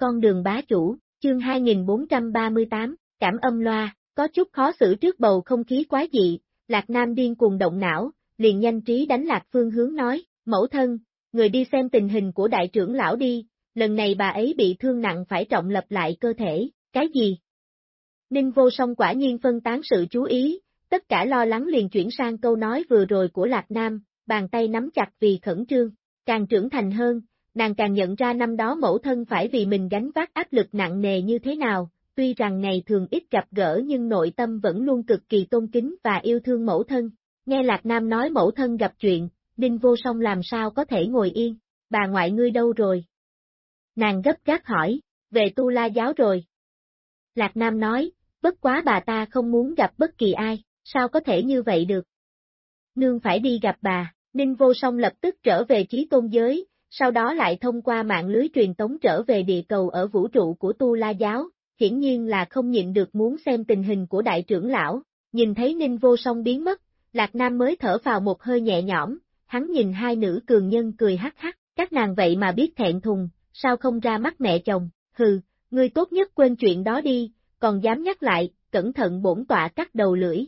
con đường bá chủ, chương 2438, cảm âm loa, có chút khó xử trước bầu không khí quá dị, Lạc Nam điên cuồng động não, liền nhanh trí đánh Lạc Phương hướng nói, mẫu thân, người đi xem tình hình của đại trưởng lão đi, lần này bà ấy bị thương nặng phải trọng lập lại cơ thể, cái gì? Ninh vô song quả nhiên phân tán sự chú ý, tất cả lo lắng liền chuyển sang câu nói vừa rồi của Lạc Nam, bàn tay nắm chặt vì khẩn trương, càng trưởng thành hơn, nàng càng nhận ra năm đó mẫu thân phải vì mình gánh vác áp lực nặng nề như thế nào, tuy rằng ngày thường ít gặp gỡ nhưng nội tâm vẫn luôn cực kỳ tôn kính và yêu thương mẫu thân. Nghe Lạc Nam nói mẫu thân gặp chuyện, ninh Vô Song làm sao có thể ngồi yên, bà ngoại ngươi đâu rồi? Nàng gấp gáp hỏi, về tu la giáo rồi. Lạc Nam nói, bất quá bà ta không muốn gặp bất kỳ ai, sao có thể như vậy được? Nương phải đi gặp bà, Ninh Vô Song lập tức trở về trí tôn giới, sau đó lại thông qua mạng lưới truyền tống trở về địa cầu ở vũ trụ của Tu La Giáo, hiển nhiên là không nhịn được muốn xem tình hình của đại trưởng lão, nhìn thấy Ninh Vô Song biến mất, Lạc Nam mới thở vào một hơi nhẹ nhõm, hắn nhìn hai nữ cường nhân cười hắc hắc, các nàng vậy mà biết thẹn thùng, sao không ra mắt mẹ chồng, hừ, ngươi tốt nhất quên chuyện đó đi, còn dám nhắc lại, cẩn thận bổn tọa cắt đầu lưỡi.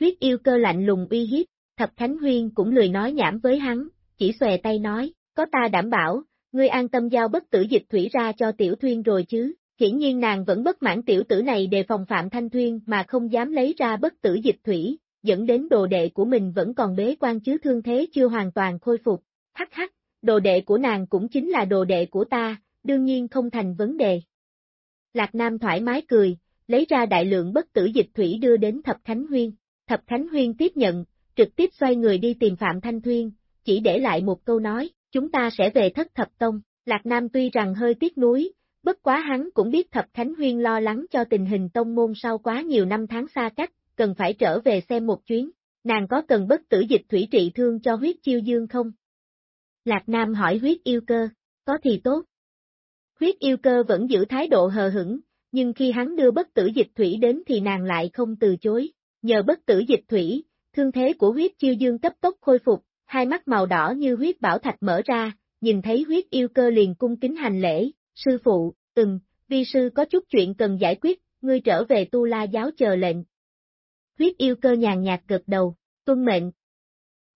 Huyết yêu cơ lạnh lùng uy hiếp, Thập thánh Huyên cũng lười nói nhảm với hắn, chỉ xòe tay nói, có ta đảm bảo, ngươi an tâm giao bất tử dịch thủy ra cho tiểu thuyên rồi chứ, hiển nhiên nàng vẫn bất mãn tiểu tử này đề phòng Phạm Thanh Thuyên mà không dám lấy ra bất tử dịch thủy, dẫn đến đồ đệ của mình vẫn còn bế quan chứ thương thế chưa hoàn toàn khôi phục, hắc hắc, đồ đệ của nàng cũng chính là đồ đệ của ta, đương nhiên không thành vấn đề. Lạc Nam thoải mái cười, lấy ra đại lượng bất tử dịch thủy đưa đến Thập Khánh Huyên, Thập Khánh Huyên tiếp nhận, trực tiếp xoay người đi tìm Phạm Thanh Thuyên, chỉ để lại một câu nói, chúng ta sẽ về thất thập tông, Lạc Nam tuy rằng hơi tiếc nuối, bất quá hắn cũng biết Thập Khánh Huyên lo lắng cho tình hình tông môn sau quá nhiều năm tháng xa cách, cần phải trở về xem một chuyến, nàng có cần bất tử dịch thủy trị thương cho huyết chiêu dương không? Lạc Nam hỏi huyết yêu cơ, có thì tốt. Huyết yêu cơ vẫn giữ thái độ hờ hững, nhưng khi hắn đưa bất tử dịch thủy đến thì nàng lại không từ chối, nhờ bất tử dịch thủy, thương thế của huyết chiêu dương cấp tốc khôi phục, hai mắt màu đỏ như huyết bảo thạch mở ra, nhìn thấy huyết yêu cơ liền cung kính hành lễ, sư phụ, từng, vi sư có chút chuyện cần giải quyết, ngươi trở về tu la giáo chờ lệnh. Huyết yêu cơ nhàn nhạt gật đầu, tuân mệnh.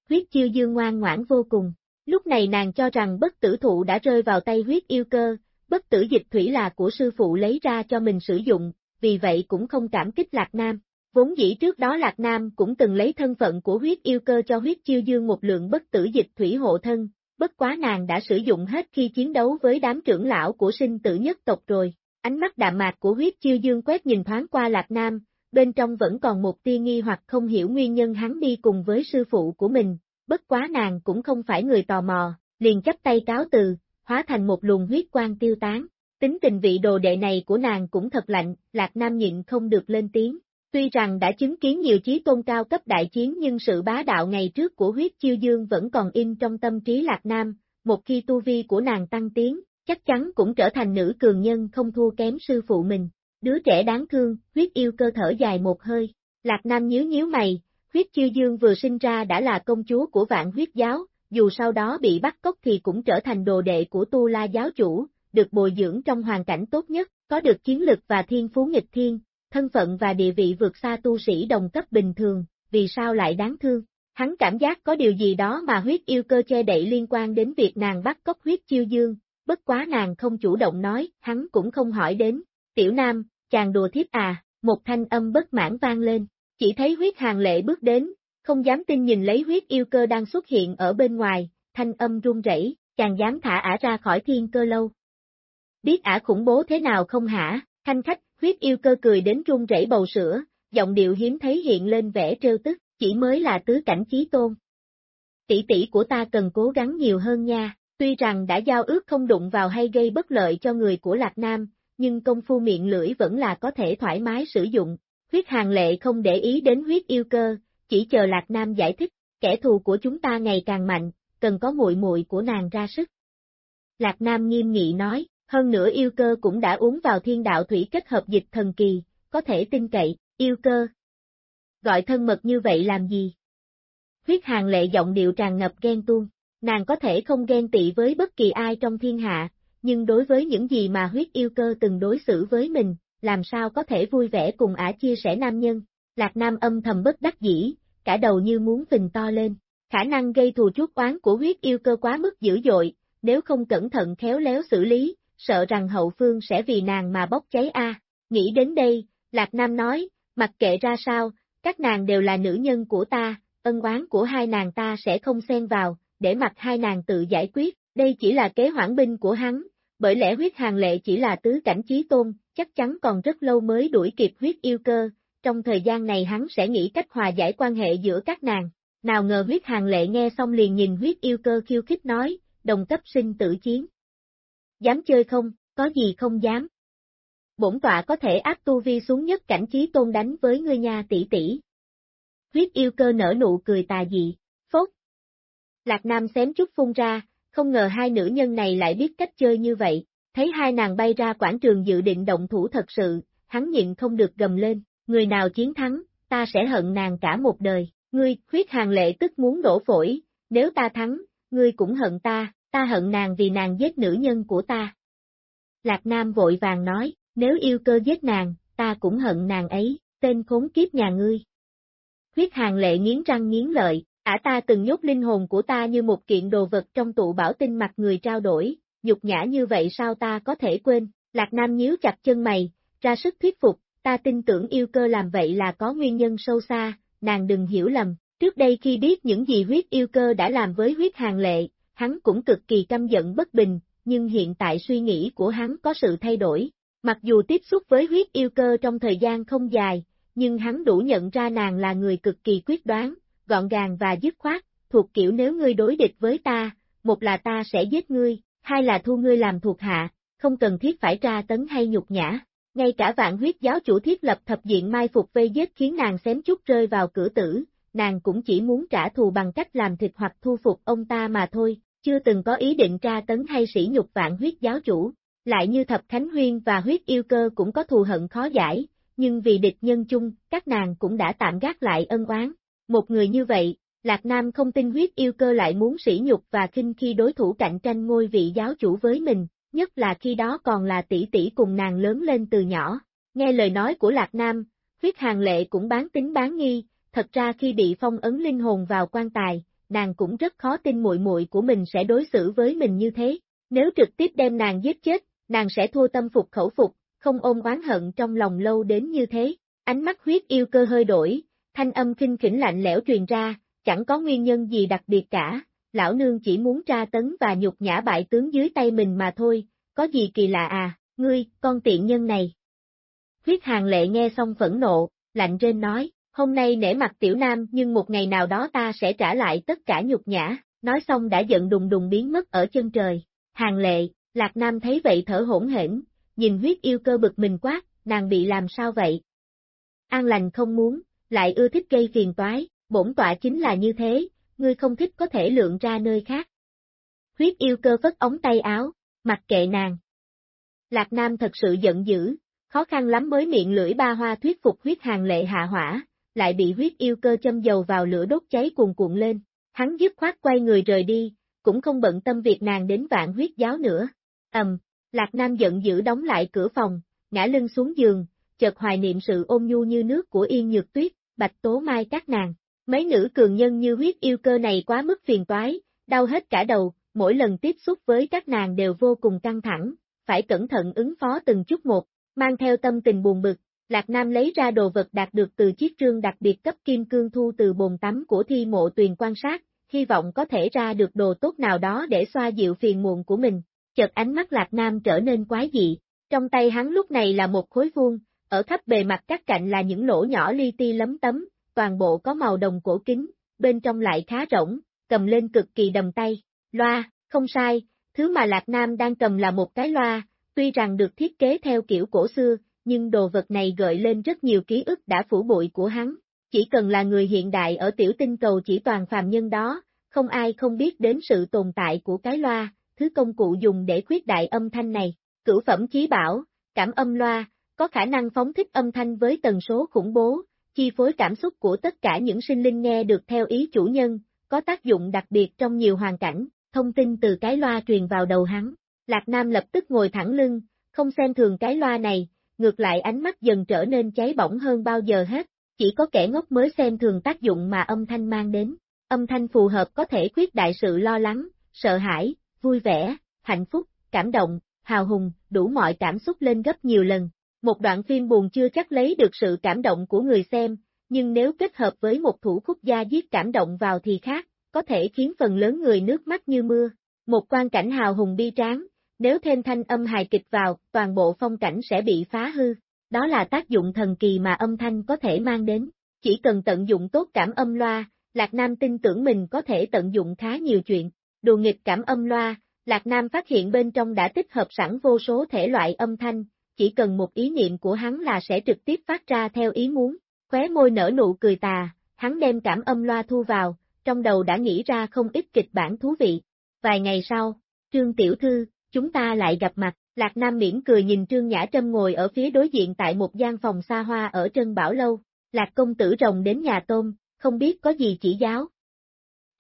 Huyết chiêu dương ngoan ngoãn vô cùng, lúc này nàng cho rằng bất tử thụ đã rơi vào tay huyết yêu cơ, bất tử dịch thủy là của sư phụ lấy ra cho mình sử dụng, vì vậy cũng không cảm kích Lạc Nam. Vốn dĩ trước đó Lạc Nam cũng từng lấy thân phận của huyết yêu cơ cho huyết chiêu dương một lượng bất tử dịch thủy hộ thân, bất quá nàng đã sử dụng hết khi chiến đấu với đám trưởng lão của sinh tử nhất tộc rồi. Ánh mắt đạm mạc của huyết chiêu dương quét nhìn thoáng qua Lạc Nam, bên trong vẫn còn một tia nghi hoặc không hiểu nguyên nhân hắn đi cùng với sư phụ của mình, bất quá nàng cũng không phải người tò mò, liền chấp tay cáo từ, hóa thành một luồng huyết quang tiêu tán. Tính tình vị đồ đệ này của nàng cũng thật lạnh, Lạc Nam nhịn không được lên tiếng, Tuy rằng đã chứng kiến nhiều chí tôn cao cấp đại chiến nhưng sự bá đạo ngày trước của huyết chiêu dương vẫn còn in trong tâm trí Lạc Nam, một khi tu vi của nàng tăng tiến, chắc chắn cũng trở thành nữ cường nhân không thua kém sư phụ mình. Đứa trẻ đáng thương, huyết yêu cơ thở dài một hơi, Lạc Nam nhíu nhíu mày, huyết chiêu dương vừa sinh ra đã là công chúa của vạn huyết giáo, dù sau đó bị bắt cóc thì cũng trở thành đồ đệ của tu la giáo chủ, được bồi dưỡng trong hoàn cảnh tốt nhất, có được chiến lực và thiên phú nghịch thiên, thân phận và địa vị vượt xa tu sĩ đồng cấp bình thường, vì sao lại đáng thương? Hắn cảm giác có điều gì đó mà huyết yêu cơ che đậy liên quan đến việc nàng bắt cóc huyết chiêu dương, bất quá nàng không chủ động nói, hắn cũng không hỏi đến. Tiểu Nam, chàng đùa thiếp à, một thanh âm bất mãn vang lên, chỉ thấy huyết hàng lệ bước đến, không dám tin nhìn lấy huyết yêu cơ đang xuất hiện ở bên ngoài, thanh âm run rẩy, chàng dám thả ả ra khỏi thiên cơ lâu. Biết ả khủng bố thế nào không hả, thanh khách Huyết yêu cơ cười đến run rẩy bầu sữa, giọng điệu hiếm thấy hiện lên vẻ trêu tức, chỉ mới là tứ cảnh chí tôn. Tỷ tỷ của ta cần cố gắng nhiều hơn nha, tuy rằng đã giao ước không đụng vào hay gây bất lợi cho người của Lạc Nam, nhưng công phu miệng lưỡi vẫn là có thể thoải mái sử dụng. Huyết hàng lệ không để ý đến huyết yêu cơ, chỉ chờ Lạc Nam giải thích, kẻ thù của chúng ta ngày càng mạnh, cần có muội muội của nàng ra sức. Lạc Nam nghiêm nghị nói, hơn nữa yêu cơ cũng đã uống vào thiên đạo thủy kết hợp dịch thần kỳ, có thể tin cậy, yêu cơ. Gọi thân mật như vậy làm gì? Huyết hàng lệ giọng điệu tràn ngập ghen tuông, nàng có thể không ghen tị với bất kỳ ai trong thiên hạ, nhưng đối với những gì mà huyết yêu cơ từng đối xử với mình, làm sao có thể vui vẻ cùng ả chia sẻ nam nhân. Lạc Nam âm thầm bất đắc dĩ, cả đầu như muốn phình to lên. Khả năng gây thù chuốc oán của huyết yêu cơ quá mức dữ dội, nếu không cẩn thận khéo léo xử lý, sợ rằng hậu phương sẽ vì nàng mà bốc cháy a. Nghĩ đến đây, Lạc Nam nói, mặc kệ ra sao, các nàng đều là nữ nhân của ta, ân oán của hai nàng ta sẽ không xen vào, để mặc hai nàng tự giải quyết, đây chỉ là kế hoãn binh của hắn, bởi lẽ huyết hàng lệ chỉ là tứ cảnh trí tôn, chắc chắn còn rất lâu mới đuổi kịp huyết yêu cơ, trong thời gian này hắn sẽ nghĩ cách hòa giải quan hệ giữa các nàng. Nào ngờ huyết hàng lệ nghe xong liền nhìn huyết yêu cơ khiêu khích nói, đồng cấp sinh tử chiến. Dám chơi không, có gì không dám. Bổn tọa có thể áp tu vi xuống nhất cảnh trí tôn đánh với ngươi nha tỷ tỷ. Huyết yêu cơ nở nụ cười tà dị, phốt. Lạc Nam xém chút phun ra, không ngờ hai nữ nhân này lại biết cách chơi như vậy, thấy hai nàng bay ra quảng trường dự định động thủ thật sự, hắn nhịn không được gầm lên, người nào chiến thắng, ta sẽ hận nàng cả một đời, ngươi, huyết hàng lệ tức muốn đổ phổi, nếu ta thắng, ngươi cũng hận ta, ta hận nàng vì nàng giết nữ nhân của ta. Lạc Nam vội vàng nói, nếu yêu cơ giết nàng, ta cũng hận nàng ấy, tên khốn kiếp nhà ngươi. Huyết hàng lệ nghiến răng nghiến lợi, ả ta từng nhốt linh hồn của ta như một kiện đồ vật trong tụ bảo tinh mặt người trao đổi, nhục nhã như vậy sao ta có thể quên, Lạc Nam nhíu chặt chân mày, ra sức thuyết phục, ta tin tưởng yêu cơ làm vậy là có nguyên nhân sâu xa, nàng đừng hiểu lầm, trước đây khi biết những gì huyết yêu cơ đã làm với huyết hàng lệ, hắn cũng cực kỳ căm giận bất bình, nhưng hiện tại suy nghĩ của hắn có sự thay đổi, mặc dù tiếp xúc với huyết yêu cơ trong thời gian không dài, nhưng hắn đủ nhận ra nàng là người cực kỳ quyết đoán, gọn gàng và dứt khoát, thuộc kiểu nếu ngươi đối địch với ta, một là ta sẽ giết ngươi, hai là thu ngươi làm thuộc hạ, không cần thiết phải tra tấn hay nhục nhã. Ngay cả vạn huyết giáo chủ thiết lập thập diện mai phục vây giết khiến nàng xém chút rơi vào cửa tử, nàng cũng chỉ muốn trả thù bằng cách làm thịt hoặc thu phục ông ta mà thôi, chưa từng có ý định tra tấn hay sỉ nhục vạn huyết giáo chủ. Lại như Thập Khánh Huyên và huyết yêu cơ cũng có thù hận khó giải, nhưng vì địch nhân chung, các nàng cũng đã tạm gác lại ân oán. Một người như vậy, Lạc Nam không tin huyết yêu cơ lại muốn sỉ nhục và khinh khi đối thủ cạnh tranh ngôi vị giáo chủ với mình, nhất là khi đó còn là tỷ tỷ cùng nàng lớn lên từ nhỏ. Nghe lời nói của Lạc Nam, huyết hàng lệ cũng bán tính bán nghi, thật ra khi bị phong ấn linh hồn vào quan tài, nàng cũng rất khó tin muội muội của mình sẽ đối xử với mình như thế. Nếu trực tiếp đem nàng giết chết, nàng sẽ thua tâm phục khẩu phục, không ôm oán hận trong lòng lâu đến như thế. Ánh mắt huyết yêu cơ hơi đổi, thanh âm kinh khỉnh lạnh lẽo truyền ra, chẳng có nguyên nhân gì đặc biệt cả, lão nương chỉ muốn tra tấn và nhục nhã bại tướng dưới tay mình mà thôi, có gì kỳ lạ à, ngươi, con tiện nhân này. Huyết hàng lệ nghe xong phẫn nộ, lạnh rên nói, hôm nay nể mặt tiểu nam nhưng một ngày nào đó ta sẽ trả lại tất cả nhục nhã, nói xong đã giận đùng đùng biến mất ở chân trời. Hàng lệ, Lạc Nam thấy vậy thở hỗn hển, nhìn huyết yêu cơ bực mình quát, nàng bị làm sao vậy? An lành không muốn, lại ưa thích gây phiền toái, bổn tọa chính là như thế, ngươi không thích có thể lượng ra nơi khác. Huyết yêu cơ vất ống tay áo, mặc kệ nàng. Lạc Nam thật sự giận dữ, khó khăn lắm mới miệng lưỡi ba hoa thuyết phục huyết hàng lệ hạ hỏa, lại bị huyết yêu cơ châm dầu vào lửa đốt cháy cuồn cuộn lên. Hắn dứt khoát quay người rời đi, cũng không bận tâm việc nàng đến vạn huyết giáo nữa. Ầm, Lạc Nam giận dữ đóng lại cửa phòng, ngã lưng xuống giường, chợt hoài niệm sự ôn nhu như nước của yên nhược tuyết, bạch tố mai các nàng. Mấy nữ cường nhân như huyết yêu cơ này quá mức phiền toái, đau hết cả đầu, mỗi lần tiếp xúc với các nàng đều vô cùng căng thẳng, phải cẩn thận ứng phó từng chút một, mang theo tâm tình buồn bực. Lạc Nam lấy ra đồ vật đạt được từ chiếc trương đặc biệt cấp kim cương thu từ bồn tắm của thi mộ tuyền quan sát, hy vọng có thể ra được đồ tốt nào đó để xoa dịu phiền muộn của mình. Chợt ánh mắt Lạc Nam trở nên quái dị, trong tay hắn lúc này là một khối vuông, ở khắp bề mặt các cạnh là những lỗ nhỏ li ti lấm tấm, toàn bộ có màu đồng cổ kính, bên trong lại khá rỗng, cầm lên cực kỳ đầm tay. Loa, không sai, thứ mà Lạc Nam đang cầm là một cái loa, tuy rằng được thiết kế theo kiểu cổ xưa, nhưng đồ vật này gợi lên rất nhiều ký ức đã phủ bụi của hắn. Chỉ cần là người hiện đại ở tiểu tinh cầu chỉ toàn phàm nhân đó, không ai không biết đến sự tồn tại của cái loa, thứ công cụ dùng để khuyết đại âm thanh này. Cửu phẩm chí bảo, cảm âm loa, có khả năng phóng thích âm thanh với tần số khủng bố, chi phối cảm xúc của tất cả những sinh linh nghe được theo ý chủ nhân, có tác dụng đặc biệt trong nhiều hoàn cảnh, thông tin từ cái loa truyền vào đầu hắn, Lạc Nam lập tức ngồi thẳng lưng, không xem thường cái loa này, ngược lại ánh mắt dần trở nên cháy bỏng hơn bao giờ hết, chỉ có kẻ ngốc mới xem thường tác dụng mà âm thanh mang đến. Âm thanh phù hợp có thể quyết đại sự lo lắng, sợ hãi, vui vẻ, hạnh phúc, cảm động, hào hùng, đủ mọi cảm xúc lên gấp nhiều lần. Một đoạn phim buồn chưa chắc lấy được sự cảm động của người xem, nhưng nếu kết hợp với một thủ khúc gia giết cảm động vào thì khác, có thể khiến phần lớn người nước mắt như mưa. Một quan cảnh hào hùng bi tráng, nếu thêm thanh âm hài kịch vào, toàn bộ phong cảnh sẽ bị phá hư. Đó là tác dụng thần kỳ mà âm thanh có thể mang đến. Chỉ cần tận dụng tốt cảm âm loa, Lạc Nam tin tưởng mình có thể tận dụng khá nhiều chuyện. Đùa nghịch cảm âm loa, Lạc Nam phát hiện bên trong đã tích hợp sẵn vô số thể loại âm thanh, chỉ cần một ý niệm của hắn là sẽ trực tiếp phát ra theo ý muốn. Khóe môi nở nụ cười tà, hắn đem cảm âm loa thu vào, trong đầu đã nghĩ ra không ít kịch bản thú vị. Vài ngày sau, Trương Tiểu Thư, chúng ta lại gặp mặt, Lạc Nam mỉm cười nhìn Trương Nhã Trâm ngồi ở phía đối diện tại một gian phòng xa hoa ở Trân Bảo Lâu, Lạc công tử rồng đến nhà tôm, không biết có gì chỉ giáo.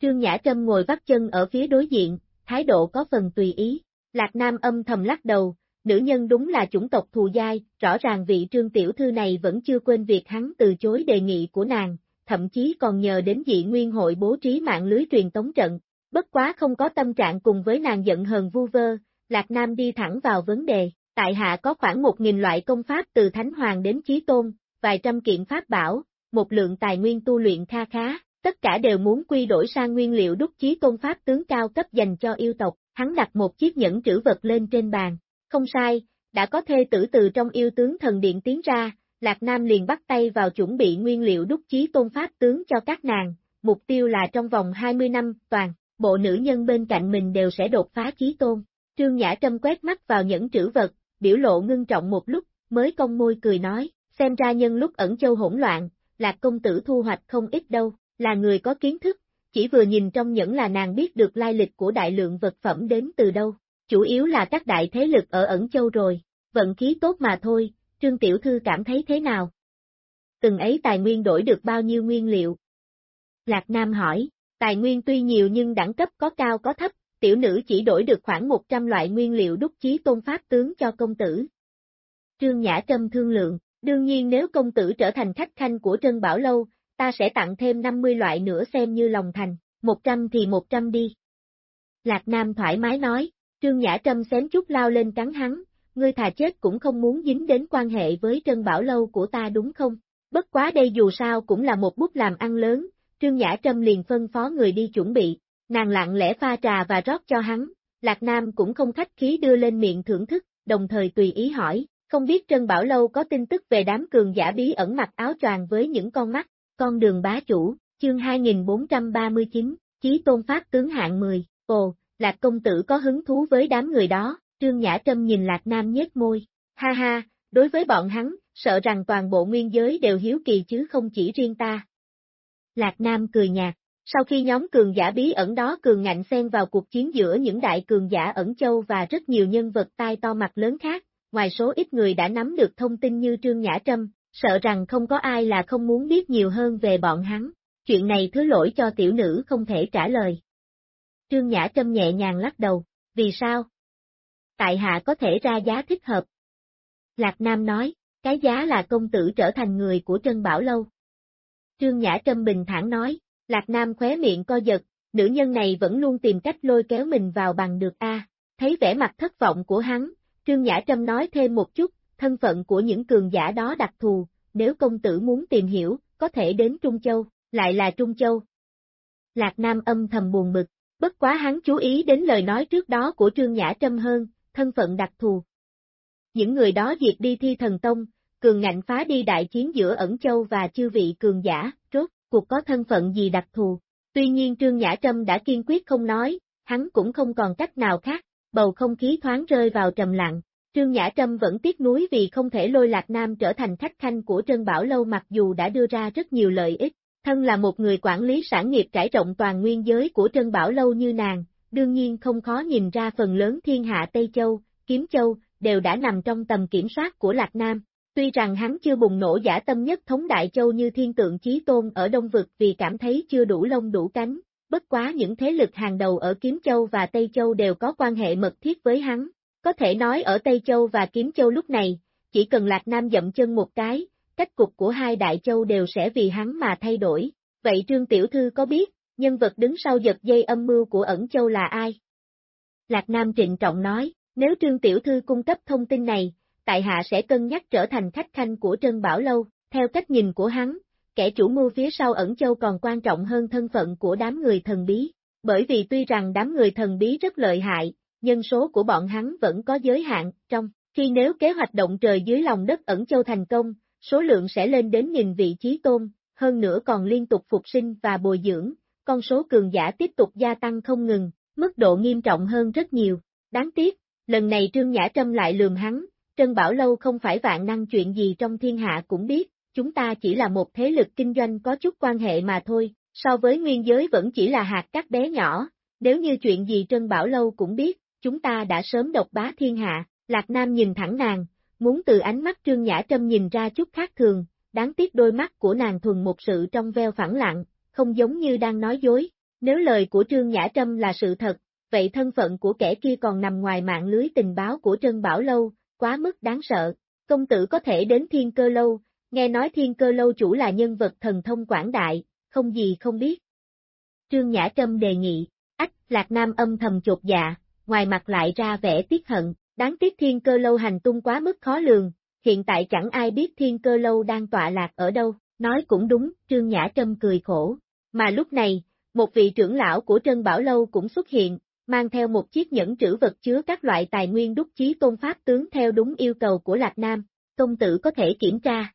Trương Nhã Trâm ngồi vắt chân ở phía đối diện, thái độ có phần tùy ý, Lạc Nam âm thầm lắc đầu, nữ nhân đúng là chủng tộc thù dai, rõ ràng vị trương tiểu thư này vẫn chưa quên việc hắn từ chối đề nghị của nàng, thậm chí còn nhờ đến dị nguyên hội bố trí mạng lưới truyền tống trận, bất quá không có tâm trạng cùng với nàng giận hờn vu vơ, Lạc Nam đi thẳng vào vấn đề, tại hạ có khoảng một nghìn loại công pháp từ Thánh Hoàng đến Chí Tôn, vài trăm kiện pháp bảo, một lượng tài nguyên tu luyện kha khá, tất cả đều muốn quy đổi sang nguyên liệu đúc Chí Tôn pháp tướng cao cấp dành cho yêu tộc, hắn đặt một chiếc nhẫn trữ vật lên trên bàn, không sai, đã có thê tử từ trong yêu tướng thần điện tiến ra, Lạc Nam liền bắt tay vào chuẩn bị nguyên liệu đúc chí tôn pháp tướng cho các nàng, mục tiêu là trong vòng 20 năm, toàn, bộ nữ nhân bên cạnh mình đều sẽ đột phá chí tôn. Trương Nhã Trâm quét mắt vào những trữ vật, biểu lộ ngưng trọng một lúc, mới cong môi cười nói, xem ra nhân lúc ẩn châu hỗn loạn, Lạc công tử thu hoạch không ít đâu, là người có kiến thức, chỉ vừa nhìn trong nhẫn là nàng biết được lai lịch của đại lượng vật phẩm đến từ đâu, chủ yếu là các đại thế lực ở ẩn châu rồi, vận khí tốt mà thôi, Trương Tiểu Thư cảm thấy thế nào? Từng ấy tài nguyên đổi được bao nhiêu nguyên liệu? Lạc Nam hỏi, tài nguyên tuy nhiều nhưng đẳng cấp có cao có thấp, tiểu nữ chỉ đổi được khoảng 100 loại nguyên liệu đúc chí tôn pháp tướng cho công tử. Trương Nhã Trâm thương lượng, đương nhiên nếu công tử trở thành khách khanh của Trân Bảo Lâu, ta sẽ tặng thêm 50 loại nữa xem như lòng thành, 100 thì 100 đi. Lạc Nam thoải mái nói, Trương Nhã Trâm xém chút lao lên cắn hắn, ngươi thà chết cũng không muốn dính đến quan hệ với Trân Bảo Lâu của ta đúng không? Bất quá đây dù sao cũng là một bút làm ăn lớn, Trương Nhã Trâm liền phân phó người đi chuẩn bị, nàng lặng lẽ pha trà và rót cho hắn, Lạc Nam cũng không khách khí đưa lên miệng thưởng thức, đồng thời tùy ý hỏi, không biết Trân Bảo Lâu có tin tức về đám cường giả bí ẩn mặc áo choàng với những con mắt, con đường bá chủ, chương 2439, Chí Tôn Pháp tướng hạng 10, ồ, Lạc công tử có hứng thú với đám người đó, Trương Nhã Trâm nhìn Lạc Nam nhếch môi, ha ha, đối với bọn hắn, sợ rằng toàn bộ nguyên giới đều hiếu kỳ chứ không chỉ riêng ta. Lạc Nam cười nhạt, sau khi nhóm cường giả bí ẩn đó cường ngạnh xen vào cuộc chiến giữa những đại cường giả ẩn châu và rất nhiều nhân vật tai to mặt lớn khác, ngoài số ít người đã nắm được thông tin như Trương Nhã Trâm, sợ rằng không có ai là không muốn biết nhiều hơn về bọn hắn. Chuyện này thứ lỗi cho tiểu nữ không thể trả lời. Trương Nhã Trâm nhẹ nhàng lắc đầu, vì sao? Tại hạ có thể ra giá thích hợp. Lạc Nam nói, cái giá là công tử trở thành người của Trân Bảo Lâu. Trương Nhã Trâm bình thản nói, Lạc Nam khóe miệng co giật, nữ nhân này vẫn luôn tìm cách lôi kéo mình vào bằng được a. Thấy vẻ mặt thất vọng của hắn, Trương Nhã Trâm nói thêm một chút, thân phận của những cường giả đó đặc thù, nếu công tử muốn tìm hiểu, có thể đến Trung Châu, lại là Trung Châu. Lạc Nam âm thầm buồn bực, Bất quá hắn chú ý đến lời nói trước đó của Trương Nhã Trâm hơn, thân phận đặc thù. Những người đó diệt đi thi thần tông, cường ngạnh phá đi đại chiến giữa ẩn châu và chư vị cường giả, rốt, cuộc có thân phận gì đặc thù. Tuy nhiên Trương Nhã Trâm đã kiên quyết không nói, hắn cũng không còn cách nào khác, bầu không khí thoáng rơi vào trầm lặng. Trương Nhã Trâm vẫn tiếc nuối vì không thể lôi Lạc Nam trở thành khách khanh của Trân Bảo Lâu mặc dù đã đưa ra rất nhiều lợi ích, Thân là một người quản lý sản nghiệp trải rộng toàn nguyên giới của Trân Bảo Lâu như nàng, đương nhiên không khó nhìn ra phần lớn thiên hạ Tây Châu, Kiếm Châu, đều đã nằm trong tầm kiểm soát của Lạc Nam. Tuy rằng hắn chưa bùng nổ giả tâm nhất thống Đại Châu như thiên tượng chí tôn ở Đông Vực vì cảm thấy chưa đủ lông đủ cánh, bất quá những thế lực hàng đầu ở Kiếm Châu và Tây Châu đều có quan hệ mật thiết với hắn. Có thể nói ở Tây Châu và Kiếm Châu lúc này, chỉ cần Lạc Nam dậm chân một cái, cách cục của hai đại châu đều sẽ vì hắn mà thay đổi. Vậy Trương Tiểu Thư có biết, nhân vật đứng sau giật dây âm mưu của ẩn châu là ai? Lạc Nam trịnh trọng nói, nếu Trương Tiểu Thư cung cấp thông tin này, tại hạ sẽ cân nhắc trở thành khách khanh của Trân Bảo Lâu, theo cách nhìn của hắn, kẻ chủ mưu phía sau ẩn châu còn quan trọng hơn thân phận của đám người thần bí, bởi vì tuy rằng đám người thần bí rất lợi hại, nhân số của bọn hắn vẫn có giới hạn, trong khi nếu kế hoạch động trời dưới lòng đất ẩn châu thành công, số lượng sẽ lên đến nghìn vị trí tôn, hơn nữa còn liên tục phục sinh và bồi dưỡng, con số cường giả tiếp tục gia tăng không ngừng, mức độ nghiêm trọng hơn rất nhiều. Đáng tiếc, lần này Trương Nhã Trâm lại lường hắn, Trân Bảo Lâu không phải vạn năng chuyện gì trong thiên hạ cũng biết, chúng ta chỉ là một thế lực kinh doanh có chút quan hệ mà thôi, so với nguyên giới vẫn chỉ là hạt cát bé nhỏ, nếu như chuyện gì Trân Bảo Lâu cũng biết, chúng ta đã sớm độc bá thiên hạ, Lạc Nam nhìn thẳng nàng, muốn từ ánh mắt Trương Nhã Trâm nhìn ra chút khác thường, đáng tiếc đôi mắt của nàng thuần một sự trong veo phẳng lặng, không giống như đang nói dối. Nếu lời của Trương Nhã Trâm là sự thật, vậy thân phận của kẻ kia còn nằm ngoài mạng lưới tình báo của Trân Bảo Lâu, quá mức đáng sợ. Công tử có thể đến Thiên Cơ Lâu, nghe nói Thiên Cơ Lâu chủ là nhân vật thần thông quảng đại, không gì không biết. Trương Nhã Trâm đề nghị, ách, Lạc Nam âm thầm chột dạ, ngoài mặt lại ra vẻ tiếc hận, đáng tiếc Thiên Cơ Lâu hành tung quá mức khó lường, hiện tại chẳng ai biết Thiên Cơ Lâu đang tọa lạc ở đâu, nói cũng đúng, Trương Nhã Trâm cười khổ. Mà lúc này, một vị trưởng lão của Trân Bảo Lâu cũng xuất hiện, mang theo một chiếc nhẫn trữ vật chứa các loại tài nguyên đúc chí tôn pháp tướng theo đúng yêu cầu của Lạc Nam, công tử có thể kiểm tra.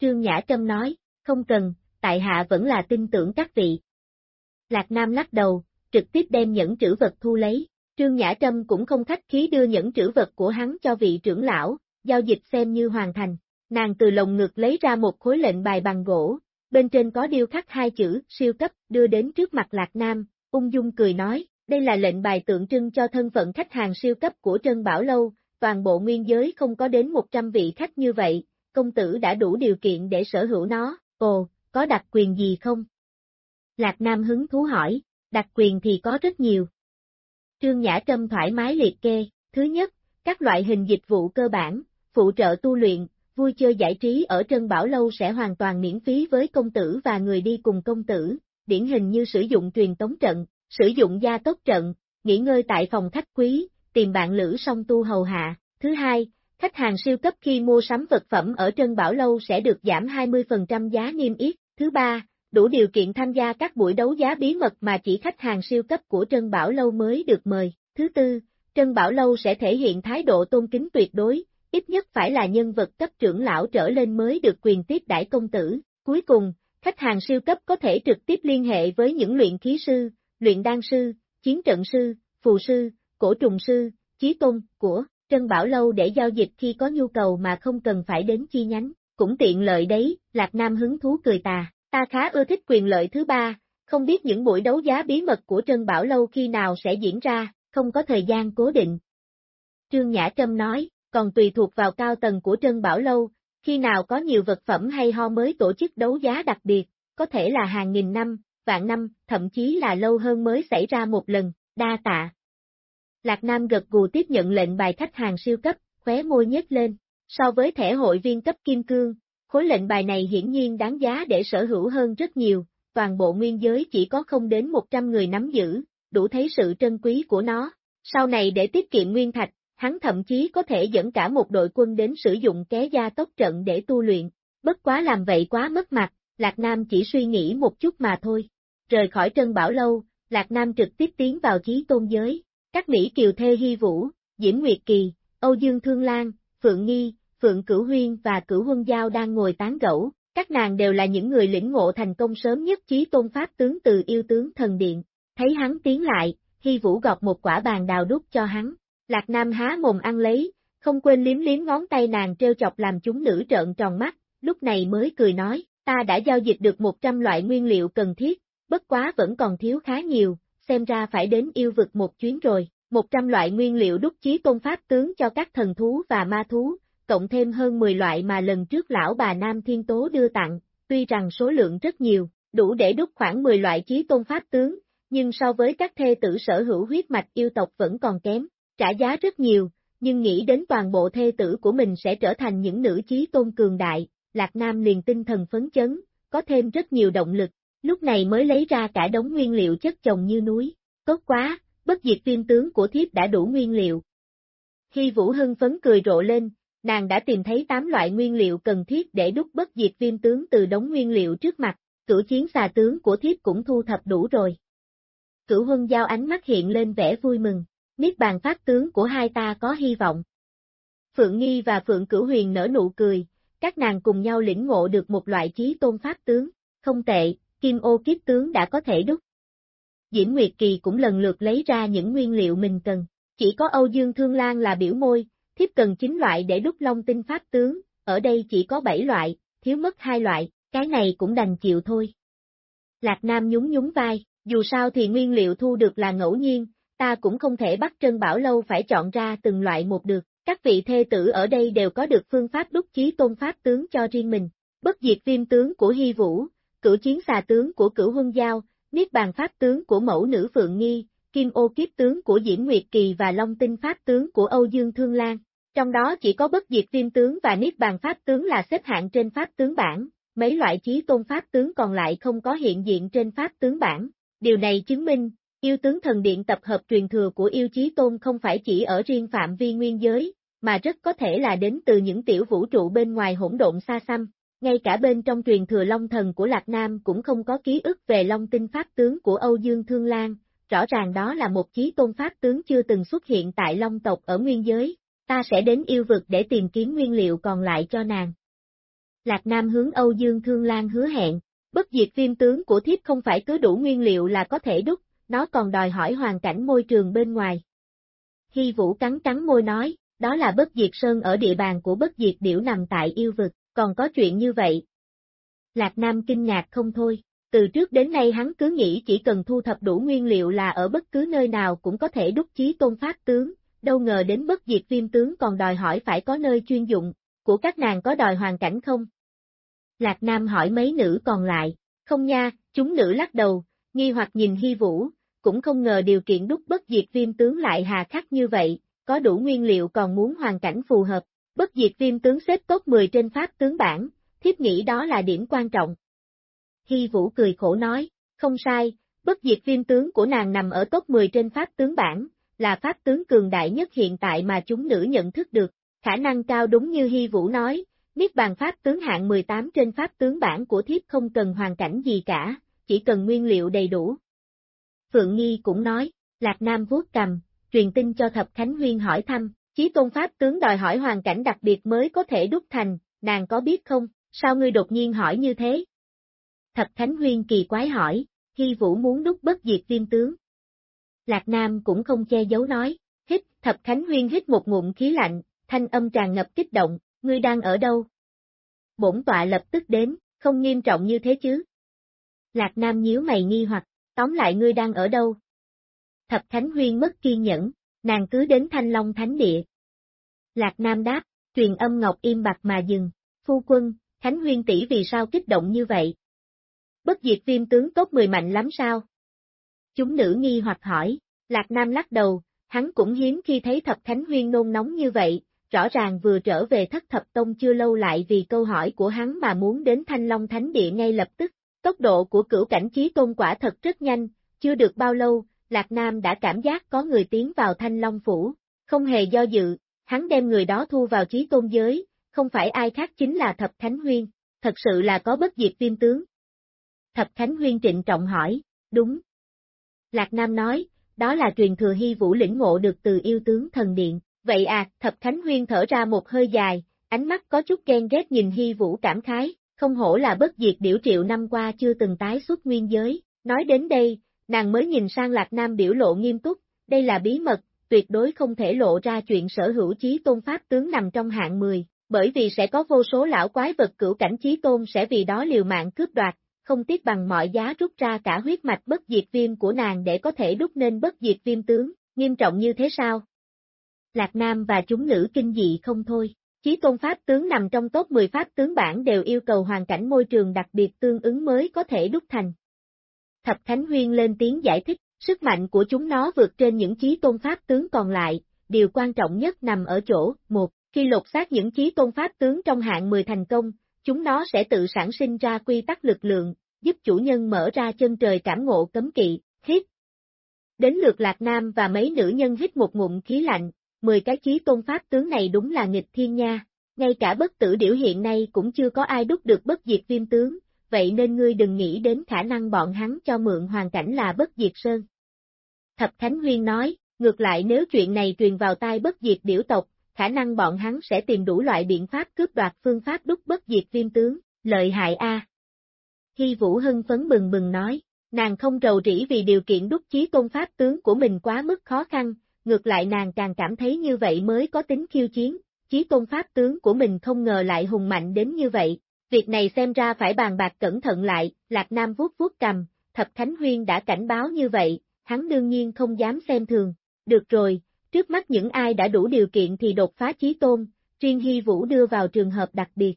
Trương Nhã Trâm nói, không cần, tại hạ vẫn là tin tưởng các vị. Lạc Nam lắc đầu, trực tiếp đem nhẫn trữ vật thu lấy, Trương Nhã Trâm cũng không khách khí đưa nhẫn trữ vật của hắn cho vị trưởng lão, giao dịch xem như hoàn thành. Nàng từ lồng ngực lấy ra một khối lệnh bài bằng gỗ, bên trên có điêu khắc hai chữ siêu cấp đưa đến trước mặt Lạc Nam, ung dung cười nói, đây là lệnh bài tượng trưng cho thân phận khách hàng siêu cấp của Trân Bảo Lâu, toàn bộ nguyên giới không có đến 100 vị khách như vậy, công tử đã đủ điều kiện để sở hữu nó, ồ, có đặc quyền gì không? Lạc Nam hứng thú hỏi, đặc quyền thì có rất nhiều. Trương Nhã Trâm thoải mái liệt kê, thứ nhất, các loại hình dịch vụ cơ bản, phụ trợ tu luyện, vui chơi giải trí ở Trân Bảo Lâu sẽ hoàn toàn miễn phí với công tử và người đi cùng công tử, điển hình như sử dụng truyền tống trận, sử dụng gia tốc trận, nghỉ ngơi tại phòng khách quý, tìm bạn lữ song tu hầu hạ. Thứ hai, khách hàng siêu cấp khi mua sắm vật phẩm ở Trân Bảo Lâu sẽ được giảm 20% giá niêm yết. Thứ ba, đủ điều kiện tham gia các buổi đấu giá bí mật mà chỉ khách hàng siêu cấp của Trân Bảo Lâu mới được mời. Thứ tư, Trân Bảo Lâu sẽ thể hiện thái độ tôn kính tuyệt đối, ít nhất phải là nhân vật cấp trưởng lão trở lên mới được quyền tiếp đãi công tử. Cuối cùng, khách hàng siêu cấp có thể trực tiếp liên hệ với những luyện khí sư, luyện đan sư, chiến trận sư, phù sư, cổ trùng sư, chí tôn của Trân Bảo Lâu để giao dịch khi có nhu cầu mà không cần phải đến chi nhánh, cũng tiện lợi đấy, Lạc Nam hứng thú cười tà, ta khá ưa thích quyền lợi thứ ba, không biết những buổi đấu giá bí mật của Trân Bảo Lâu khi nào sẽ diễn ra, không có thời gian cố định. Trương Nhã Trâm nói, còn tùy thuộc vào cao tầng của Trân Bảo Lâu, khi nào có nhiều vật phẩm hay ho mới tổ chức đấu giá đặc biệt, có thể là hàng nghìn năm, vạn năm, thậm chí là lâu hơn mới xảy ra một lần, đa tạ. Lạc Nam gật gù tiếp nhận lệnh bài khách hàng siêu cấp, khóe môi nhếch lên, so với thẻ hội viên cấp kim cương, khối lệnh bài này hiển nhiên đáng giá để sở hữu hơn rất nhiều, toàn bộ nguyên giới chỉ có không đến 100 người nắm giữ, đủ thấy sự trân quý của nó. Sau này để tiết kiệm nguyên thạch, hắn thậm chí có thể dẫn cả một đội quân đến sử dụng ké gia tốc trận để tu luyện, bất quá làm vậy quá mất mặt, Lạc Nam chỉ suy nghĩ một chút mà thôi. Rời khỏi Trân Bảo Lâu, Lạc Nam trực tiếp tiến vào chí tôn giới, các Mỹ Kiều Thê Hy Vũ, Diễm Nguyệt Kỳ, Âu Dương Thương Lan, Phượng Nghi, Phượng Cửu Huyên và Cửu Huân Giao đang ngồi tán gẫu, các nàng đều là những người lĩnh ngộ thành công sớm nhất chí tôn pháp tướng từ yêu tướng thần điện. Thấy hắn tiến lại, Hy Vũ gọt một quả bàn đào đúc cho hắn, Lạc Nam há mồm ăn lấy, không quên liếm liếm ngón tay nàng treo chọc làm chúng nữ trợn tròn mắt, lúc này mới cười nói, ta đã giao dịch được 100 loại nguyên liệu cần thiết, bất quá vẫn còn thiếu khá nhiều, xem ra phải đến yêu vực một chuyến rồi. 100 loại nguyên liệu đúc chí tôn pháp tướng cho các thần thú và ma thú, cộng thêm hơn 10 loại mà lần trước lão bà Nam Thiên Tố đưa tặng, tuy rằng số lượng rất nhiều, đủ để đúc khoảng 10 loại chí tôn pháp tướng, nhưng so với các thê tử sở hữu huyết mạch yêu tộc vẫn còn kém, trả giá rất nhiều, nhưng nghĩ đến toàn bộ thê tử của mình sẽ trở thành những nữ chí tôn cường đại, Lạc Nam liền tinh thần phấn chấn, có thêm rất nhiều động lực, lúc này mới lấy ra cả đống nguyên liệu chất chồng như núi, tốt quá, bất diệt viêm tướng của thiếp đã đủ nguyên liệu. Khi Vũ Hưng phấn cười rộ lên, nàng đã tìm thấy 8 loại nguyên liệu cần thiết để đúc bất diệt viêm tướng từ đống nguyên liệu trước mặt, cửu chiến xà tướng của thiếp cũng thu thập đủ rồi. Cửu huân giao ánh mắt hiện lên vẻ vui mừng, niết bàn pháp tướng của hai ta có hy vọng. Phượng Nghi và Phượng Cửu Huyền nở nụ cười, các nàng cùng nhau lĩnh ngộ được một loại trí tôn pháp tướng, không tệ, kim ô kiếp tướng đã có thể đúc. Diễm Nguyệt Kỳ cũng lần lượt lấy ra những nguyên liệu mình cần, chỉ có Âu Dương Thương Lan là biểu môi, thiếp cần 9 loại để đúc long tinh pháp tướng, ở đây chỉ có 7 loại, thiếu mất hai loại, cái này cũng đành chịu thôi. Lạc Nam nhún nhún vai, dù sao thì nguyên liệu thu được là ngẫu nhiên, ta cũng không thể bắt Trân Bảo Lâu phải chọn ra từng loại một được, các vị thê tử ở đây đều có được phương pháp đúc chí tôn pháp tướng cho riêng mình, bất diệt viêm tướng của Hy Vũ, cửu chiến xà tướng của cửu huân giao, niết bàn pháp tướng của mẫu nữ Phượng Nghi, kim ô kiếp tướng của Diễm Nguyệt Kỳ và Long tinh pháp tướng của Âu Dương Thương Lan. Trong đó chỉ có bất diệt viêm tướng và niết bàn pháp tướng là xếp hạng trên pháp tướng bản, mấy loại chí tôn pháp tướng còn lại không có hiện diện trên pháp tướng bản. Điều này chứng minh, yêu tướng thần điện tập hợp truyền thừa của yêu chí tôn không phải chỉ ở riêng phạm vi nguyên giới, mà rất có thể là đến từ những tiểu vũ trụ bên ngoài hỗn độn xa xăm. Ngay cả bên trong truyền thừa Long Thần của Lạc Nam cũng không có ký ức về Long tinh pháp tướng của Âu Dương Thương Lan, rõ ràng đó là một chí tôn pháp tướng chưa từng xuất hiện tại Long tộc ở nguyên giới, ta sẽ đến yêu vực để tìm kiếm nguyên liệu còn lại cho nàng. Lạc Nam hướng Âu Dương Thương Lan hứa hẹn, bất diệt viêm tướng của thiếp không phải cứ đủ nguyên liệu là có thể đúc, nó còn đòi hỏi hoàn cảnh môi trường bên ngoài. Hy Vũ cắn cắn môi nói, đó là bất diệt sơn ở địa bàn của bất diệt điểu nằm tại yêu vực, còn có chuyện như vậy. Lạc Nam kinh ngạc không thôi, từ trước đến nay hắn cứ nghĩ chỉ cần thu thập đủ nguyên liệu là ở bất cứ nơi nào cũng có thể đúc chí tôn pháp tướng, đâu ngờ đến bất diệt viêm tướng còn đòi hỏi phải có nơi chuyên dụng, của các nàng có đòi hoàn cảnh không? Lạc Nam hỏi mấy nữ còn lại, không nha, chúng nữ lắc đầu, nghi hoặc nhìn Hy Vũ, cũng không ngờ điều kiện đúc bất diệt viêm tướng lại hà khắc như vậy, có đủ nguyên liệu còn muốn hoàn cảnh phù hợp, bất diệt viêm tướng xếp tốt 10 trên pháp tướng bản, thiếp nghĩ đó là điểm quan trọng. Hy Vũ cười khổ nói, không sai, bất diệt viêm tướng của nàng nằm ở top 10 trên pháp tướng bản, là pháp tướng cường đại nhất hiện tại mà chúng nữ nhận thức được, khả năng cao đúng như Hy Vũ nói, Niết bàn pháp tướng hạng 18 trên pháp tướng bản của thiếp không cần hoàn cảnh gì cả, chỉ cần nguyên liệu đầy đủ. Phượng Nghi cũng nói, Lạc Nam vuốt cầm, truyền tin cho Thập Khánh Huyên hỏi thăm, chí tôn pháp tướng đòi hỏi hoàn cảnh đặc biệt mới có thể đúc thành, nàng có biết không, sao ngươi đột nhiên hỏi như thế? Thập Thánh Huyên kỳ quái hỏi, Hy Vũ muốn đúc bất diệt viêm tướng. Lạc Nam cũng không che giấu nói, hít, Thập Khánh Huyên hít một ngụm khí lạnh, thanh âm tràn ngập kích động, ngươi đang ở đâu? Bổn tọa lập tức đến, không nghiêm trọng như thế chứ? Lạc Nam nhíu mày nghi hoặc, tóm lại ngươi đang ở đâu? Thập Khánh Huyên mất kiên nhẫn, nàng cứ đến Thanh Long Thánh Địa. Lạc Nam đáp, truyền âm ngọc im bặt mà dừng, phu quân, thánh Huyên tỷ vì sao kích động như vậy? Bất diệt viêm tướng tốt 10 mạnh lắm sao? Chúng nữ nghi hoặc hỏi, Lạc Nam lắc đầu, hắn cũng hiếm khi thấy Thập thánh Huyên nôn nóng như vậy, rõ ràng vừa trở về thất thập tông chưa lâu lại vì câu hỏi của hắn mà muốn đến Thanh Long Thánh Địa ngay lập tức. Tốc độ của cửu cảnh trí tôn quả thật rất nhanh, chưa được bao lâu, Lạc Nam đã cảm giác có người tiến vào Thanh Long Phủ, không hề do dự, hắn đem người đó thu vào trí tôn giới, không phải ai khác chính là Thập Khánh Huyên, thật sự là có bất diệt viêm tướng. Thập Khánh Huyên trịnh trọng hỏi, đúng. Lạc Nam nói, đó là truyền thừa hy vũ lĩnh ngộ được từ yêu tướng thần điện, vậy à, Thập Khánh Huyên thở ra một hơi dài, ánh mắt có chút ghen ghét nhìn hy vũ cảm khái, không hổ là bất diệt điểu triệu năm qua chưa từng tái xuất nguyên giới, nói đến đây, nàng mới nhìn sang Lạc Nam biểu lộ nghiêm túc, đây là bí mật, tuyệt đối không thể lộ ra chuyện sở hữu chí tôn pháp tướng nằm trong hạng 10, bởi vì sẽ có vô số lão quái vật cửu cảnh chí tôn sẽ vì đó liều mạng cướp đoạt, không tiếc bằng mọi giá rút ra cả huyết mạch bất diệt viêm của nàng để có thể đúc nên bất diệt viêm tướng, nghiêm trọng như thế sao? Lạc Nam và chúng nữ kinh dị không thôi, Chí tôn pháp tướng nằm trong top 10 pháp tướng bản đều yêu cầu hoàn cảnh môi trường đặc biệt tương ứng mới có thể đúc thành. Thập Thánh Huyên lên tiếng giải thích, sức mạnh của chúng nó vượt trên những chí tôn pháp tướng còn lại, điều quan trọng nhất nằm ở chỗ, một, khi lột xác những chí tôn pháp tướng trong hạng 10 thành công, chúng nó sẽ tự sản sinh ra quy tắc lực lượng, giúp chủ nhân mở ra chân trời cảm ngộ cấm kỵ, hít. Đến lượt Lạc Nam và mấy nữ nhân hít một ngụm khí lạnh, 10 cái chí tôn pháp tướng này đúng là nghịch thiên nha, ngay cả bất tử điểu hiện nay cũng chưa có ai đúc được bất diệt viêm tướng, vậy nên ngươi đừng nghĩ đến khả năng bọn hắn cho mượn hoàn cảnh là bất diệt sơn. Thập Thánh Huyên nói, ngược lại nếu chuyện này truyền vào tai bất diệt điểu tộc, khả năng bọn hắn sẽ tìm đủ loại biện pháp cướp đoạt phương pháp đúc bất diệt viêm tướng, lợi hại a. Hy Vũ hưng phấn bừng bừng nói, nàng không rầu rĩ vì điều kiện đúc chí tôn pháp tướng của mình quá mức khó khăn, ngược lại nàng càng cảm thấy như vậy mới có tính khiêu chiến, chí tôn pháp tướng của mình không ngờ lại hùng mạnh đến như vậy. Việc này xem ra phải bàn bạc cẩn thận lại, Lạc Nam vuốt vuốt cầm, Thập Thánh Huyên đã cảnh báo như vậy, hắn đương nhiên không dám xem thường. Được rồi, trước mắt những ai đã đủ điều kiện thì đột phá chí tôn, riêng Hy Vũ đưa vào trường hợp đặc biệt.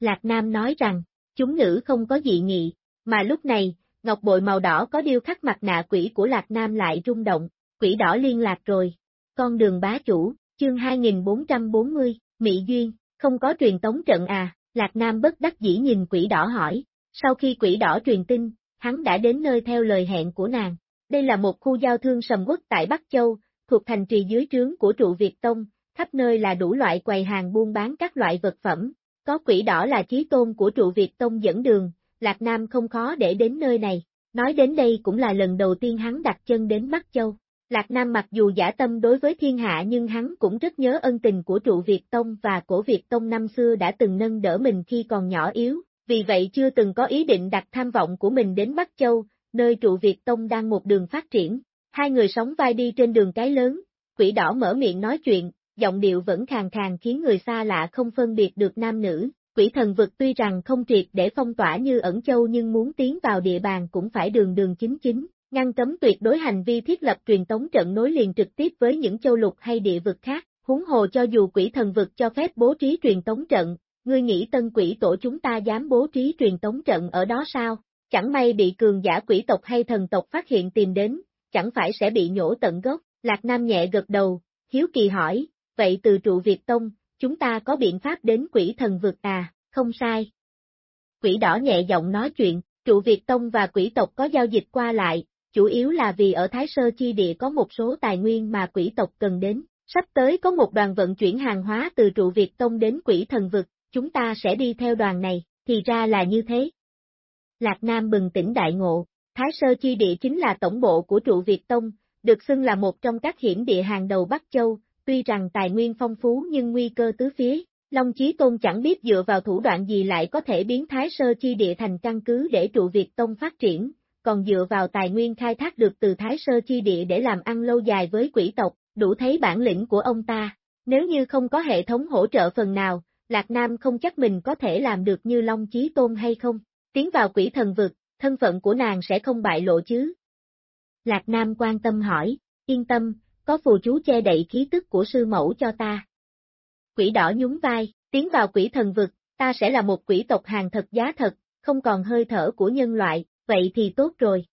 Lạc Nam nói rằng, chúng nữ không có dị nghị, mà lúc này, ngọc bội màu đỏ có điêu khắc mặt nạ quỷ của Lạc Nam lại rung động, quỷ đỏ liên lạc rồi. Con đường bá chủ, chương 2440, Mỹ Duyên, không có truyền tống trận à, Lạc Nam bất đắc dĩ nhìn quỷ đỏ hỏi. Sau khi quỷ đỏ truyền tin, hắn đã đến nơi theo lời hẹn của nàng. Đây là một khu giao thương sầm quốc tại Bắc Châu, thuộc thành trì dưới trướng của trụ Việt Tông, khắp nơi là đủ loại quầy hàng buôn bán các loại vật phẩm. Có quỷ đỏ là chí tôn của trụ Việt Tông dẫn đường, Lạc Nam không khó để đến nơi này. Nói đến đây cũng là lần đầu tiên hắn đặt chân đến Bắc Châu. Lạc Nam mặc dù giả tâm đối với thiên hạ nhưng hắn cũng rất nhớ ân tình của trụ Việt Tông và cổ Việt Tông năm xưa đã từng nâng đỡ mình khi còn nhỏ yếu, vì vậy chưa từng có ý định đặt tham vọng của mình đến Bắc Châu, nơi trụ Việt Tông đang một đường phát triển. Hai người sống vai đi trên đường cái lớn, quỷ đỏ mở miệng nói chuyện, giọng điệu vẫn khàn khàn khiến người xa lạ không phân biệt được nam nữ. Quỷ thần vực tuy rằng không triệt để phong tỏa như ẩn châu nhưng muốn tiến vào địa bàn cũng phải đường đường chính chính, ngăn cấm tuyệt đối hành vi thiết lập truyền tống trận nối liền trực tiếp với những châu lục hay địa vực khác, huống hồ cho dù quỷ thần vực cho phép bố trí truyền tống trận, ngươi nghĩ tân quỷ tổ chúng ta dám bố trí truyền tống trận ở đó sao? Chẳng may bị cường giả quỷ tộc hay thần tộc phát hiện tìm đến, chẳng phải sẽ bị nhổ tận gốc, Lạc Nam nhẹ gật đầu, hiếu kỳ hỏi, vậy từ trụ Việt Tông, chúng ta có biện pháp đến quỷ thần vực à, không sai. Quỷ đỏ nhẹ giọng nói chuyện, trụ Việt Tông và quỷ tộc có giao dịch qua lại, chủ yếu là vì ở Thái Sơ Chi Địa có một số tài nguyên mà quỷ tộc cần đến. Sắp tới có một đoàn vận chuyển hàng hóa từ trụ Việt Tông đến quỷ thần vực, chúng ta sẽ đi theo đoàn này, thì ra là như thế. Lạc Nam bừng tỉnh đại ngộ, Thái Sơ Chi Địa chính là tổng bộ của trụ Việt Tông, được xưng là một trong các hiểm địa hàng đầu Bắc Châu, tuy rằng tài nguyên phong phú nhưng nguy cơ tứ phía. Long Chí Tôn chẳng biết dựa vào thủ đoạn gì lại có thể biến Thái Sơ Chi Địa thành căn cứ để trụ Việt Tông phát triển, còn dựa vào tài nguyên khai thác được từ Thái Sơ Chi Địa để làm ăn lâu dài với quỷ tộc, đủ thấy bản lĩnh của ông ta. Nếu như không có hệ thống hỗ trợ phần nào, Lạc Nam không chắc mình có thể làm được như Long Chí Tôn hay không. Tiến vào quỷ thần vực, thân phận của nàng sẽ không bại lộ chứ. Lạc Nam quan tâm hỏi, yên tâm, có phù chú che đậy khí tức của sư mẫu cho ta. Quỷ đỏ nhún vai, tiến vào quỷ thần vực, ta sẽ là một quỷ tộc hàng thật giá thật, không còn hơi thở của nhân loại, vậy thì tốt rồi.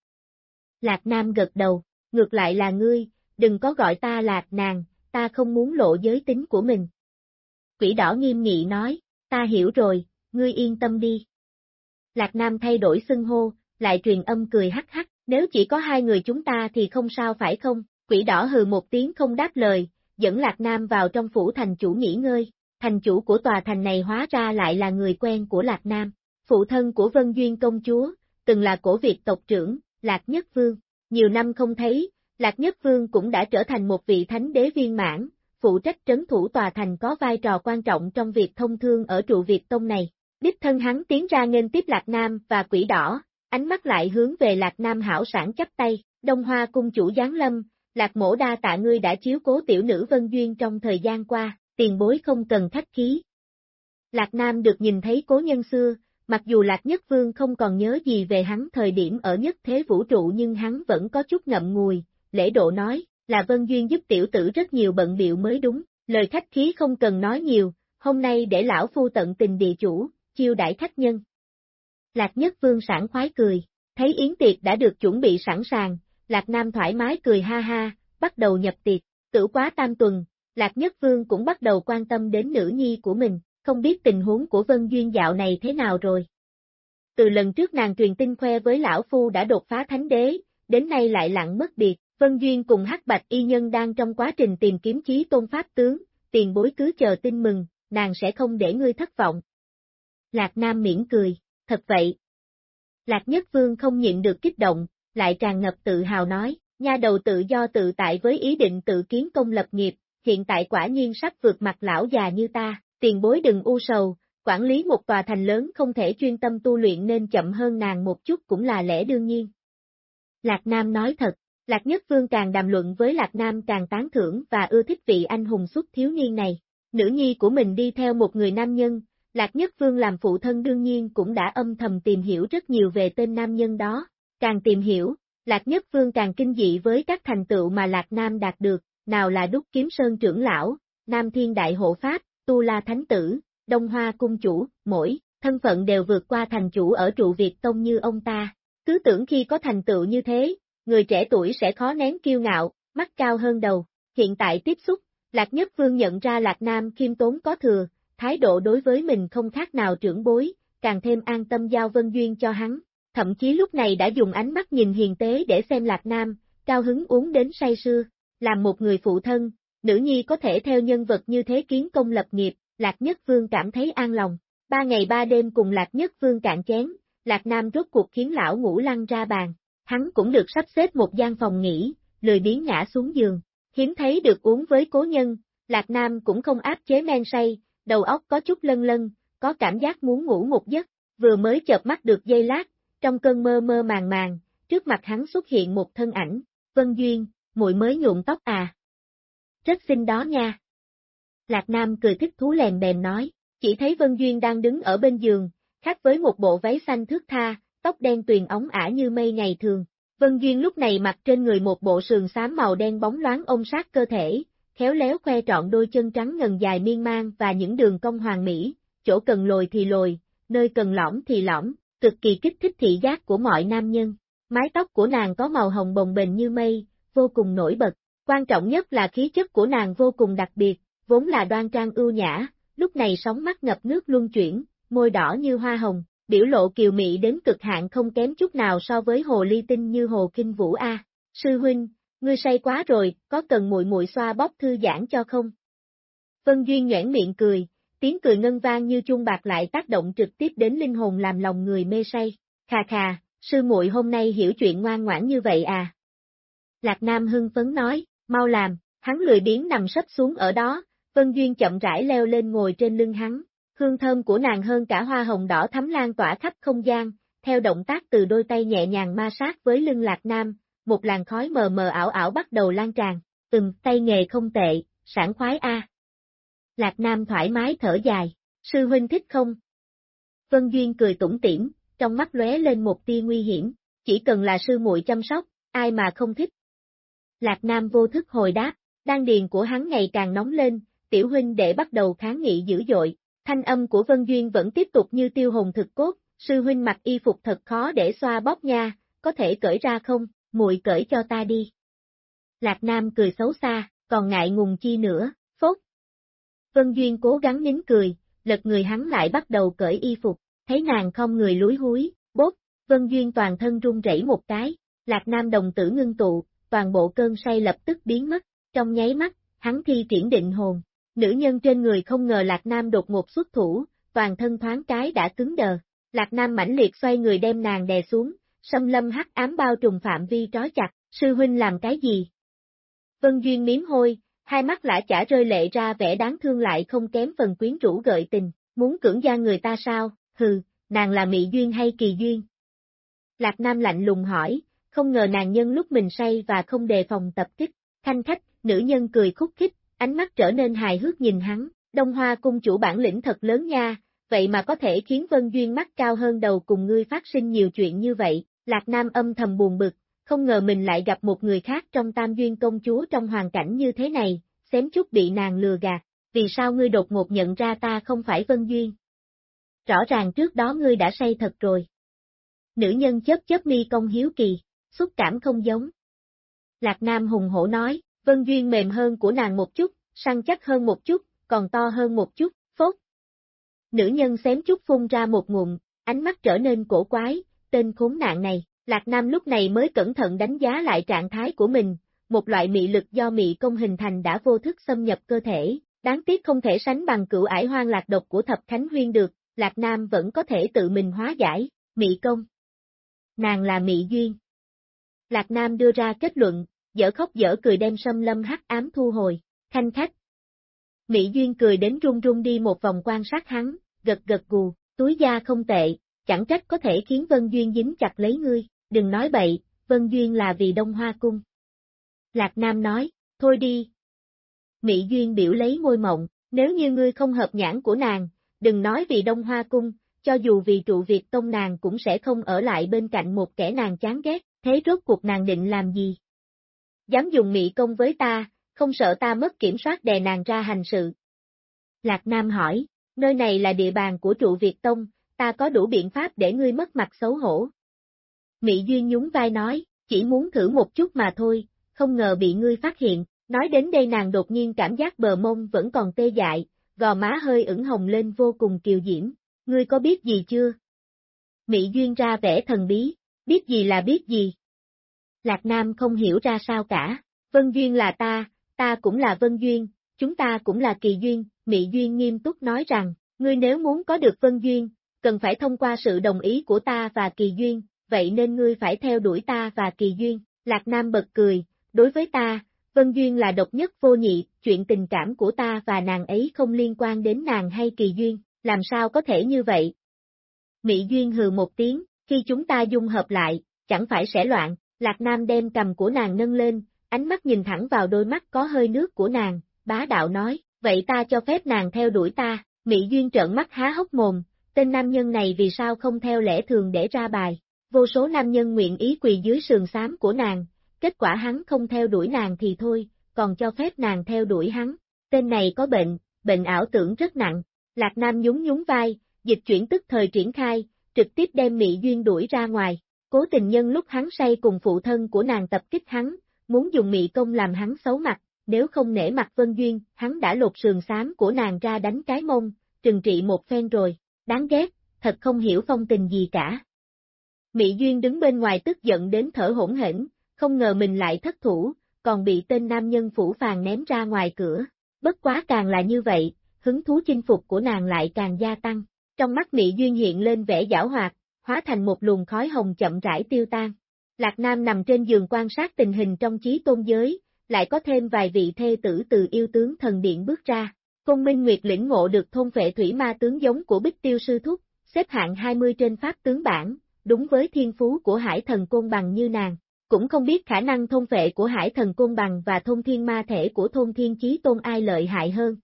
Lạc Nam gật đầu, ngược lại là ngươi, đừng có gọi ta Lạc nàng, ta không muốn lộ giới tính của mình. Quỷ đỏ nghiêm nghị nói, ta hiểu rồi, ngươi yên tâm đi. Lạc Nam thay đổi xưng hô, lại truyền âm cười hắc hắc, nếu chỉ có hai người chúng ta thì không sao phải không, quỷ đỏ hừ một tiếng không đáp lời, dẫn Lạc Nam vào trong phủ thành chủ nghỉ ngơi, thành chủ của tòa thành này hóa ra lại là người quen của Lạc Nam, phụ thân của Vân Duyên công chúa, từng là cổ Việt tộc trưởng, Lạc Nhất Vương. Nhiều năm không thấy, Lạc Nhất Vương cũng đã trở thành một vị thánh đế viên mãn, phụ trách trấn thủ tòa thành có vai trò quan trọng trong việc thông thương ở trụ Việt Tông này. Đích thân hắn tiến ra nghênh tiếp Lạc Nam và quỷ đỏ, ánh mắt lại hướng về Lạc Nam hảo sản chắp tay, Đông Hoa cung chủ Giáng Lâm, Lạc mổ đa tạ ngươi đã chiếu cố tiểu nữ Vân Duyên trong thời gian qua, tiền bối không cần khách khí. Lạc Nam được nhìn thấy cố nhân xưa, Mặc dù Lạc Nhất Vương không còn nhớ gì về hắn thời điểm ở nhất thế vũ trụ nhưng hắn vẫn có chút ngậm ngùi, lễ độ nói, là Vân Duyên giúp tiểu tử rất nhiều bận biệu mới đúng, lời khách khí không cần nói nhiều, hôm nay để lão phu tận tình địa chủ, chiêu đãi khách nhân. Lạc Nhất Vương sảng khoái cười, thấy yến tiệc đã được chuẩn bị sẵn sàng, Lạc Nam thoải mái cười ha ha, bắt đầu nhập tiệc, tử quá tam tuần, Lạc Nhất Vương cũng bắt đầu quan tâm đến nữ nhi của mình, không biết tình huống của Vân Duyên dạo này thế nào rồi. Từ lần trước nàng truyền tin khoe với lão phu đã đột phá thánh đế, đến nay lại lặng mất biệt, Vân Duyên cùng hắc bạch y nhân đang trong quá trình tìm kiếm chí tôn pháp tướng, tiền bối cứ chờ tin mừng, nàng sẽ không để ngươi thất vọng. Lạc Nam miễn cười, thật vậy. Lạc Nhất Vương không nhịn được kích động, lại tràn ngập tự hào nói, nha đầu tự do tự tại với ý định tự kiến công lập nghiệp, hiện tại quả nhiên sắp vượt mặt lão già như ta, tiền bối đừng u sầu, quản lý một tòa thành lớn không thể chuyên tâm tu luyện nên chậm hơn nàng một chút cũng là lẽ đương nhiên. Lạc Nam nói thật, Lạc Nhất Vương càng đàm luận với Lạc Nam càng tán thưởng và ưa thích vị anh hùng xuất thiếu niên này. Nữ nhi của mình đi theo một người nam nhân, Lạc Nhất Vương làm phụ thân đương nhiên cũng đã âm thầm tìm hiểu rất nhiều về tên nam nhân đó. Càng tìm hiểu, Lạc Nhất Vương càng kinh dị với các thành tựu mà Lạc Nam đạt được, nào là đúc kiếm sơn trưởng lão, Nam Thiên Đại Hộ Pháp, Tu La Thánh Tử, Đông Hoa Cung Chủ, mỗi thân phận đều vượt qua thành chủ ở trụ Việt Tông như ông ta. Cứ tưởng khi có thành tựu như thế, người trẻ tuổi sẽ khó nén kiêu ngạo, mắt cao hơn đầu. Hiện tại tiếp xúc, Lạc Nhất Vương nhận ra Lạc Nam khiêm tốn có thừa, thái độ đối với mình không khác nào trưởng bối, càng thêm an tâm giao vân duyên cho hắn. Thậm chí lúc này đã dùng ánh mắt nhìn hiền tế để xem Lạc Nam, cao hứng uống đến say sưa. Làm một người phụ thân, nữ nhi có thể theo nhân vật như thế kiến công lập nghiệp, Lạc Nhất Vương cảm thấy an lòng. Ba ngày ba đêm cùng Lạc Nhất Vương cạn chén, Lạc Nam rốt cuộc khiến lão ngủ lăn ra bàn. Hắn cũng được sắp xếp một gian phòng nghỉ, lười biến ngã xuống giường. Hiếm thấy được uống với cố nhân, Lạc Nam cũng không áp chế men say, đầu óc có chút lân lân, có cảm giác muốn ngủ một giấc, vừa mới chợp mắt được giây lát, trong cơn mơ mơ màng màng, trước mặt hắn xuất hiện một thân ảnh, Vân Duyên, muội mới nhuộm tóc à. Rất xinh đó nha. Lạc Nam cười thích thú lèn bèn nói, chỉ thấy Vân Duyên đang đứng ở bên giường, khác với một bộ váy xanh thước tha, tóc đen tuyền ống ả như mây ngày thường. Vân Duyên lúc này mặc trên người một bộ sườn xám màu đen bóng loáng ôm sát cơ thể, khéo léo khoe trọn đôi chân trắng ngần dài miên man và những đường cong hoàng mỹ, chỗ cần lồi thì lồi, nơi cần lõm thì lõm, cực kỳ kích thích thị giác của mọi nam nhân. Mái tóc của nàng có màu hồng bồng bềnh như mây, vô cùng nổi bật. Quan trọng nhất là khí chất của nàng vô cùng đặc biệt, vốn là đoan trang ưu nhã, lúc này sóng mắt ngập nước luân chuyển, môi đỏ như hoa hồng, biểu lộ kiều mị đến cực hạn không kém chút nào so với hồ ly tinh như hồ kinh vũ A. Sư huynh, ngươi say quá rồi, có cần muội muội xoa bóp thư giãn cho không? Vân Duyên nhoảng miệng cười, tiếng cười ngân vang như chuông bạc lại tác động trực tiếp đến linh hồn làm lòng người mê say. Khà khà, sư muội hôm nay hiểu chuyện ngoan ngoãn như vậy à? Lạc Nam hưng phấn nói, mau làm, hắn lười biến nằm sấp xuống ở đó, Vân Duyên chậm rãi leo lên ngồi trên lưng hắn, hương thơm của nàng hơn cả hoa hồng đỏ thắm lan tỏa khắp không gian, theo động tác từ đôi tay nhẹ nhàng ma sát với lưng Lạc Nam, một làn khói mờ mờ ảo ảo bắt đầu lan tràn, ừm, tay nghề không tệ, sảng khoái a. Lạc Nam thoải mái thở dài, sư huynh thích không? Vân Duyên cười tủm tỉm, trong mắt lóe lên một tia nguy hiểm, chỉ cần là sư muội chăm sóc, ai mà không thích. Lạc Nam vô thức hồi đáp, đan điền của hắn ngày càng nóng lên, tiểu huynh để bắt đầu kháng nghị dữ dội, thanh âm của Vân Duyên vẫn tiếp tục như tiêu hồn thực cốt, sư huynh mặc y phục thật khó để xoa bóp nha, có thể cởi ra không, muội cởi cho ta đi. Lạc Nam cười xấu xa, còn ngại ngùng chi nữa, phốt. Vân Duyên cố gắng nín cười, lật người hắn lại bắt đầu cởi y phục, thấy nàng không người lúi húi, bốt, Vân Duyên toàn thân run rẩy một cái, Lạc Nam đồng tử ngưng tụ, toàn bộ cơn say lập tức biến mất, trong nháy mắt, hắn thi triển định hồn. Nữ nhân trên người không ngờ Lạc Nam đột ngột xuất thủ, toàn thân thoáng cái đã cứng đờ. Lạc Nam mãnh liệt xoay người đem nàng đè xuống, xâm lâm hắc ám bao trùm phạm vi trói chặt, sư huynh làm cái gì? Vân Duyên miếm hôi, hai mắt lã chả rơi lệ ra vẻ đáng thương lại không kém phần quyến rũ gợi tình, muốn cưỡng gian người ta sao, hừ, nàng là mị duyên hay kỳ duyên? Lạc Nam lạnh lùng hỏi, không ngờ nàng nhân lúc mình say và không đề phòng tập kích, thanh khách, nữ nhân cười khúc khích, ánh mắt trở nên hài hước nhìn hắn, Đông Hoa cung chủ bản lĩnh thật lớn nha, vậy mà có thể khiến Vân Duyên mắt cao hơn đầu cùng ngươi phát sinh nhiều chuyện như vậy, Lạc Nam âm thầm buồn bực, không ngờ mình lại gặp một người khác trong tam duyên công chúa trong hoàn cảnh như thế này, xém chút bị nàng lừa gạt, vì sao ngươi đột ngột nhận ra ta không phải Vân Duyên? Rõ ràng trước đó ngươi đã say thật rồi. Nữ nhân chớp chớp mi công hiếu kỳ, xúc cảm không giống. Lạc Nam hùng hổ nói, Vân Duyên mềm hơn của nàng một chút, săn chắc hơn một chút, còn to hơn một chút, phốt. Nữ nhân xém chút phun ra một ngụm, ánh mắt trở nên cổ quái, tên khốn nạn này, Lạc Nam lúc này mới cẩn thận đánh giá lại trạng thái của mình, một loại mị lực do mị công hình thành đã vô thức xâm nhập cơ thể, đáng tiếc không thể sánh bằng cựu ải hoang lạc độc của Thập Khánh Huyên được, Lạc Nam vẫn có thể tự mình hóa giải, mị công. Nàng là mị duyên. Lạc Nam đưa ra kết luận, dở khóc dở cười đem sâm lâm hắc ám thu hồi, thanh khách. Mỹ Duyên cười đến run run đi một vòng quan sát hắn, gật gật gù, túi da không tệ, chẳng trách có thể khiến Vân Duyên dính chặt lấy ngươi, đừng nói bậy, Vân Duyên là vì Đông Hoa Cung. Lạc Nam nói, thôi đi. Mỹ Duyên biểu lấy môi mộng, nếu như ngươi không hợp nhãn của nàng, đừng nói vì Đông Hoa Cung, cho dù vì trụ việc tông nàng cũng sẽ không ở lại bên cạnh một kẻ nàng chán ghét, thế rốt cuộc nàng định làm gì? Dám dùng mỹ công với ta, không sợ ta mất kiểm soát đè nàng ra hành sự. Lạc Nam hỏi, nơi này là địa bàn của trụ Việt Tông, ta có đủ biện pháp để ngươi mất mặt xấu hổ. Mỹ Duyên nhún vai nói, chỉ muốn thử một chút mà thôi, không ngờ bị ngươi phát hiện, nói đến đây nàng đột nhiên cảm giác bờ mông vẫn còn tê dại, gò má hơi ửng hồng lên vô cùng kiều diễm, ngươi có biết gì chưa? Mỹ Duyên ra vẻ thần bí, biết gì là biết gì. Lạc Nam không hiểu ra sao cả, Vân Duyên là ta, ta cũng là Vân Duyên, chúng ta cũng là kỳ duyên, Mỹ Duyên nghiêm túc nói rằng, ngươi nếu muốn có được Vân Duyên, cần phải thông qua sự đồng ý của ta và kỳ duyên, vậy nên ngươi phải theo đuổi ta và kỳ duyên. Lạc Nam bật cười, đối với ta, Vân Duyên là độc nhất vô nhị, chuyện tình cảm của ta và nàng ấy không liên quan đến nàng hay kỳ duyên, làm sao có thể như vậy? Mỹ Duyên hừ một tiếng, khi chúng ta dung hợp lại, chẳng phải sẽ loạn, Lạc Nam đem cầm của nàng nâng lên, ánh mắt nhìn thẳng vào đôi mắt có hơi nước của nàng, bá đạo nói, vậy ta cho phép nàng theo đuổi ta, Mỹ Duyên trợn mắt há hốc mồm, tên nam nhân này vì sao không theo lẽ thường để ra bài, vô số nam nhân nguyện ý quỳ dưới sườn xám của nàng, kết quả hắn không theo đuổi nàng thì thôi, còn cho phép nàng theo đuổi hắn, tên này có bệnh, bệnh ảo tưởng rất nặng, Lạc Nam nhún nhún vai, dịch chuyển tức thời triển khai, trực tiếp đem Mỹ Duyên đuổi ra ngoài, cố tình nhân lúc hắn say cùng phụ thân của nàng tập kích hắn, muốn dùng Mỹ công làm hắn xấu mặt, nếu không nể mặt Vân Duyên, hắn đã lột sườn xám của nàng ra đánh cái mông, trừng trị một phen rồi, đáng ghét, thật không hiểu phong tình gì cả. Mỹ Duyên đứng bên ngoài tức giận đến thở hỗn hển, không ngờ mình lại thất thủ, còn bị tên nam nhân phủ phàng ném ra ngoài cửa. Bất quá càng là như vậy, hứng thú chinh phục của nàng lại càng gia tăng. Trong mắt Mỹ Duyên hiện lên vẻ giảo hoạt, hóa thành một luồng khói hồng chậm rãi tiêu tan. Lạc Nam nằm trên giường quan sát tình hình trong trí tôn giới, lại có thêm vài vị thê tử từ yêu tướng thần điện bước ra. Công Minh Nguyệt lĩnh ngộ được thôn vệ thủy ma tướng giống của Bích Tiêu Sư Thúc, xếp hạng 20 trên pháp tướng bản, đúng với thiên phú của hải thần côn bằng như nàng. Cũng không biết khả năng thôn vệ của hải thần côn bằng và thôn thiên ma thể của thôn thiên chí tôn ai lợi hại hơn.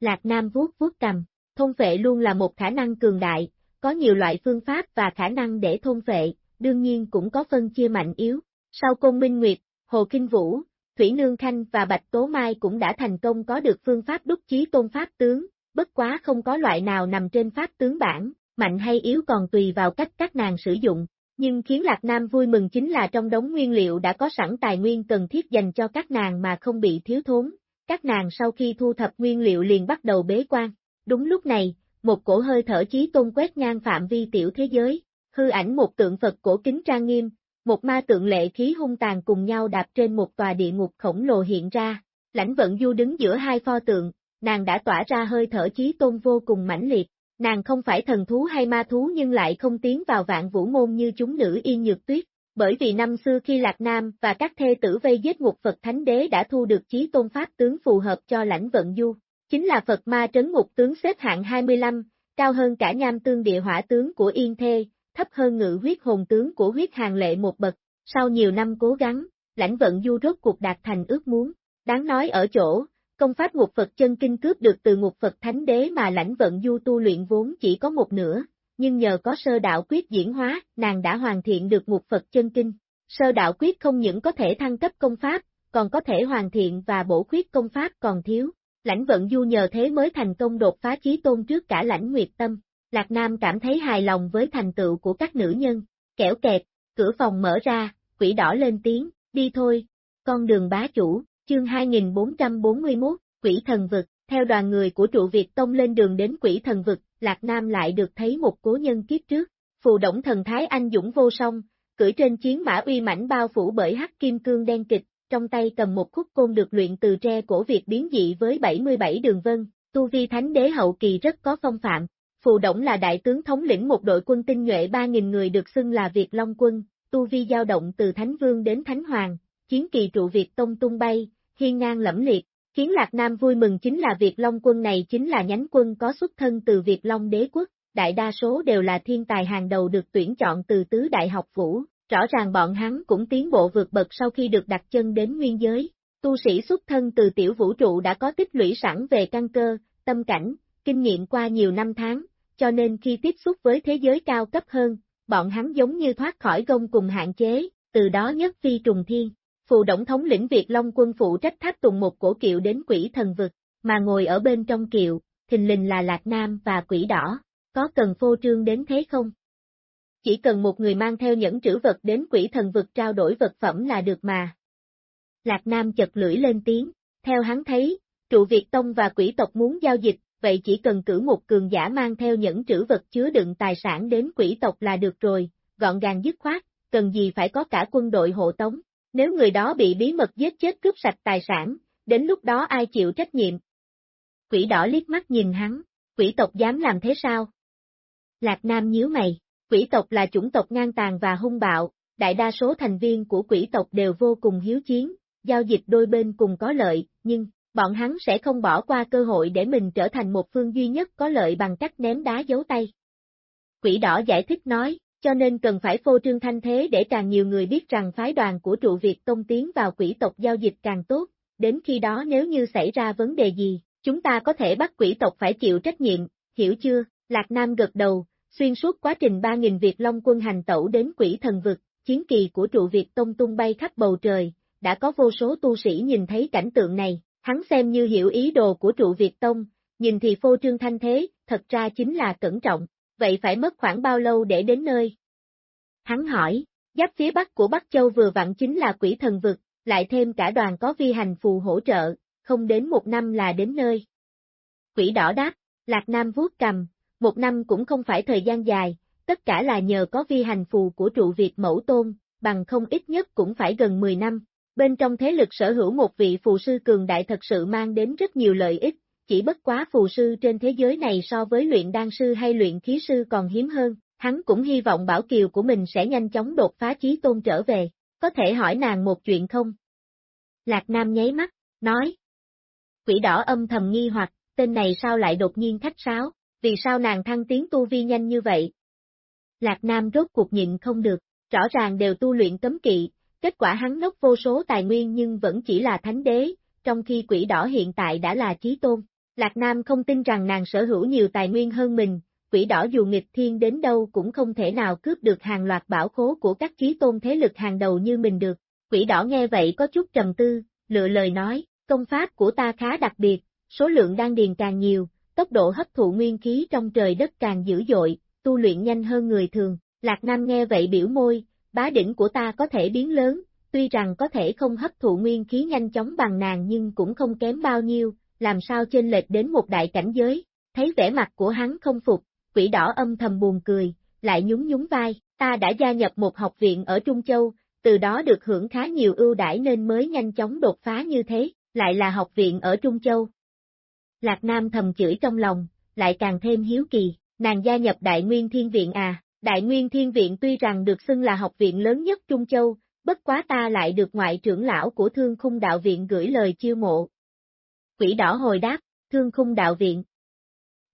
Lạc Nam vuốt vuốt cầm, thôn vệ luôn là một khả năng cường đại, có nhiều loại phương pháp và khả năng để thôn vệ, đương nhiên cũng có phân chia mạnh yếu. Sau Côn Minh Nguyệt, Hồ Kinh Vũ, Thủy Nương Khanh và Bạch Tố Mai cũng đã thành công có được phương pháp đúc chí tôn pháp tướng, bất quá không có loại nào nằm trên pháp tướng bản, mạnh hay yếu còn tùy vào cách các nàng sử dụng. Nhưng khiến Lạc Nam vui mừng chính là trong đống nguyên liệu đã có sẵn tài nguyên cần thiết dành cho các nàng mà không bị thiếu thốn. Các nàng sau khi thu thập nguyên liệu liền bắt đầu bế quan. Đúng lúc này, một cổ hơi thở chí tôn quét ngang phạm vi tiểu thế giới, hư ảnh một tượng Phật cổ kính trang nghiêm, một ma tượng lệ khí hung tàn cùng nhau đạp trên một tòa địa ngục khổng lồ hiện ra, lãnh vận du đứng giữa hai pho tượng, nàng đã tỏa ra hơi thở chí tôn vô cùng mãnh liệt, nàng không phải thần thú hay ma thú nhưng lại không tiến vào vạn vũ môn như chúng nữ yên nhược tuyết, bởi vì năm xưa khi Lạc Nam và các thê tử vây giết ngục Phật Thánh Đế đã thu được chí tôn pháp tướng phù hợp cho lãnh vận du, chính là Phật ma trấn ngục tướng xếp hạng 25, cao hơn cả nham tương địa hỏa tướng của Yên Thê, thấp hơn ngự huyết hồn tướng của huyết hàng lệ một bậc, sau nhiều năm cố gắng, lãnh vận du rốt cuộc đạt thành ước muốn. Đáng nói ở chỗ, công pháp ngục Phật chân kinh cướp được từ ngục Phật Thánh Đế mà lãnh vận du tu luyện vốn chỉ có một nửa, nhưng nhờ có sơ đạo quyết diễn hóa, nàng đã hoàn thiện được ngục Phật chân kinh. Sơ đạo quyết không những có thể thăng cấp công pháp, còn có thể hoàn thiện và bổ khuyết công pháp còn thiếu lãnh vận du nhờ thế mới thành công đột phá chí tôn trước cả lãnh nguyệt tâm. Lạc Nam cảm thấy hài lòng với thành tựu của các nữ nhân, kẻo kẹt, cửa phòng mở ra, quỷ đỏ lên tiếng, đi thôi, con đường bá chủ, chương 2441, quỷ thần vực, theo đoàn người của trụ Việt Tông lên đường đến quỷ thần vực, Lạc Nam lại được thấy một cố nhân kiếp trước, phù động thần thái anh dũng vô song, cưỡi trên chiến mã uy mãnh bao phủ bởi hắc kim cương đen kịch, trong tay cầm một khúc côn được luyện từ tre cổ việc biến dị với 77 đường vân, tu vi thánh đế hậu kỳ rất có phong phạm. Phù Động là đại tướng thống lĩnh một đội quân tinh nhuệ 3.000 người được xưng là Việt Long quân, tu vi dao động từ Thánh Vương đến Thánh Hoàng, chiến kỳ trụ Việt Tông tung bay, hiên ngang lẫm liệt, khiến Lạc Nam vui mừng chính là Việt Long quân này chính là nhánh quân có xuất thân từ Việt Long đế quốc, đại đa số đều là thiên tài hàng đầu được tuyển chọn từ tứ đại học vũ, rõ ràng bọn hắn cũng tiến bộ vượt bậc sau khi được đặt chân đến nguyên giới. Tu sĩ xuất thân từ tiểu vũ trụ đã có tích lũy sẵn về căn cơ, tâm cảnh, kinh nghiệm qua nhiều năm tháng, cho nên khi tiếp xúc với thế giới cao cấp hơn, bọn hắn giống như thoát khỏi gông cùng hạn chế, từ đó nhất phi trùng thiên. Phù động thống lĩnh Việt Long quân phụ trách tháp tùng một cổ kiệu đến quỷ thần vực, mà ngồi ở bên trong kiệu, thình lình là Lạc Nam và quỷ đỏ, có cần phô trương đến thế không? Chỉ cần một người mang theo những trữ vật đến quỷ thần vực trao đổi vật phẩm là được mà. Lạc Nam chật lưỡi lên tiếng, theo hắn thấy, trụ Việt Tông và quỷ tộc muốn giao dịch, vậy chỉ cần cử một cường giả mang theo những trữ vật chứa đựng tài sản đến quỷ tộc là được rồi, gọn gàng dứt khoát, cần gì phải có cả quân đội hộ tống. Nếu người đó bị bí mật giết chết cướp sạch tài sản, đến lúc đó ai chịu trách nhiệm? Quỷ đỏ liếc mắt nhìn hắn, quỷ tộc dám làm thế sao? Lạc Nam nhíu mày, quỷ tộc là chủng tộc ngang tàn và hung bạo, đại đa số thành viên của quỷ tộc đều vô cùng hiếu chiến, giao dịch đôi bên cùng có lợi, nhưng, bọn hắn sẽ không bỏ qua cơ hội để mình trở thành một phương duy nhất có lợi bằng cách ném đá giấu tay. Quỷ đỏ giải thích nói, cho nên cần phải phô trương thanh thế để càng nhiều người biết rằng phái đoàn của trụ Việt Tông tiến vào quỷ tộc giao dịch càng tốt, đến khi đó nếu như xảy ra vấn đề gì, chúng ta có thể bắt quỷ tộc phải chịu trách nhiệm, hiểu chưa? Lạc Nam gật đầu, xuyên suốt quá trình 3.000 Việt Long quân hành tẩu đến quỷ thần vực, chiến kỳ của trụ Việt Tông tung bay khắp bầu trời, đã có vô số tu sĩ nhìn thấy cảnh tượng này, hắn xem như hiểu ý đồ của trụ Việt Tông, nhìn thì phô trương thanh thế, thật ra chính là cẩn trọng, vậy phải mất khoảng bao lâu để đến nơi? Hắn hỏi, giáp phía bắc của Bắc Châu vừa vặn chính là quỷ thần vực, lại thêm cả đoàn có vi hành phù hỗ trợ, không đến một năm là đến nơi. Quỷ đỏ đáp, Lạc Nam vuốt cầm, một năm cũng không phải thời gian dài, tất cả là nhờ có vi hành phù của trụ Việt mẫu tôn, bằng không ít nhất cũng phải gần 10 năm. Bên trong thế lực sở hữu một vị phù sư cường đại thật sự mang đến rất nhiều lợi ích, chỉ bất quá phù sư trên thế giới này so với luyện đan sư hay luyện khí sư còn hiếm hơn, hắn cũng hy vọng Bảo Kiều của mình sẽ nhanh chóng đột phá chí tôn trở về, có thể hỏi nàng một chuyện không? Lạc Nam nháy mắt, nói. Quỷ đỏ âm thầm nghi hoặc, tên này sao lại đột nhiên khách sáo, vì sao nàng thăng tiến tu vi nhanh như vậy? Lạc Nam rốt cuộc nhịn không được, rõ ràng đều tu luyện cấm kỵ, kết quả hắn nốc vô số tài nguyên nhưng vẫn chỉ là thánh đế, trong khi quỷ đỏ hiện tại đã là chí tôn. Lạc Nam không tin rằng nàng sở hữu nhiều tài nguyên hơn mình, quỷ đỏ dù nghịch thiên đến đâu cũng không thể nào cướp được hàng loạt bảo khố của các chí tôn thế lực hàng đầu như mình được. Quỷ đỏ nghe vậy có chút trầm tư, lựa lời nói, công pháp của ta khá đặc biệt, số lượng đang điền càng nhiều, tốc độ hấp thụ nguyên khí trong trời đất càng dữ dội, tu luyện nhanh hơn người thường. Lạc Nam nghe vậy biểu môi, bá đỉnh của ta có thể biến lớn, tuy rằng có thể không hấp thụ nguyên khí nhanh chóng bằng nàng nhưng cũng không kém bao nhiêu, làm sao chênh lệch đến một đại cảnh giới. Thấy vẻ mặt của hắn không phục, quỷ đỏ âm thầm buồn cười, lại nhún nhún vai, ta đã gia nhập một học viện ở Trung Châu, từ đó được hưởng khá nhiều ưu đãi nên mới nhanh chóng đột phá như thế, lại là học viện ở Trung Châu. Lạc Nam thầm chửi trong lòng, lại càng thêm hiếu kỳ, nàng gia nhập Đại Nguyên Thiên Viện à, Đại Nguyên Thiên Viện tuy rằng được xưng là học viện lớn nhất Trung Châu, bất quá ta lại được ngoại trưởng lão của Thương Khung Đạo Viện gửi lời chiêu mộ. Quỷ đỏ hồi đáp, Thương Khung Đạo Viện.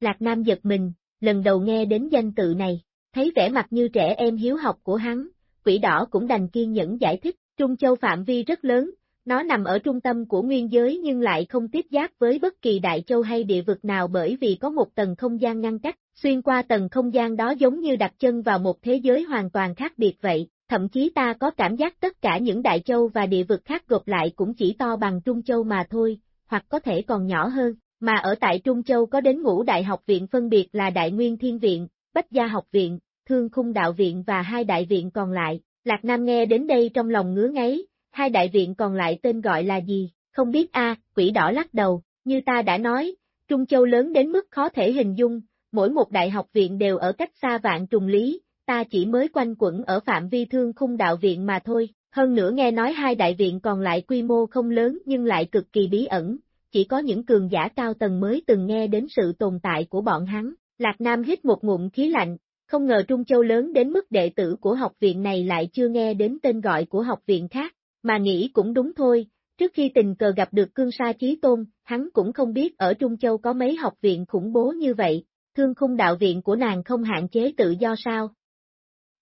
Lạc Nam giật mình, lần đầu nghe đến danh tự này, thấy vẻ mặt như trẻ em hiếu học của hắn, quỷ đỏ cũng đành kiên nhẫn giải thích, Trung Châu phạm vi rất lớn, nó nằm ở trung tâm của nguyên giới nhưng lại không tiếp giáp với bất kỳ đại châu hay địa vực nào bởi vì có một tầng không gian ngăn cách, xuyên qua tầng không gian đó giống như đặt chân vào một thế giới hoàn toàn khác biệt vậy, thậm chí ta có cảm giác tất cả những đại châu và địa vực khác gộp lại cũng chỉ to bằng Trung Châu mà thôi, hoặc có thể còn nhỏ hơn, mà ở tại Trung Châu có đến ngũ đại học viện phân biệt là Đại Nguyên Thiên Viện, Bách Gia Học Viện, Thương Khung Đạo Viện và hai đại viện còn lại. Lạc Nam nghe đến đây trong lòng ngứa ngáy, hai đại viện còn lại tên gọi là gì, không biết a quỷ đỏ lắc đầu, như ta đã nói, Trung Châu lớn đến mức khó thể hình dung, mỗi một đại học viện đều ở cách xa vạn trùng lý, ta chỉ mới quanh quẩn ở phạm vi thương khung đạo viện mà thôi, hơn nữa nghe nói hai đại viện còn lại quy mô không lớn nhưng lại cực kỳ bí ẩn, chỉ có những cường giả cao tầng mới từng nghe đến sự tồn tại của bọn hắn. Lạc Nam hít một ngụm khí lạnh, không ngờ Trung Châu lớn đến mức đệ tử của học viện này lại chưa nghe đến tên gọi của học viện khác, mà nghĩ cũng đúng thôi, trước khi tình cờ gặp được cương sa chí tôn, hắn cũng không biết ở Trung Châu có mấy học viện khủng bố như vậy, thương khung đạo viện của nàng không hạn chế tự do sao?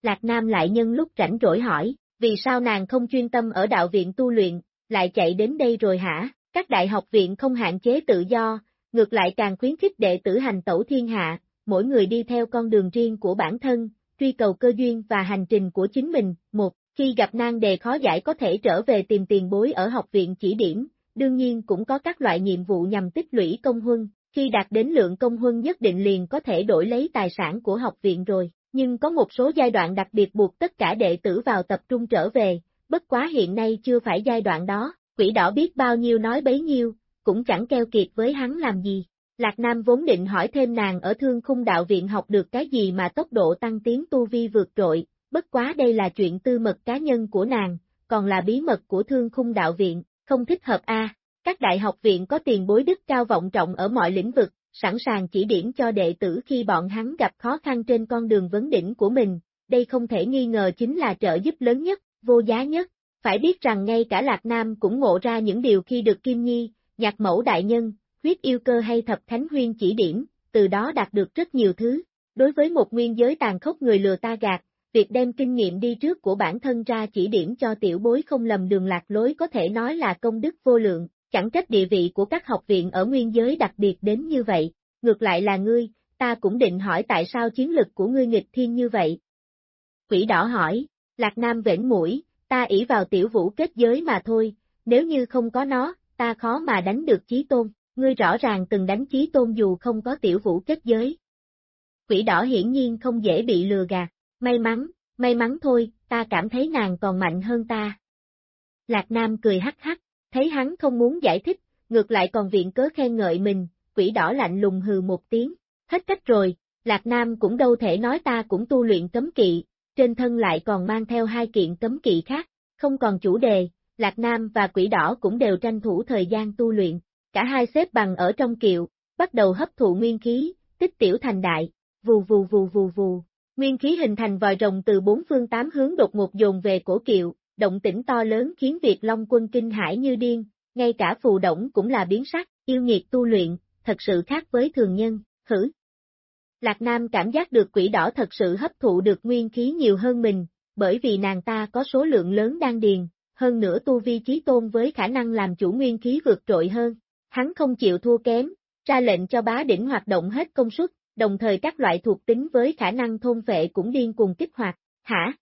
Lạc Nam lại nhân lúc rảnh rỗi hỏi, vì sao nàng không chuyên tâm ở đạo viện tu luyện, lại chạy đến đây rồi hả? Các đại học viện không hạn chế tự do, ngược lại càng khuyến khích đệ tử hành tẩu thiên hạ, mỗi người đi theo con đường riêng của bản thân, truy cầu cơ duyên và hành trình của chính mình. Một, khi gặp nan đề khó giải có thể trở về tìm tiền bối ở học viện chỉ điểm, đương nhiên cũng có các loại nhiệm vụ nhằm tích lũy công huân, khi đạt đến lượng công huân nhất định liền có thể đổi lấy tài sản của học viện rồi, nhưng có một số giai đoạn đặc biệt buộc tất cả đệ tử vào tập trung trở về, bất quá hiện nay chưa phải giai đoạn đó, quỷ đỏ biết bao nhiêu nói bấy nhiêu, cũng chẳng keo kiệt với hắn làm gì. Lạc Nam vốn định hỏi thêm nàng ở thương khung đạo viện học được cái gì mà tốc độ tăng tiến tu vi vượt trội, bất quá đây là chuyện tư mật cá nhân của nàng, còn là bí mật của thương khung đạo viện, không thích hợp a. Các đại học viện có tiền bối đức cao vọng trọng ở mọi lĩnh vực, sẵn sàng chỉ điểm cho đệ tử khi bọn hắn gặp khó khăn trên con đường vấn đỉnh của mình, đây không thể nghi ngờ chính là trợ giúp lớn nhất, vô giá nhất. Phải biết rằng ngay cả Lạc Nam cũng ngộ ra những điều khi được Kim Nhi, nhạc mẫu đại nhân, huyết yêu cơ hay thập thánh huyên chỉ điểm, từ đó đạt được rất nhiều thứ. Đối với một nguyên giới tàn khốc người lừa ta gạt, việc đem kinh nghiệm đi trước của bản thân ra chỉ điểm cho tiểu bối không lầm đường lạc lối có thể nói là công đức vô lượng, chẳng trách địa vị của các học viện ở nguyên giới đặc biệt đến như vậy, ngược lại là ngươi, ta cũng định hỏi tại sao chiến lực của ngươi nghịch thiên như vậy. Quỷ đỏ hỏi, Lạc Nam vểnh mũi, ta ỷ vào tiểu vũ kết giới mà thôi, nếu như không có nó, ta khó mà đánh được chí tôn, ngươi rõ ràng từng đánh chí tôn dù không có tiểu vũ kết giới. Quỷ đỏ hiển nhiên không dễ bị lừa gạt, may mắn, may mắn thôi, ta cảm thấy nàng còn mạnh hơn ta. Lạc Nam cười hắc hắc, thấy hắn không muốn giải thích, ngược lại còn viện cớ khen ngợi mình, quỷ đỏ lạnh lùng hừ một tiếng, hết cách rồi, Lạc Nam cũng đâu thể nói ta cũng tu luyện cấm kỵ, trên thân lại còn mang theo hai kiện cấm kỵ khác, không còn chủ đề, Lạc Nam và quỷ đỏ cũng đều tranh thủ thời gian tu luyện, cả hai xếp bằng ở trong kiệu, bắt đầu hấp thụ nguyên khí, tích tiểu thành đại, vù vù vù vù vù. Nguyên khí hình thành vòi rồng từ bốn phương tám hướng đột ngột dồn về cổ kiệu, động tĩnh to lớn khiến Việt Long quân kinh hải như điên, ngay cả phù động cũng là biến sắc, yêu nghiệt tu luyện, thật sự khác với thường nhân, hử. Lạc Nam cảm giác được quỷ đỏ thật sự hấp thụ được nguyên khí nhiều hơn mình, bởi vì nàng ta có số lượng lớn đang điền, hơn nữa tu vi trí tôn với khả năng làm chủ nguyên khí vượt trội hơn. Hắn không chịu thua kém, ra lệnh cho bá đỉnh hoạt động hết công suất, đồng thời các loại thuộc tính với khả năng thôn vệ cũng điên cùng kích hoạt, hả?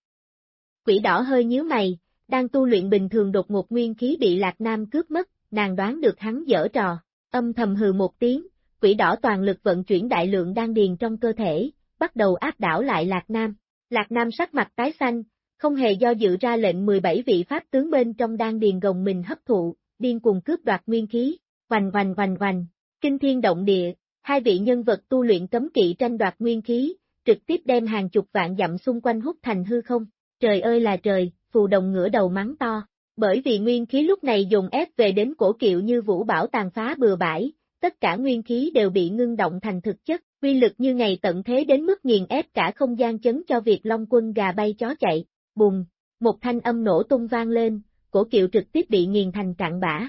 Quỷ đỏ hơi nhíu mày, đang tu luyện bình thường đột ngột nguyên khí bị Lạc Nam cướp mất, nàng đoán được hắn dở trò, âm thầm hừ một tiếng, quỷ đỏ toàn lực vận chuyển đại lượng đan điền trong cơ thể, bắt đầu áp đảo lại Lạc Nam. Lạc Nam sắc mặt tái xanh, không hề do dự ra lệnh 17 vị pháp tướng bên trong đan điền gồng mình hấp thụ, điên cuồng cướp đoạt nguyên khí, hoành hoành hoành hoành, kinh thiên động địa, hai vị nhân vật tu luyện cấm kỵ tranh đoạt nguyên khí, trực tiếp đem hàng chục vạn dặm xung quanh hút thành hư không, trời ơi là trời, phù đồng ngửa đầu mắng to, bởi vì nguyên khí lúc này dùng ép về đến cổ kiệu như vũ bảo tàn phá bừa bãi, tất cả nguyên khí đều bị ngưng động thành thực chất, quy lực như ngày tận thế đến mức nghiền ép cả không gian chấn cho việc Long quân gà bay chó chạy, bùng, một thanh âm nổ tung vang lên, cổ kiệu trực tiếp bị nghiền thành cạn bã.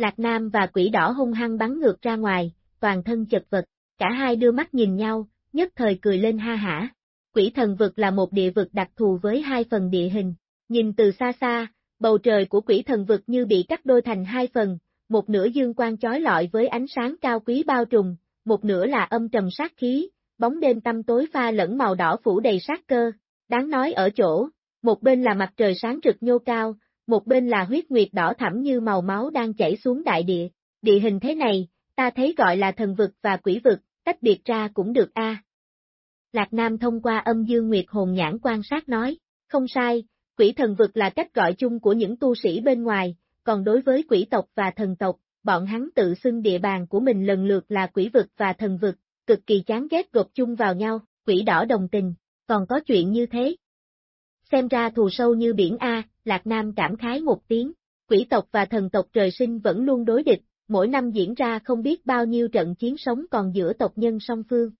Lạc Nam và quỷ đỏ hung hăng bắn ngược ra ngoài, toàn thân chật vật, cả hai đưa mắt nhìn nhau, nhất thời cười lên ha hả. Quỷ thần vực là một địa vực đặc thù với hai phần địa hình, nhìn từ xa xa, bầu trời của quỷ thần vực như bị cắt đôi thành hai phần, một nửa dương quang chói lọi với ánh sáng cao quý bao trùm, một nửa là âm trầm sát khí, bóng đêm tăm tối pha lẫn màu đỏ phủ đầy sát cơ, đáng nói ở chỗ, một bên là mặt trời sáng rực nhô cao, một bên là huyết nguyệt đỏ thẳm như màu máu đang chảy xuống đại địa. Địa hình thế này, ta thấy gọi là thần vực và quỷ vực, tách biệt ra cũng được a. Lạc Nam thông qua âm dương nguyệt hồn nhãn quan sát nói, không sai, quỷ thần vực là cách gọi chung của những tu sĩ bên ngoài, còn đối với quỷ tộc và thần tộc, bọn hắn tự xưng địa bàn của mình lần lượt là quỷ vực và thần vực, cực kỳ chán ghét gộp chung vào nhau, quỷ đỏ đồng tình, còn có chuyện như thế. Xem ra thù sâu như biển A, Lạc Nam cảm khái một tiếng, quỷ tộc và thần tộc trời sinh vẫn luôn đối địch, mỗi năm diễn ra không biết bao nhiêu trận chiến sống còn giữa tộc nhân song phương.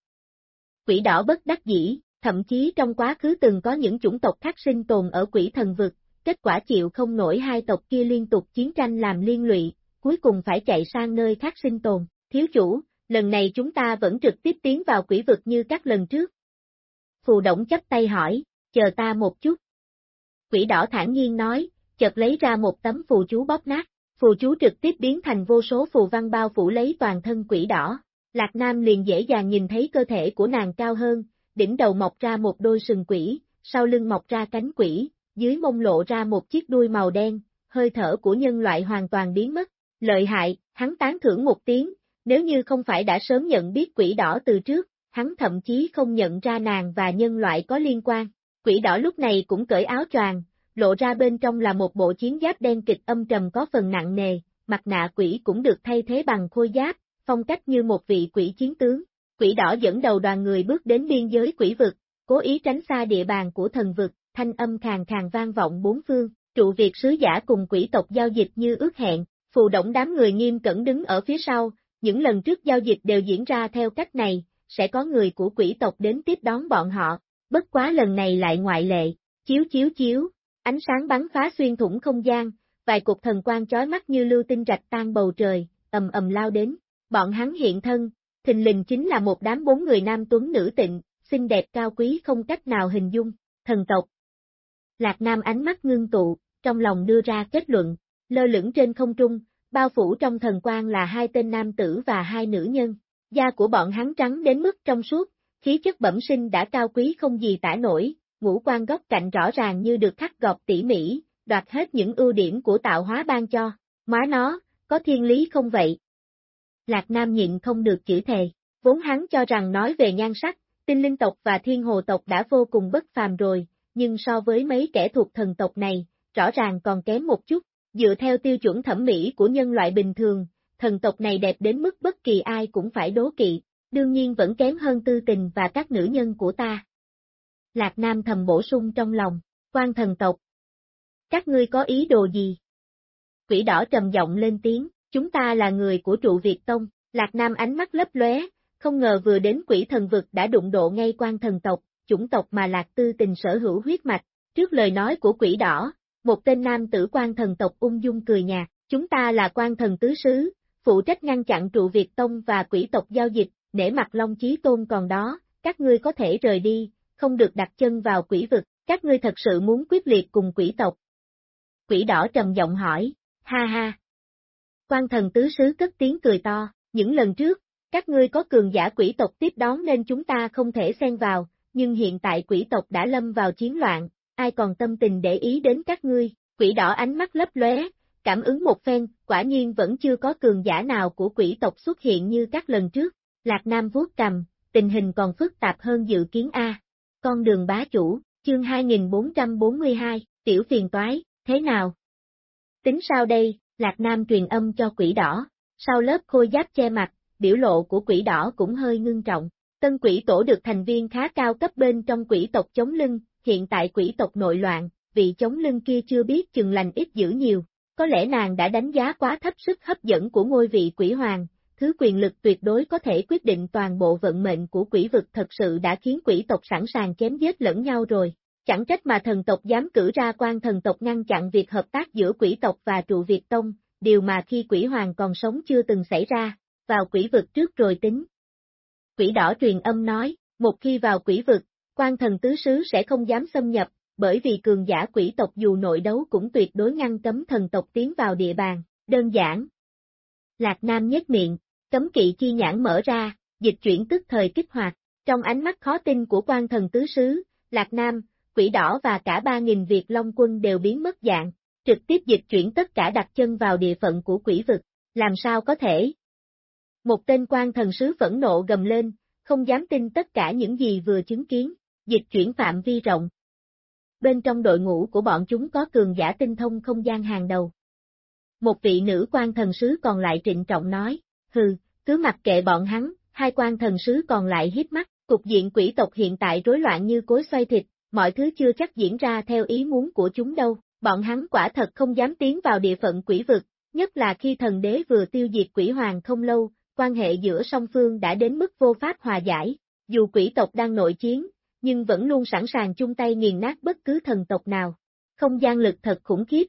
Quỷ đỏ bất đắc dĩ, thậm chí trong quá khứ từng có những chủng tộc khác sinh tồn ở quỷ thần vực, kết quả chịu không nổi hai tộc kia liên tục chiến tranh làm liên lụy, cuối cùng phải chạy sang nơi khác sinh tồn. Thiếu chủ, lần này chúng ta vẫn trực tiếp tiến vào quỷ vực như các lần trước. Phù Động chấp tay hỏi, chờ ta một chút. Quỷ đỏ thản nhiên nói, chợt lấy ra một tấm phù chú bóp nát, phù chú trực tiếp biến thành vô số phù văn bao phủ lấy toàn thân quỷ đỏ. Lạc Nam liền dễ dàng nhìn thấy cơ thể của nàng cao hơn, đỉnh đầu mọc ra một đôi sừng quỷ, sau lưng mọc ra cánh quỷ, dưới mông lộ ra một chiếc đuôi màu đen, hơi thở của nhân loại hoàn toàn biến mất. Lợi hại, hắn tán thưởng một tiếng, nếu như không phải đã sớm nhận biết quỷ đỏ từ trước, hắn thậm chí không nhận ra nàng và nhân loại có liên quan. Quỷ đỏ lúc này cũng cởi áo choàng, lộ ra bên trong là một bộ chiến giáp đen kịch âm trầm có phần nặng nề, mặt nạ quỷ cũng được thay thế bằng khôi giáp, phong cách như một vị quỷ chiến tướng. Quỷ đỏ dẫn đầu đoàn người bước đến biên giới quỷ vực, cố ý tránh xa địa bàn của thần vực, thanh âm khàn khàn vang vọng bốn phương, trụ việc sứ giả cùng quỷ tộc giao dịch như ước hẹn, phù động đám người nghiêm cẩn đứng ở phía sau, những lần trước giao dịch đều diễn ra theo cách này, sẽ có người của quỷ tộc đến tiếp đón bọn họ, bất quá lần này lại ngoại lệ, chiếu chiếu chiếu, ánh sáng bắn phá xuyên thủng không gian, vài cục thần quang chói mắt như lưu tinh rạch tan bầu trời, ầm ầm lao đến, bọn hắn hiện thân, thình lình chính là một đám bốn người nam tuấn nữ tịnh, xinh đẹp cao quý không cách nào hình dung, thần tộc. Lạc Nam ánh mắt ngưng tụ, trong lòng đưa ra kết luận, lơ lửng trên không trung, bao phủ trong thần quang là hai tên nam tử và hai nữ nhân. Da của bọn hắn trắng đến mức trong suốt, khí chất bẩm sinh đã cao quý không gì tả nổi, ngũ quan góc cạnh rõ ràng như được khắc gọt tỉ mỉ, đoạt hết những ưu điểm của tạo hóa ban cho. Má nó, có thiên lý không vậy? Lạc Nam nhịn không được chữ thề, vốn hắn cho rằng nói về nhan sắc, tinh linh tộc và thiên hồ tộc đã vô cùng bất phàm rồi, nhưng so với mấy kẻ thuộc thần tộc này, rõ ràng còn kém một chút, dựa theo tiêu chuẩn thẩm mỹ của nhân loại bình thường, thần tộc này đẹp đến mức bất kỳ ai cũng phải đố kỵ, đương nhiên vẫn kém hơn tư tình và các nữ nhân của ta. Lạc Nam thầm bổ sung trong lòng, quan thần tộc. Các ngươi có ý đồ gì? Quỷ đỏ trầm giọng lên tiếng, chúng ta là người của trụ Việt Tông, Lạc Nam ánh mắt lấp lóe, không ngờ vừa đến quỷ thần vực đã đụng độ ngay quan thần tộc, chủng tộc mà Lạc Tư tình sở hữu huyết mạch. Trước lời nói của quỷ đỏ, một tên nam tử quan thần tộc ung dung cười nhạt, chúng ta là quan thần tứ sứ, phụ trách ngăn chặn trụ Việt Tông và quỷ tộc giao dịch, để mặt Long Chí Tôn còn đó, các ngươi có thể rời đi, không được đặt chân vào quỷ vực, các ngươi thật sự muốn quyết liệt cùng quỷ tộc. Quỷ đỏ trầm giọng hỏi, ha ha. Quan thần tứ sứ cất tiếng cười to, những lần trước, các ngươi có cường giả quỷ tộc tiếp đón nên chúng ta không thể xen vào, nhưng hiện tại quỷ tộc đã lâm vào chiến loạn, ai còn tâm tình để ý đến các ngươi, quỷ đỏ ánh mắt lấp lóe, cảm ứng một phen, quả nhiên vẫn chưa có cường giả nào của quỷ tộc xuất hiện như các lần trước, Lạc Nam vuốt cầm, tình hình còn phức tạp hơn dự kiến A. Con đường bá chủ, chương 2442, tiểu phiền toái, thế nào? Tính sao đây, Lạc Nam truyền âm cho quỷ đỏ, sau lớp khôi giáp che mặt, biểu lộ của quỷ đỏ cũng hơi ngưng trọng. Tân quỷ tổ được thành viên khá cao cấp bên trong quỷ tộc chống lưng, hiện tại quỷ tộc nội loạn, vị chống lưng kia chưa biết chừng lành ít dữ nhiều, có lẽ nàng đã đánh giá quá thấp sức hấp dẫn của ngôi vị quỷ hoàng, thứ quyền lực tuyệt đối có thể quyết định toàn bộ vận mệnh của quỷ vực thật sự đã khiến quỷ tộc sẵn sàng chém giết lẫn nhau rồi. Chẳng trách mà thần tộc dám cử ra quan thần tộc ngăn chặn việc hợp tác giữa quỷ tộc và trụ Việt Tông, điều mà khi quỷ hoàng còn sống chưa từng xảy ra, vào quỷ vực trước rồi tính. Quỷ đỏ truyền âm nói, một khi vào quỷ vực, quan thần tứ sứ sẽ không dám xâm nhập, bởi vì cường giả quỷ tộc dù nội đấu cũng tuyệt đối ngăn cấm thần tộc tiến vào địa bàn, đơn giản. Lạc Nam nhếch miệng, cấm kỵ chi nhãn mở ra, dịch chuyển tức thời kích hoạt, trong ánh mắt khó tin của quan thần tứ sứ, Lạc Nam, quỷ đỏ và cả ba nghìn Việt Long quân đều biến mất dạng, trực tiếp dịch chuyển tất cả đặt chân vào địa phận của quỷ vực, làm sao có thể? Một tên quan thần sứ phẫn nộ gầm lên, không dám tin tất cả những gì vừa chứng kiến, dịch chuyển phạm vi rộng. Bên trong đội ngũ của bọn chúng có cường giả tinh thông không gian hàng đầu. Một vị nữ quan thần sứ còn lại trịnh trọng nói, hừ, cứ mặc kệ bọn hắn, hai quan thần sứ còn lại hiếp mắt, cục diện quỷ tộc hiện tại rối loạn như cối xoay thịt, mọi thứ chưa chắc diễn ra theo ý muốn của chúng đâu, bọn hắn quả thật không dám tiến vào địa phận quỷ vực, nhất là khi thần đế vừa tiêu diệt quỷ hoàng không lâu, quan hệ giữa song phương đã đến mức vô pháp hòa giải, dù quỷ tộc đang nội chiến, nhưng vẫn luôn sẵn sàng chung tay nghiền nát bất cứ thần tộc nào. Không gian lực thật khủng khiếp.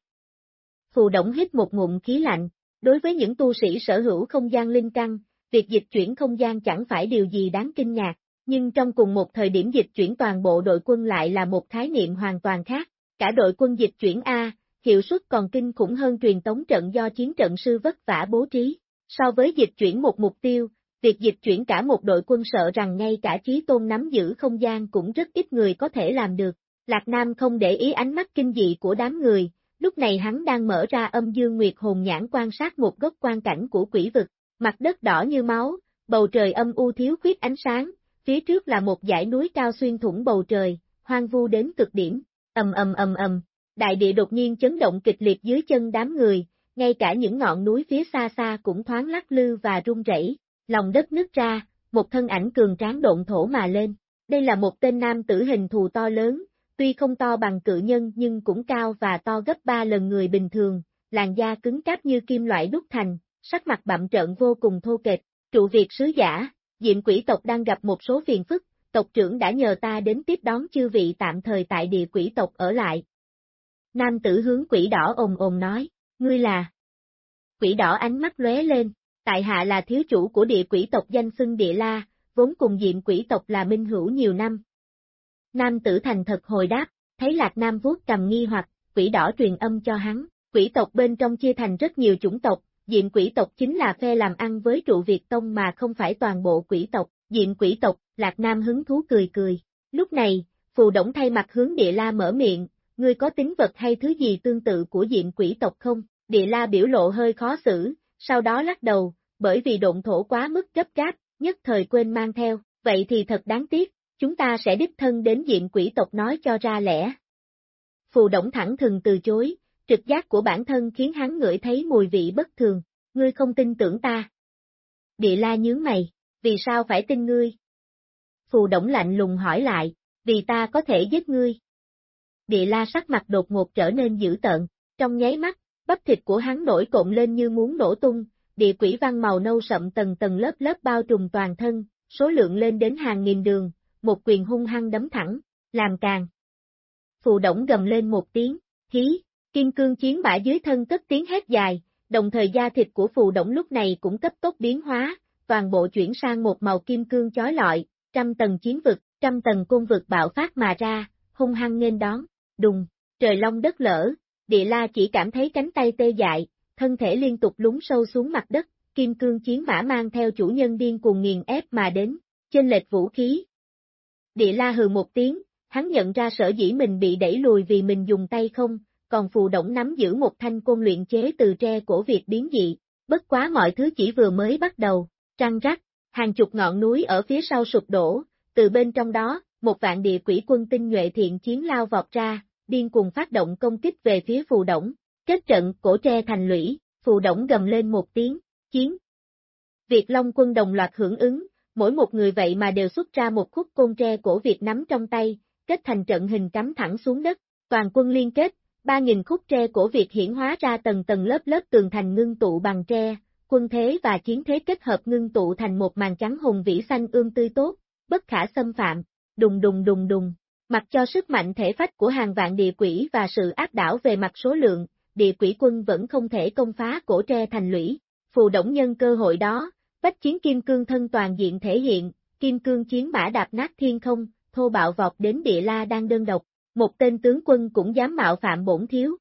Phù động hít một ngụm khí lạnh, đối với những tu sĩ sở hữu không gian linh căn, việc dịch chuyển không gian chẳng phải điều gì đáng kinh ngạc, nhưng trong cùng một thời điểm dịch chuyển toàn bộ đội quân lại là một khái niệm hoàn toàn khác. Cả đội quân dịch chuyển A, hiệu suất còn kinh khủng hơn truyền tống trận do chiến trận sư vất vả bố trí. So với dịch chuyển một mục tiêu, việc dịch chuyển cả một đội quân sợ rằng ngay cả trí tôn nắm giữ không gian cũng rất ít người có thể làm được. Lạc Nam không để ý ánh mắt kinh dị của đám người, lúc này hắn đang mở ra âm dương nguyệt hồn nhãn quan sát một góc quan cảnh của quỷ vực, mặt đất đỏ như máu, bầu trời âm u thiếu khuyết ánh sáng, phía trước là một dãy núi cao xuyên thủng bầu trời, hoang vu đến cực điểm, ầm ầm ầm ầm, đại địa đột nhiên chấn động kịch liệt dưới chân đám người, ngay cả những ngọn núi phía xa xa cũng thoáng lắc lư và rung rẩy, lòng đất nứt ra, một thân ảnh cường tráng độn thổ mà lên. Đây là một tên nam tử hình thù to lớn, tuy không to bằng cự nhân nhưng cũng cao và to gấp ba lần người bình thường, làn da cứng cáp như kim loại đúc thành, sắc mặt bậm trợn vô cùng thô kệch, trụ việc sứ giả, Diệm quỷ tộc đang gặp một số phiền phức, tộc trưởng đã nhờ ta đến tiếp đón chư vị tạm thời tại địa quỷ tộc ở lại. Nam tử hướng quỷ đỏ ồn ồn nói, ngươi là. Quỷ đỏ ánh mắt lóe lên, tại hạ là thiếu chủ của địa quỷ tộc danh xưng địa la, vốn cùng diệm quỷ tộc là minh hữu nhiều năm. Nam tử thành thật hồi đáp, thấy lạc nam vuốt cầm nghi hoặc, quỷ đỏ truyền âm cho hắn, quỷ tộc bên trong chia thành rất nhiều chủng tộc, diện quỷ tộc chính là phe làm ăn với trụ Việt Tông mà không phải toàn bộ quỷ tộc, Diện quỷ tộc, Lạc Nam hứng thú cười cười. Lúc này, phù động thay mặt hướng địa la mở miệng, ngươi có tính vật hay thứ gì tương tự của diện quỷ tộc không? Địa la biểu lộ hơi khó xử, sau đó lắc đầu, bởi vì độn thổ quá mức gấp gáp, nhất thời quên mang theo, vậy thì thật đáng tiếc, chúng ta sẽ đích thân đến diện quỷ tộc nói cho ra lẽ. Phù động thẳng thừng từ chối, trực giác của bản thân khiến hắn ngửi thấy mùi vị bất thường, ngươi không tin tưởng ta. Địa la nhướng mày, vì sao phải tin ngươi? Phù động lạnh lùng hỏi lại, vì ta có thể giết ngươi. Địa la sắc mặt đột ngột trở nên dữ tợn, trong nháy mắt, bắp thịt của hắn nổi cộng lên như muốn nổ tung, địa quỷ văn màu nâu sậm tầng tầng lớp lớp bao trùm toàn thân, số lượng lên đến hàng nghìn đường, một quyền hung hăng đấm thẳng, làm càng. Phù động gầm lên một tiếng, hí, Kim cương chiến bả dưới thân cất tiếng hét dài, đồng thời da thịt của phù động lúc này cũng cấp tốc biến hóa, toàn bộ chuyển sang một màu kim cương chói lọi, trăm tầng chiến vực, trăm tầng cung vực bạo phát mà ra, hung hăng nên đón, đùng, trời long đất lở, địa la chỉ cảm thấy cánh tay tê dại, thân thể liên tục lún sâu xuống mặt đất, kim cương chiến mã mang theo chủ nhân điên cuồng nghiền ép mà đến, trên lệch vũ khí. Địa la hừ một tiếng, hắn nhận ra sở dĩ mình bị đẩy lùi vì mình dùng tay không, còn phù động nắm giữ một thanh côn luyện chế từ tre cổ Việt biến dị, bất quá mọi thứ chỉ vừa mới bắt đầu, trăng rắc, hàng chục ngọn núi ở phía sau sụp đổ, từ bên trong đó, một vạn địa quỷ quân tinh nhuệ thiện chiến lao vọt ra, điên cuồng phát động công kích về phía phù động, kết trận cổ tre thành lũy, phù động gầm lên một tiếng, chiến. Việt Long quân đồng loạt hưởng ứng, mỗi một người vậy mà đều xuất ra một khúc côn tre cổ Việt nắm trong tay, kết thành trận hình cắm thẳng xuống đất, toàn quân liên kết, Ba nghìn khúc tre cổ Việt hiển hóa ra tầng tầng lớp lớp tường thành ngưng tụ bằng tre, quân thế và chiến thế kết hợp ngưng tụ thành một màn trắng hùng vĩ xanh ươm tươi tốt, bất khả xâm phạm, đùng đùng đùng đùng. Mặc cho sức mạnh thể phách của hàng vạn địa quỷ và sự áp đảo về mặt số lượng, địa quỷ quân vẫn không thể công phá cổ tre thành lũy. Phù động nhân cơ hội đó, bách chiến kim cương thân toàn diện thể hiện, kim cương chiến mã đạp nát thiên không, thô bạo vọt đến địa la đang đơn độc, một tên tướng quân cũng dám mạo phạm bổn thiếu.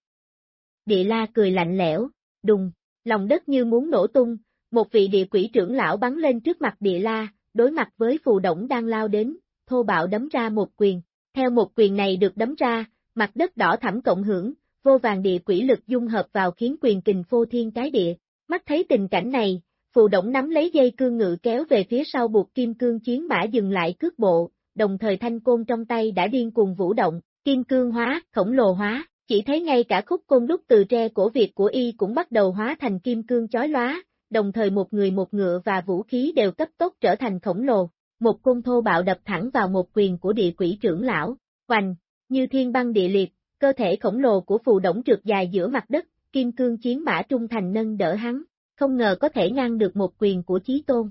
Địa la cười lạnh lẽo, đùng, lòng đất như muốn nổ tung, một vị địa quỷ trưởng lão bắn lên trước mặt địa la, đối mặt với phù động đang lao đến, thô bạo đấm ra một quyền. Theo một quyền này được đấm ra, mặt đất đỏ thẳm cộng hưởng, vô vàng địa quỷ lực dung hợp vào khiến quyền kình phô thiên cái địa. Mắt thấy tình cảnh này, phù động nắm lấy dây cương ngự kéo về phía sau buộc kim cương chiến mã dừng lại cước bộ, đồng thời thanh côn trong tay đã điên cuồng vũ động, kim cương hóa, khổng lồ hóa, chỉ thấy ngay cả khúc côn đúc từ tre cổ Việt của y cũng bắt đầu hóa thành kim cương chói lóa, đồng thời một người một ngựa và vũ khí đều cấp tốc trở thành khổng lồ. Một côn thô bạo đập thẳng vào một quyền của địa quỷ trưởng lão, hoành, như thiên băng địa liệt, cơ thể khổng lồ của phù động trượt dài giữa mặt đất, kim cương chiến mã trung thành nâng đỡ hắn, không ngờ có thể ngăn được một quyền của chí tôn.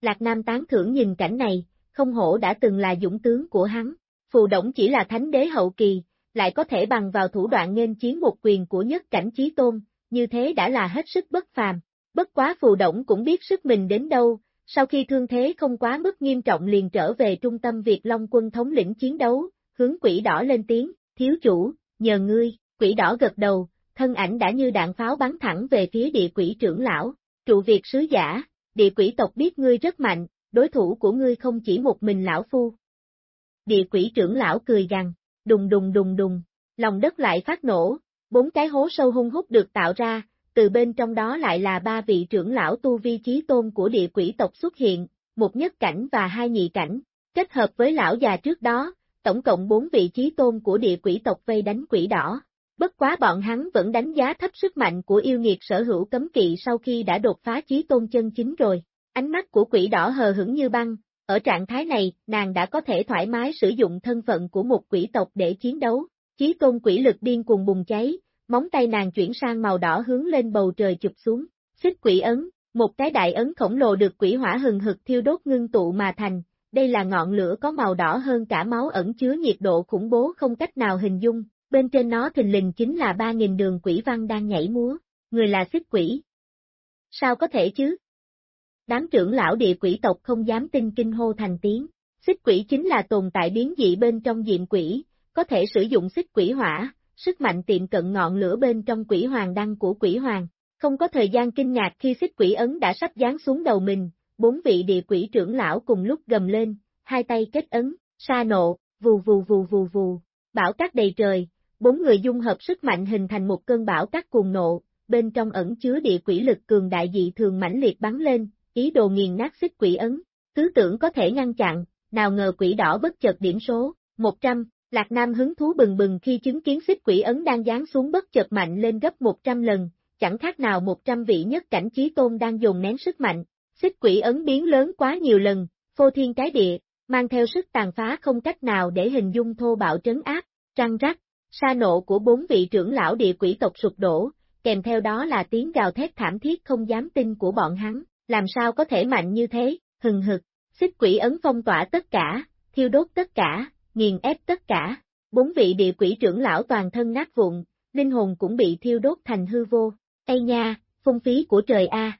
Lạc Nam tán thưởng nhìn cảnh này, không hổ đã từng là dũng tướng của hắn, phù động chỉ là thánh đế hậu kỳ, lại có thể bằng vào thủ đoạn nên chiến một quyền của nhất cảnh chí tôn, như thế đã là hết sức bất phàm. Bất quá phù động cũng biết sức mình đến đâu, sau khi thương thế không quá mức nghiêm trọng liền trở về trung tâm Việt Long quân thống lĩnh chiến đấu, hướng quỷ đỏ lên tiếng, thiếu chủ, nhờ ngươi, quỷ đỏ gật đầu, thân ảnh đã như đạn pháo bắn thẳng về phía địa quỷ trưởng lão, trụ Việt sứ giả, địa quỷ tộc biết ngươi rất mạnh, đối thủ của ngươi không chỉ một mình lão phu. Địa quỷ trưởng lão cười gằn, đùng đùng đùng đùng, lòng đất lại phát nổ, bốn cái hố sâu hung hút được tạo ra, từ bên trong đó lại là ba vị trưởng lão tu vi chí tôn của địa quỷ tộc xuất hiện, một nhất cảnh và hai nhị cảnh, kết hợp với lão già trước đó, tổng cộng bốn vị trí tôn của địa quỷ tộc vây đánh quỷ đỏ. Bất quá bọn hắn vẫn đánh giá thấp sức mạnh của yêu nghiệt sở hữu cấm kỵ sau khi đã đột phá chí tôn chân chính rồi. Ánh mắt của quỷ đỏ hờ hững như băng, ở trạng thái này, nàng đã có thể thoải mái sử dụng thân phận của một quỷ tộc để chiến đấu. Chí tôn quỷ lực điên cuồng bùng cháy, móng tay nàng chuyển sang màu đỏ hướng lên bầu trời chụp xuống. Xích quỷ ấn, một cái đại ấn khổng lồ được quỷ hỏa hừng hực thiêu đốt ngưng tụ mà thành, đây là ngọn lửa có màu đỏ hơn cả máu ẩn chứa nhiệt độ khủng bố không cách nào hình dung, bên trên nó thình lình chính là 3.000 đường quỷ văn đang nhảy múa, người là xích quỷ. Sao có thể chứ? Đám trưởng lão địa quỷ tộc không dám tin kinh hô thành tiếng, xích quỷ chính là tồn tại biến dị bên trong diệm quỷ, có thể sử dụng xích quỷ hỏa, sức mạnh tiệm cận ngọn lửa bên trong quỷ hoàng đăng của quỷ hoàng. Không có thời gian kinh ngạc khi xích quỷ ấn đã sắp dán xuống đầu mình, bốn vị địa quỷ trưởng lão cùng lúc gầm lên, hai tay kết ấn, sa nộ, vù vù vù vù vù, bão cát đầy trời, bốn người dung hợp sức mạnh hình thành một cơn bão cát cuồng nộ, bên trong ẩn chứa địa quỷ lực cường đại dị thường mãnh liệt bắn lên, ý đồ nghiền nát xích quỷ ấn, tứ tưởng có thể ngăn chặn, nào ngờ quỷ đỏ bất chợt điểm số, 100, Lạc Nam hứng thú bừng bừng khi chứng kiến xích quỷ ấn đang giáng xuống bất chợt mạnh lên gấp 100 lần, chẳng khác nào 100 vị nhất cảnh trí tôn đang dùng nén sức mạnh, xích quỷ ấn biến lớn quá nhiều lần, phô thiên cái địa, mang theo sức tàn phá không cách nào để hình dung thô bạo trấn áp, trăng rắc, sa nộ của bốn vị trưởng lão địa quỷ tộc sụp đổ, kèm theo đó là tiếng gào thét thảm thiết không dám tin của bọn hắn, làm sao có thể mạnh như thế, hừng hực, xích quỷ ấn phong tỏa tất cả, thiêu đốt tất cả, nghiền ép tất cả, bốn vị địa quỷ trưởng lão toàn thân nát vụn, linh hồn cũng bị thiêu đốt thành hư vô, Ây nha, phung phí của trời A.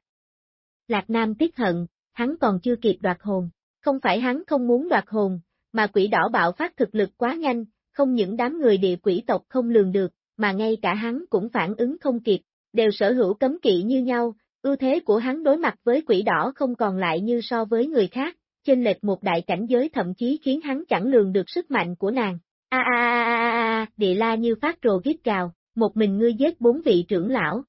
Lạc Nam tiếc hận, hắn còn chưa kịp đoạt hồn, không phải hắn không muốn đoạt hồn, mà quỷ đỏ bạo phát thực lực quá nhanh, không những đám người địa quỷ tộc không lường được, mà ngay cả hắn cũng phản ứng không kịp, đều sở hữu cấm kỵ như nhau, ưu thế của hắn đối mặt với quỷ đỏ không còn lại như so với người khác, chênh lệch một đại cảnh giới thậm chí khiến hắn chẳng lường được sức mạnh của nàng. A a a a a, địa la như phát rồ gít gào, một mình ngươi giết bốn vị trưởng lão.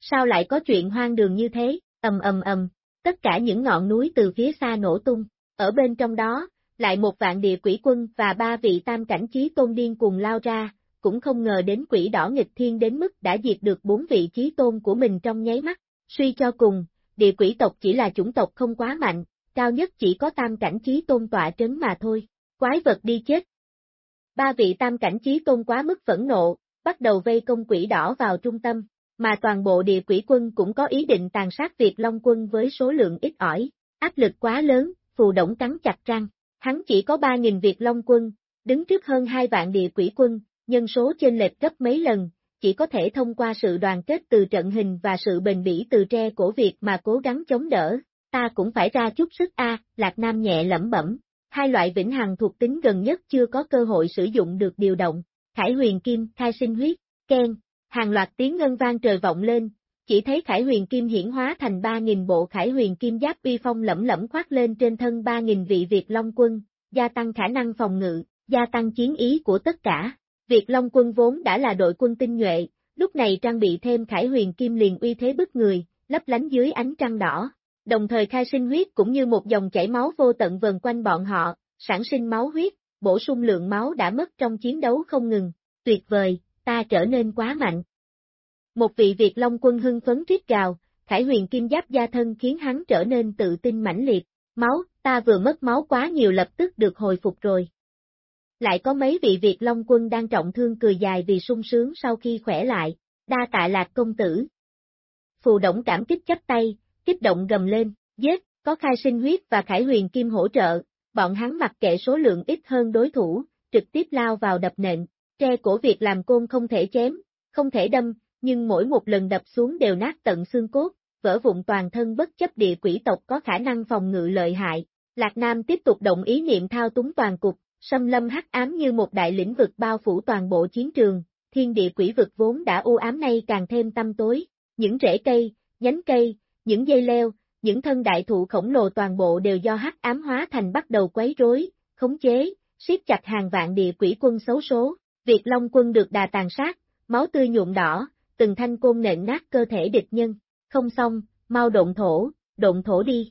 Sao lại có chuyện hoang đường như thế, ầm ầm ầm, tất cả những ngọn núi từ phía xa nổ tung, ở bên trong đó, lại một vạn địa quỷ quân và ba vị tam cảnh trí tôn điên cùng lao ra, cũng không ngờ đến quỷ đỏ nghịch thiên đến mức đã diệt được bốn vị trí tôn của mình trong nháy mắt, suy cho cùng, địa quỷ tộc chỉ là chủng tộc không quá mạnh, cao nhất chỉ có tam cảnh trí tôn tọa trấn mà thôi, quái vật đi chết. Ba vị tam cảnh trí tôn quá mức phẫn nộ, bắt đầu vây công quỷ đỏ vào trung tâm, mà toàn bộ địa quỷ quân cũng có ý định tàn sát Việt Long quân với số lượng ít ỏi, áp lực quá lớn, phù động cắn chặt răng, hắn chỉ có 3.000 Việt Long quân, đứng trước hơn 2 vạn địa quỷ quân, nhân số trên lệch gấp mấy lần, chỉ có thể thông qua sự đoàn kết từ trận hình và sự bền bỉ từ tre cổ Việt mà cố gắng chống đỡ, ta cũng phải ra chút sức a, Lạc Nam nhẹ lẩm bẩm, hai loại vĩnh hằng thuộc tính gần nhất chưa có cơ hội sử dụng được điều động, Khải huyền kim, khai sinh huyết, Ken, hàng loạt tiếng ngân vang trời vọng lên, chỉ thấy Khải huyền kim hiển hóa thành 3.000 bộ Khải huyền kim giáp uy phong lẫm lẫm khoác lên trên thân 3.000 vị Việt Long quân, gia tăng khả năng phòng ngự, gia tăng chiến ý của tất cả. Việt Long quân vốn đã là đội quân tinh nhuệ, lúc này trang bị thêm khải huyền kim liền uy thế bức người, lấp lánh dưới ánh trăng đỏ. Đồng thời khai sinh huyết cũng như một dòng chảy máu vô tận vần quanh bọn họ, sản sinh máu huyết, bổ sung lượng máu đã mất trong chiến đấu không ngừng. Tuyệt vời, ta trở nên quá mạnh. Một vị Việt Long quân hưng phấn rít gào, Khải huyền kim giáp gia thân khiến hắn trở nên tự tin mãnh liệt. Máu, ta vừa mất máu quá nhiều lập tức được hồi phục rồi. Lại có mấy vị Việt Long quân đang trọng thương cười dài vì sung sướng sau khi khỏe lại, đa tạ lạc công tử. Phù động cảm kích chấp tay, kích động gầm lên, giết, có khai sinh huyết và khải huyền kim hỗ trợ, bọn hắn mặc kệ số lượng ít hơn đối thủ, trực tiếp lao vào đập nện, tre cổ việc làm côn không thể chém, không thể đâm, nhưng mỗi một lần đập xuống đều nát tận xương cốt, vỡ vụn toàn thân bất chấp địa quỷ tộc có khả năng phòng ngự lợi hại. Lạc Nam tiếp tục động ý niệm thao túng toàn cục, xâm lâm hắc ám như một đại lĩnh vực bao phủ toàn bộ chiến trường, thiên địa quỷ vực vốn đã u ám nay càng thêm tâm tối, những rễ cây, nhánh cây, những dây leo, những thân đại thụ khổng lồ toàn bộ đều do hắc ám hóa thành bắt đầu quấy rối, khống chế, siết chặt hàng vạn địa quỷ quân xấu số, Việt Long quân được đà tàn sát, máu tươi nhuộm đỏ, từng thanh côn nện nát cơ thể địch nhân, không xong, mau động thổ, động thổ đi.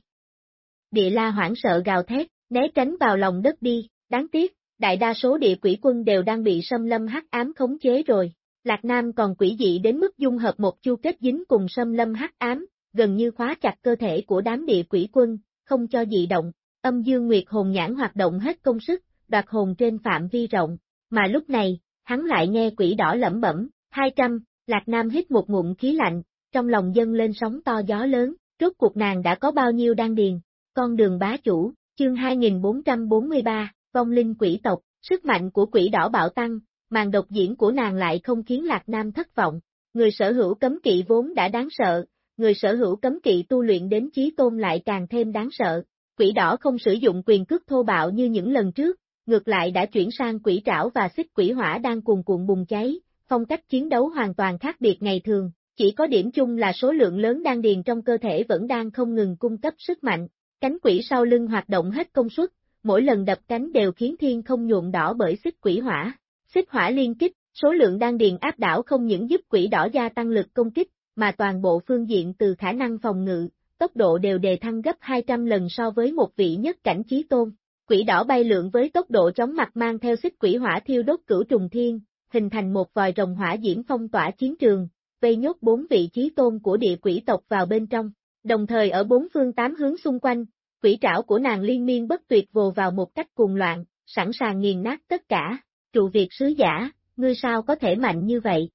Địa la hoảng sợ gào thét, né tránh vào lòng đất đi, đáng tiếc, đại đa số địa quỷ quân đều đang bị xâm lâm hắc ám khống chế rồi. Lạc Nam còn quỷ dị đến mức dung hợp một chu kết dính cùng xâm lâm hắc ám, gần như khóa chặt cơ thể của đám địa quỷ quân, không cho dị động, âm dương nguyệt hồn nhãn hoạt động hết công sức, đoạt hồn trên phạm vi rộng, mà lúc này, hắn lại nghe quỷ đỏ lẩm bẩm, 200, Lạc Nam hít một ngụm khí lạnh, trong lòng dân lên sóng to gió lớn, rốt cuộc nàng đã có bao nhiêu đan điền, con đường bá chủ, chương 2443, vong linh quỷ tộc, sức mạnh của quỷ đỏ bạo tăng, màn độc diễn của nàng lại không khiến Lạc Nam thất vọng, người sở hữu cấm kỵ vốn đã đáng sợ, người sở hữu cấm kỵ tu luyện đến chí tôn lại càng thêm đáng sợ. Quỷ đỏ không sử dụng quyền cước thô bạo như những lần trước, ngược lại đã chuyển sang quỷ trảo và xích quỷ hỏa đang cuồn cuộn bùng cháy, phong cách chiến đấu hoàn toàn khác biệt ngày thường, chỉ có điểm chung là số lượng lớn đan điền trong cơ thể vẫn đang không ngừng cung cấp sức mạnh, cánh quỷ sau lưng hoạt động hết công suất, mỗi lần đập cánh đều khiến thiên không nhuộm đỏ bởi xích quỷ hỏa. Xích hỏa liên kích, số lượng đan điền áp đảo không những giúp quỷ đỏ gia tăng lực công kích, mà toàn bộ phương diện từ khả năng phòng ngự, tốc độ đều đề thăng gấp 200 lần so với một vị nhất cảnh trí tôn. Quỷ đỏ bay lượn với tốc độ chóng mặt mang theo xích quỷ hỏa thiêu đốt cửu trùng thiên, hình thành một vòi rồng hỏa diễm phong tỏa chiến trường, vây nhốt bốn vị trí tôn của địa quỷ tộc vào bên trong. Đồng thời ở bốn phương tám hướng xung quanh, quỷ trảo của nàng liên miên bất tuyệt vồ vào một cách cuồng loạn, sẵn sàng nghiền nát tất cả. Trụ việc sứ giả, ngươi sao có thể mạnh như vậy?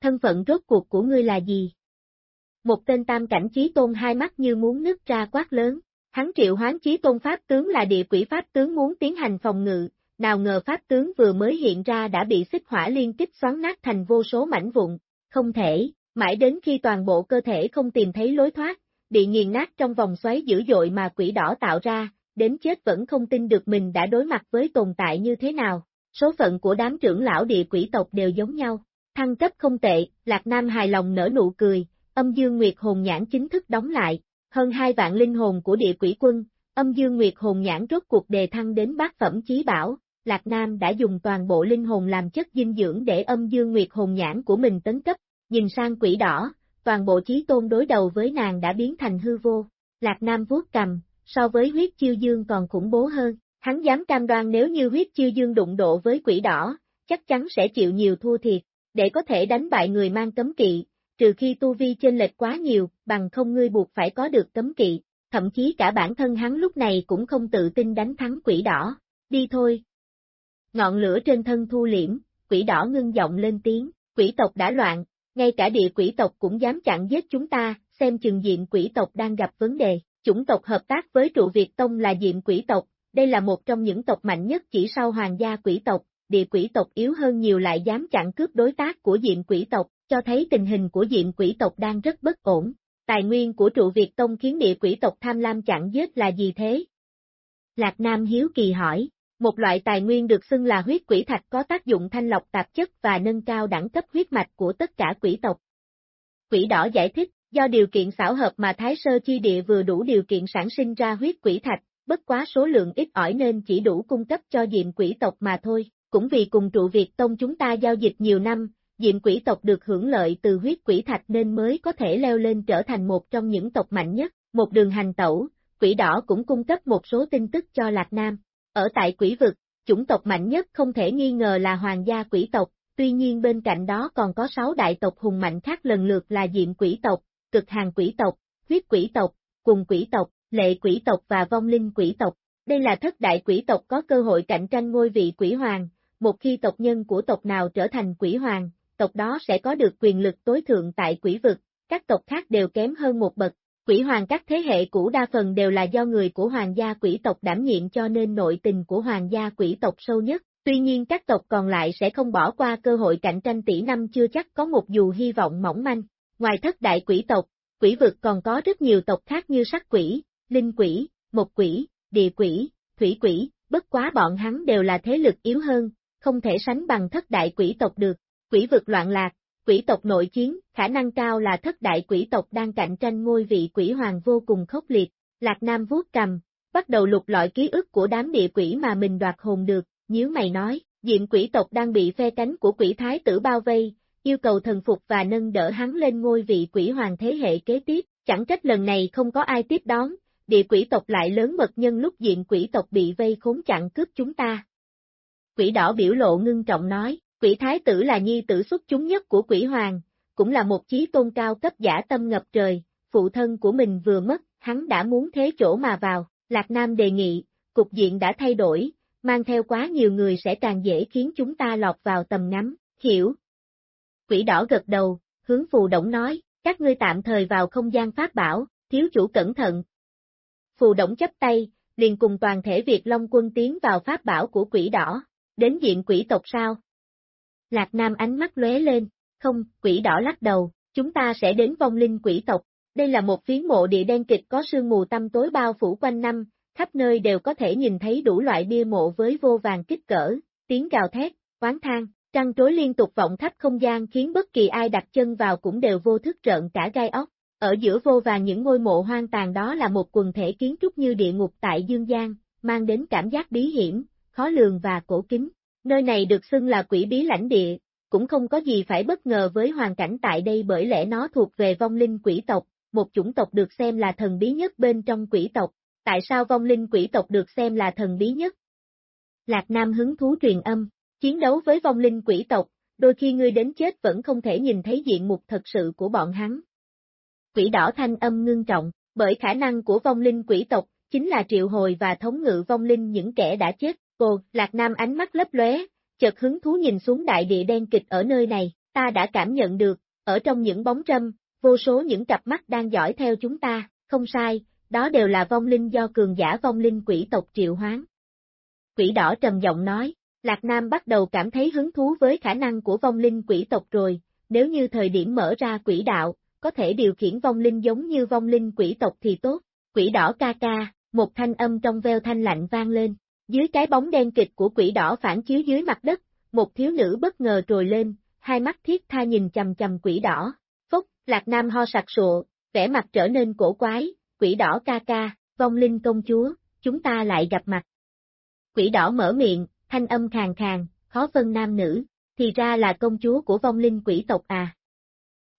Thân phận rốt cuộc của ngươi là gì? Một tên tam cảnh trí tôn hai mắt như muốn nứt ra quát lớn, hắn triệu hoán chí tôn pháp tướng là địa quỷ pháp tướng muốn tiến hành phòng ngự, nào ngờ pháp tướng vừa mới hiện ra đã bị xích hỏa liên kích xoắn nát thành vô số mảnh vụn, không thể, mãi đến khi toàn bộ cơ thể không tìm thấy lối thoát, bị nghiền nát trong vòng xoáy dữ dội mà quỷ đỏ tạo ra, đến chết vẫn không tin được mình đã đối mặt với tồn tại như thế nào. Số phận của đám trưởng lão địa quỷ tộc đều giống nhau. Thăng cấp không tệ, Lạc Nam hài lòng nở nụ cười, âm dương nguyệt hồn nhãn chính thức đóng lại, hơn hai vạn linh hồn của địa quỷ quân, âm dương nguyệt hồn nhãn rốt cuộc đề thăng đến bát phẩm chí bảo, Lạc Nam đã dùng toàn bộ linh hồn làm chất dinh dưỡng để âm dương nguyệt hồn nhãn của mình tấn cấp, nhìn sang quỷ đỏ, toàn bộ chí tôn đối đầu với nàng đã biến thành hư vô. Lạc Nam vuốt cầm, so với huyết chiêu dương còn khủng bố hơn, hắn dám cam đoan nếu như huyết chiêu dương đụng độ với quỷ đỏ, chắc chắn sẽ chịu nhiều thua thiệt, để có thể đánh bại người mang cấm kỵ, trừ khi tu vi trên lệch quá nhiều, bằng không ngươi buộc phải có được cấm kỵ, thậm chí cả bản thân hắn lúc này cũng không tự tin đánh thắng quỷ đỏ. Đi thôi, Ngọn lửa trên thân thu liễm, quỷ đỏ ngưng giọng lên tiếng, quỷ tộc đã loạn, ngay cả địa quỷ tộc cũng dám chặn giết chúng ta, xem chừng diện quỷ tộc đang gặp vấn đề. Chủng tộc hợp tác với trụ Việt Tông là diện quỷ tộc, đây là một trong những tộc mạnh nhất chỉ sau hoàng gia quỷ tộc, địa quỷ tộc yếu hơn nhiều lại dám chặn cướp đối tác của diện quỷ tộc, cho thấy tình hình của diện quỷ tộc đang rất bất ổn. Tài nguyên của trụ Việt Tông khiến địa quỷ tộc tham lam chặn giết là gì thế? Lạc Nam Hiếu Kỳ hỏi, một loại tài nguyên được xưng là huyết quỷ thạch có tác dụng thanh lọc tạp chất và nâng cao đẳng cấp huyết mạch của tất cả quỷ tộc. Quỷ đỏ giải thích, do điều kiện xảo hợp mà Thái Sơ Chi Địa vừa đủ điều kiện sản sinh ra huyết quỷ thạch, bất quá số lượng ít ỏi nên chỉ đủ cung cấp cho diệm quỷ tộc mà thôi. cũng vì cùng trụ Việt Tông chúng ta giao dịch nhiều năm, Diệm quỷ tộc được hưởng lợi từ huyết quỷ thạch nên mới có thể leo lên trở thành một trong những tộc mạnh nhất, một đường hành tẩu, quỷ đỏ cũng cung cấp một số tin tức cho Lạc Nam. Ở tại quỷ vực, chủng tộc mạnh nhất không thể nghi ngờ là hoàng gia quỷ tộc, tuy nhiên bên cạnh đó còn có sáu đại tộc hùng mạnh khác lần lượt là Diệm quỷ tộc, cực hàng quỷ tộc, huyết quỷ tộc, cùng quỷ tộc, lệ quỷ tộc và vong linh quỷ tộc. Đây là thất đại quỷ tộc có cơ hội cạnh tranh ngôi vị quỷ hoàng, một khi tộc nhân của tộc nào trở thành quỷ hoàng, tộc đó sẽ có được quyền lực tối thượng tại quỷ vực, các tộc khác đều kém hơn một bậc. Quỷ hoàng các thế hệ cũ đa phần đều là do người của hoàng gia quỷ tộc đảm nhiệm cho nên nội tình của hoàng gia quỷ tộc sâu nhất, tuy nhiên các tộc còn lại sẽ không bỏ qua cơ hội cạnh tranh tỷ năm chưa chắc có một dù hy vọng mỏng manh. Ngoài thất đại quỷ tộc, quỷ vực còn có rất nhiều tộc khác như sắc quỷ, linh quỷ, mộc quỷ, địa quỷ, thủy quỷ, bất quá bọn hắn đều là thế lực yếu hơn, không thể sánh bằng thất đại quỷ tộc được. Quỷ vực loạn lạc, quỷ tộc nội chiến, khả năng cao là thất đại quỷ tộc đang cạnh tranh ngôi vị quỷ hoàng vô cùng khốc liệt. Lạc Nam vuốt cầm, bắt đầu lục lọi ký ức của đám địa quỷ mà mình đoạt hồn được, nhíu mày nói, diện quỷ tộc đang bị phe cánh của quỷ thái tử bao vây, yêu cầu thần phục và nâng đỡ hắn lên ngôi vị quỷ hoàng thế hệ kế tiếp, chẳng trách lần này không có ai tiếp đón, địa quỷ tộc lại lớn mật nhân lúc diện quỷ tộc bị vây khốn chặn cướp chúng ta. Quỷ đỏ biểu lộ ngưng trọng nói, quỷ thái tử là nhi tử xuất chúng nhất của quỷ hoàng, cũng là một chí tôn cao cấp giả tâm ngập trời, phụ thân của mình vừa mất, hắn đã muốn thế chỗ mà vào, Lạc Nam đề nghị, cục diện đã thay đổi, mang theo quá nhiều người sẽ càng dễ khiến chúng ta lọt vào tầm ngắm, hiểu. Quỷ đỏ gật đầu, hướng phù động nói, các ngươi tạm thời vào không gian pháp bảo, thiếu chủ cẩn thận. Phù động chấp tay, liền cùng toàn thể Việt Long quân tiến vào pháp bảo của quỷ đỏ, đến diện quỷ tộc sao? Lạc Nam ánh mắt lóe lên, không, quỷ đỏ lắc đầu, chúng ta sẽ đến vong linh quỷ tộc. Đây là một phiến mộ địa đen kịch có sương mù tăm tối bao phủ quanh năm, khắp nơi đều có thể nhìn thấy đủ loại bia mộ với vô vàng kích cỡ, tiếng gào thét, quán thang, trăng trối liên tục vọng khắp không gian khiến bất kỳ ai đặt chân vào cũng đều vô thức trợn cả gai óc. Ở giữa vô vàng những ngôi mộ hoang tàn đó là một quần thể kiến trúc như địa ngục tại Dương gian, mang đến cảm giác bí hiểm, khó lường và cổ kính. Nơi này được xưng là quỷ bí lãnh địa, cũng không có gì phải bất ngờ với hoàn cảnh tại đây bởi lẽ nó thuộc về vong linh quỷ tộc, một chủng tộc được xem là thần bí nhất bên trong quỷ tộc. Tại sao vong linh quỷ tộc được xem là thần bí nhất? Lạc Nam hứng thú truyền âm, chiến đấu với vong linh quỷ tộc, đôi khi ngươi đến chết vẫn không thể nhìn thấy diện mục thật sự của bọn hắn. Quỷ đỏ thanh âm ngưng trọng, bởi khả năng của vong linh quỷ tộc, chính là triệu hồi và thống ngự vong linh những kẻ đã chết, Cô, Lạc Nam ánh mắt lấp lóe, chợt hứng thú nhìn xuống đại địa đen kịch ở nơi này, ta đã cảm nhận được, ở trong những bóng trâm, vô số những cặp mắt đang dõi theo chúng ta, không sai, đó đều là vong linh do cường giả vong linh quỷ tộc triệu hoán. Quỷ đỏ trầm giọng nói, Lạc Nam bắt đầu cảm thấy hứng thú với khả năng của vong linh quỷ tộc rồi, nếu như thời điểm mở ra quỷ đạo, có thể điều khiển vong linh giống như vong linh quỷ tộc thì tốt, quỷ đỏ ca ca, một thanh âm trong veo thanh lạnh vang lên, dưới cái bóng đen kịch của quỷ đỏ phản chiếu dưới mặt đất, một thiếu nữ bất ngờ trồi lên, hai mắt thiết tha nhìn chầm chầm quỷ đỏ. Phúc, Lạc Nam ho sặc sụa, vẻ mặt trở nên cổ quái, quỷ đỏ ca ca, vong linh công chúa, chúng ta lại gặp mặt. Quỷ đỏ mở miệng, thanh âm khàn khàn, khó phân nam nữ, thì ra là công chúa của vong linh quỷ tộc à.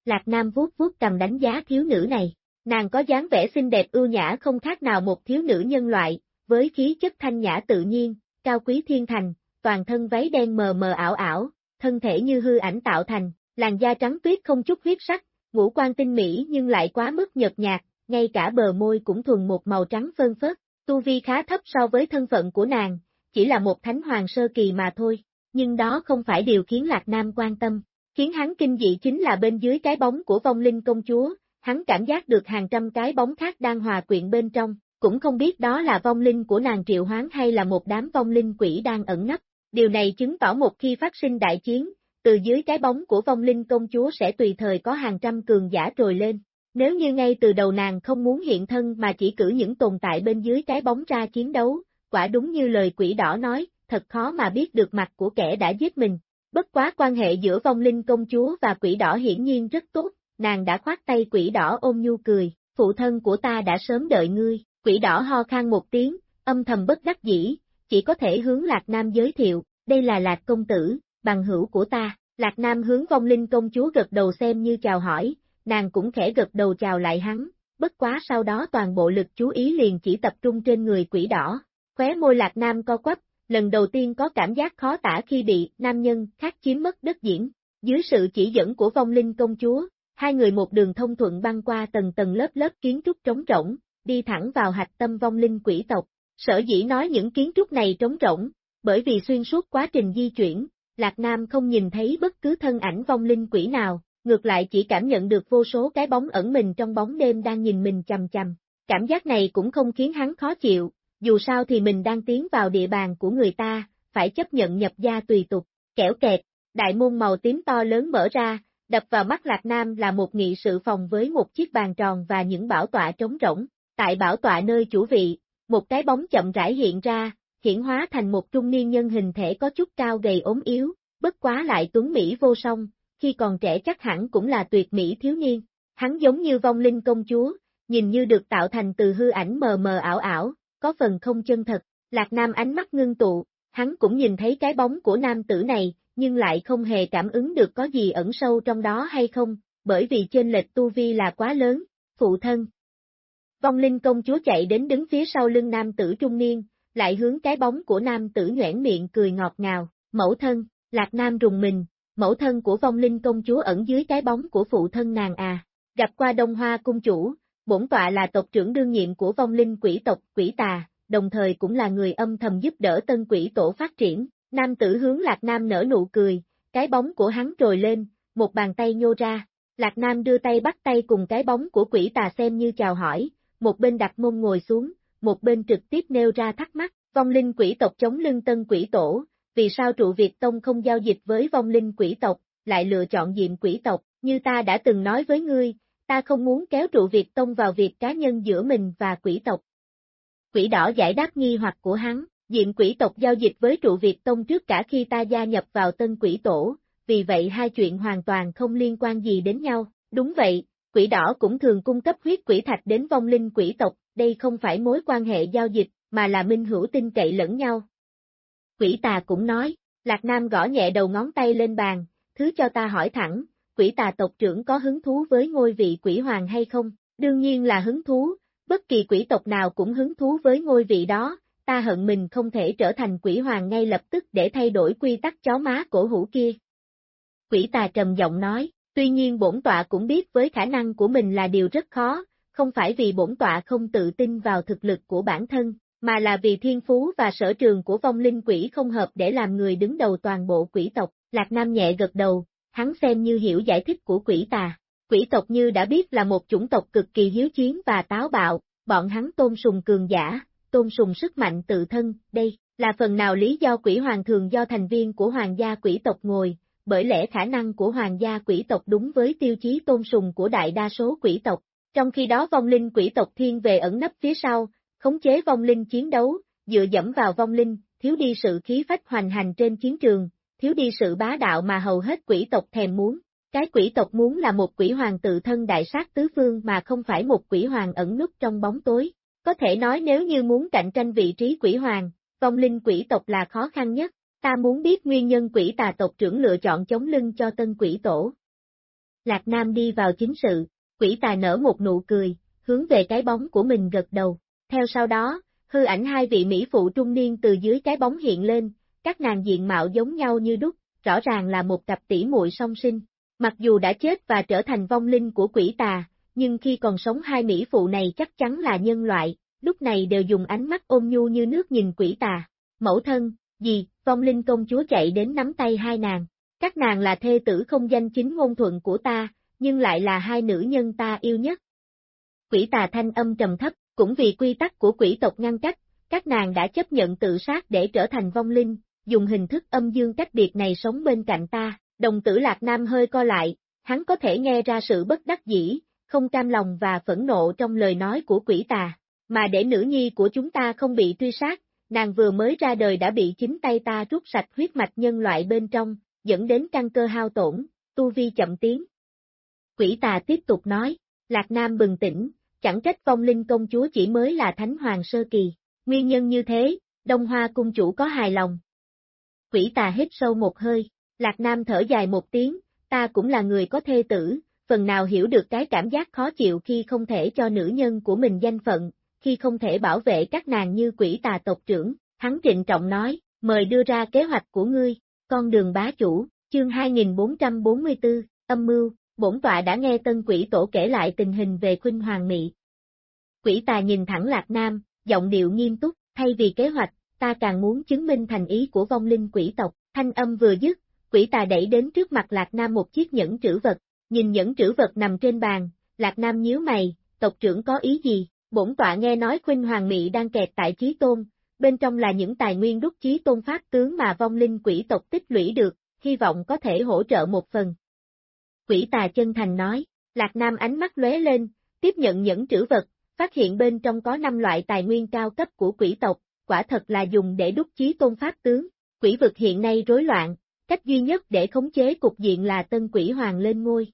Lạc Nam vuốt vuốt cầm đánh giá thiếu nữ này, nàng có dáng vẻ xinh đẹp ưu nhã không khác nào một thiếu nữ nhân loại, với khí chất thanh nhã tự nhiên, cao quý thiên thành, toàn thân váy đen mờ mờ ảo ảo, thân thể như hư ảnh tạo thành, làn da trắng tuyết không chút huyết sắc, ngũ quan tinh mỹ nhưng lại quá mức nhợt nhạt, ngay cả bờ môi cũng thuần một màu trắng phơn phớt, tu vi khá thấp so với thân phận của nàng, chỉ là một thánh hoàng sơ kỳ mà thôi, nhưng đó không phải điều khiến Lạc Nam quan tâm, khiến hắn kinh dị chính là bên dưới cái bóng của vong linh công chúa, hắn cảm giác được hàng trăm cái bóng khác đang hòa quyện bên trong, cũng không biết đó là vong linh của nàng triệu hoán hay là một đám vong linh quỷ đang ẩn nấp. Điều này chứng tỏ một khi phát sinh đại chiến, từ dưới cái bóng của vong linh công chúa sẽ tùy thời có hàng trăm cường giả trồi lên. Nếu như ngay từ đầu nàng không muốn hiện thân mà chỉ cử những tồn tại bên dưới cái bóng ra chiến đấu, quả đúng như lời quỷ đỏ nói, thật khó mà biết được mặt của kẻ đã giết mình. Bất quá quan hệ giữa vong linh công chúa và quỷ đỏ hiển nhiên rất tốt, nàng đã khoát tay quỷ đỏ ôm nhu cười, phụ thân của ta đã sớm đợi ngươi, Quỷ đỏ ho khan một tiếng, âm thầm bất đắc dĩ, chỉ có thể hướng Lạc Nam giới thiệu, đây là Lạc công tử, bằng hữu của ta, Lạc Nam hướng vong linh công chúa gật đầu xem như chào hỏi, nàng cũng khẽ gật đầu chào lại hắn, bất quá sau đó toàn bộ lực chú ý liền chỉ tập trung trên người quỷ đỏ, khóe môi Lạc Nam co quắp, lần đầu tiên có cảm giác khó tả khi bị nam nhân khác chiếm mất đất diễn, dưới sự chỉ dẫn của vong linh công chúa, hai người một đường thông thuận băng qua tầng tầng lớp lớp kiến trúc trống rỗng, đi thẳng vào hạch tâm vong linh quỷ tộc. Sở dĩ nói những kiến trúc này trống rỗng, bởi vì xuyên suốt quá trình di chuyển, Lạc Nam không nhìn thấy bất cứ thân ảnh vong linh quỷ nào, ngược lại chỉ cảm nhận được vô số cái bóng ẩn mình trong bóng đêm đang nhìn mình chầm chầm. Cảm giác này cũng không khiến hắn khó chịu, dù sao thì mình đang tiến vào địa bàn của người ta, phải chấp nhận nhập gia tùy tục, kẻo kẹt, đại môn màu tím to lớn mở ra, đập vào mắt Lạc Nam là một nghị sự phòng với một chiếc bàn tròn và những bảo tọa trống rỗng, tại bảo tọa nơi chủ vị, một cái bóng chậm rãi hiện ra, hiển hóa thành một trung niên nhân hình thể có chút cao gầy ốm yếu, bất quá lại tuấn Mỹ vô song, khi còn trẻ chắc hẳn cũng là tuyệt Mỹ thiếu niên, hắn giống như vong linh công chúa, nhìn như được tạo thành từ hư ảnh mờ mờ ảo ảo, có phần không chân thật, Lạc Nam ánh mắt ngưng tụ, hắn cũng nhìn thấy cái bóng của nam tử này, nhưng lại không hề cảm ứng được có gì ẩn sâu trong đó hay không, bởi vì trên lệch tu vi là quá lớn, phụ thân. Vong linh công chúa chạy đến đứng phía sau lưng nam tử trung niên, lại hướng cái bóng của nam tử nhoảng miệng cười ngọt ngào, mẫu thân, lạc nam rùng mình, mẫu thân của vong linh công chúa ẩn dưới cái bóng của phụ thân nàng à, gặp qua đông hoa cung chủ, bổn tọa là tộc trưởng đương nhiệm của vong linh quỷ tộc quỷ tà, đồng thời cũng là người âm thầm giúp đỡ tân quỷ tổ phát triển, nam tử hướng lạc nam nở nụ cười, cái bóng của hắn trồi lên, một bàn tay nhô ra, lạc nam đưa tay bắt tay cùng cái bóng của quỷ tà xem như chào hỏi, một bên đặt mông ngồi xuống, một bên trực tiếp nêu ra thắc mắc, vong linh quỷ tộc chống lưng tân quỷ tổ, vì sao trụ Việt Tông không giao dịch với vong linh quỷ tộc, lại lựa chọn diệm quỷ tộc, như ta đã từng nói với ngươi, ta không muốn kéo trụ Việt Tông vào việc cá nhân giữa mình và quỷ tộc. Quỷ đỏ giải đáp nghi hoặc của hắn, diệm quỷ tộc giao dịch với trụ Việt Tông trước cả khi ta gia nhập vào tân quỷ tổ, vì vậy hai chuyện hoàn toàn không liên quan gì đến nhau, đúng vậy, quỷ đỏ cũng thường cung cấp huyết quỷ thạch đến vong linh quỷ tộc, đây không phải mối quan hệ giao dịch, mà là minh hữu tin cậy lẫn nhau. Quỷ tà cũng nói, Lạc Nam gõ nhẹ đầu ngón tay lên bàn, thứ cho ta hỏi thẳng, quỷ tà tộc trưởng có hứng thú với ngôi vị quỷ hoàng hay không? Đương nhiên là hứng thú, bất kỳ quỷ tộc nào cũng hứng thú với ngôi vị đó, ta hận mình không thể trở thành quỷ hoàng ngay lập tức để thay đổi quy tắc chó má cổ hủ kia. Quỷ tà trầm giọng nói, tuy nhiên bổn tọa cũng biết với khả năng của mình là điều rất khó, không phải vì bổn tọa không tự tin vào thực lực của bản thân, mà là vì thiên phú và sở trường của vong linh quỷ không hợp để làm người đứng đầu toàn bộ quỷ tộc. Lạc Nam nhẹ gật đầu, hắn xem như hiểu giải thích của quỷ tà. Quỷ tộc như đã biết là một chủng tộc cực kỳ hiếu chiến và táo bạo, bọn hắn tôn sùng cường giả, tôn sùng sức mạnh tự thân, đây là phần nào lý do quỷ hoàng thường do thành viên của hoàng gia quỷ tộc ngồi, bởi lẽ khả năng của hoàng gia quỷ tộc đúng với tiêu chí tôn sùng của đại đa số quỷ tộc. Trong khi đó vong linh quỷ tộc thiên về ẩn nấp phía sau, khống chế vong linh chiến đấu, dựa dẫm vào vong linh, thiếu đi sự khí phách hoành hành trên chiến trường, thiếu đi sự bá đạo mà hầu hết quỷ tộc thèm muốn. Cái quỷ tộc muốn là một quỷ hoàng tự thân đại sát tứ phương mà không phải một quỷ hoàng ẩn núp trong bóng tối. Có thể nói nếu như muốn cạnh tranh vị trí quỷ hoàng, vong linh quỷ tộc là khó khăn nhất. Ta muốn biết nguyên nhân quỷ tà tộc trưởng lựa chọn chống lưng cho tân quỷ tổ. Lạc Nam đi vào chính sự, quỷ tà nở một nụ cười, hướng về cái bóng của mình gật đầu. Theo sau đó, hư ảnh hai vị Mỹ phụ trung niên từ dưới cái bóng hiện lên, các nàng diện mạo giống nhau như đúc, rõ ràng là một cặp tỷ muội song sinh. Mặc dù đã chết và trở thành vong linh của quỷ tà, nhưng khi còn sống hai Mỹ phụ này chắc chắn là nhân loại, lúc này đều dùng ánh mắt ôm nhu như nước nhìn quỷ tà. Mẫu thân, gì, vong linh công chúa chạy đến nắm tay hai nàng. Các nàng là thê tử không danh chính ngôn thuận của ta, nhưng lại là hai nữ nhân ta yêu nhất. Quỷ tà thanh âm trầm thấp, cũng vì quy tắc của quỷ tộc ngăn cách, các nàng đã chấp nhận tự sát để trở thành vong linh, dùng hình thức âm dương cách biệt này sống bên cạnh ta. Đồng tử Lạc Nam hơi co lại, hắn có thể nghe ra sự bất đắc dĩ, không cam lòng và phẫn nộ trong lời nói của quỷ tà, mà để nữ nhi của chúng ta không bị truy sát, nàng vừa mới ra đời đã bị chính tay ta rút sạch huyết mạch nhân loại bên trong, dẫn đến căn cơ hao tổn, tu vi chậm tiến. Quỷ tà tiếp tục nói, Lạc Nam bừng tỉnh, chẳng trách phong linh công chúa chỉ mới là thánh hoàng sơ kỳ, nguyên nhân như thế, Đông Hoa cung chủ có hài lòng. Quỷ tà hít sâu một hơi, Lạc Nam thở dài một tiếng, ta cũng là người có thê tử, phần nào hiểu được cái cảm giác khó chịu khi không thể cho nữ nhân của mình danh phận, khi không thể bảo vệ các nàng như quỷ tà tộc trưởng, hắn trịnh trọng nói, mời đưa ra kế hoạch của ngươi, con đường bá chủ, chương 2444, âm mưu, bổn tọa đã nghe tân quỷ tổ kể lại tình hình về khuynh hoàng mị. Quỷ tà nhìn thẳng Lạc Nam, giọng điệu nghiêm túc, thay vì kế hoạch, ta càng muốn chứng minh thành ý của vong linh quỷ tộc, thanh âm vừa dứt, quỷ tà đẩy đến trước mặt Lạc Nam một chiếc nhẫn trữ vật, nhìn nhẫn trữ vật nằm trên bàn, Lạc Nam nhíu mày, tộc trưởng có ý gì, bổn tọa nghe nói khuynh hoàng mị đang kẹt tại chí tôn, bên trong là những tài nguyên đúc chí tôn pháp tướng mà vong linh quỷ tộc tích lũy được, hy vọng có thể hỗ trợ một phần. Quỷ tà chân thành nói, Lạc Nam ánh mắt lóe lên, tiếp nhận những trữ vật, phát hiện bên trong có 5 loại tài nguyên cao cấp của quỷ tộc, quả thật là dùng để đúc chí tôn pháp tướng. Quỷ vực hiện nay rối loạn, cách duy nhất để khống chế cục diện là tân quỷ hoàng lên ngôi.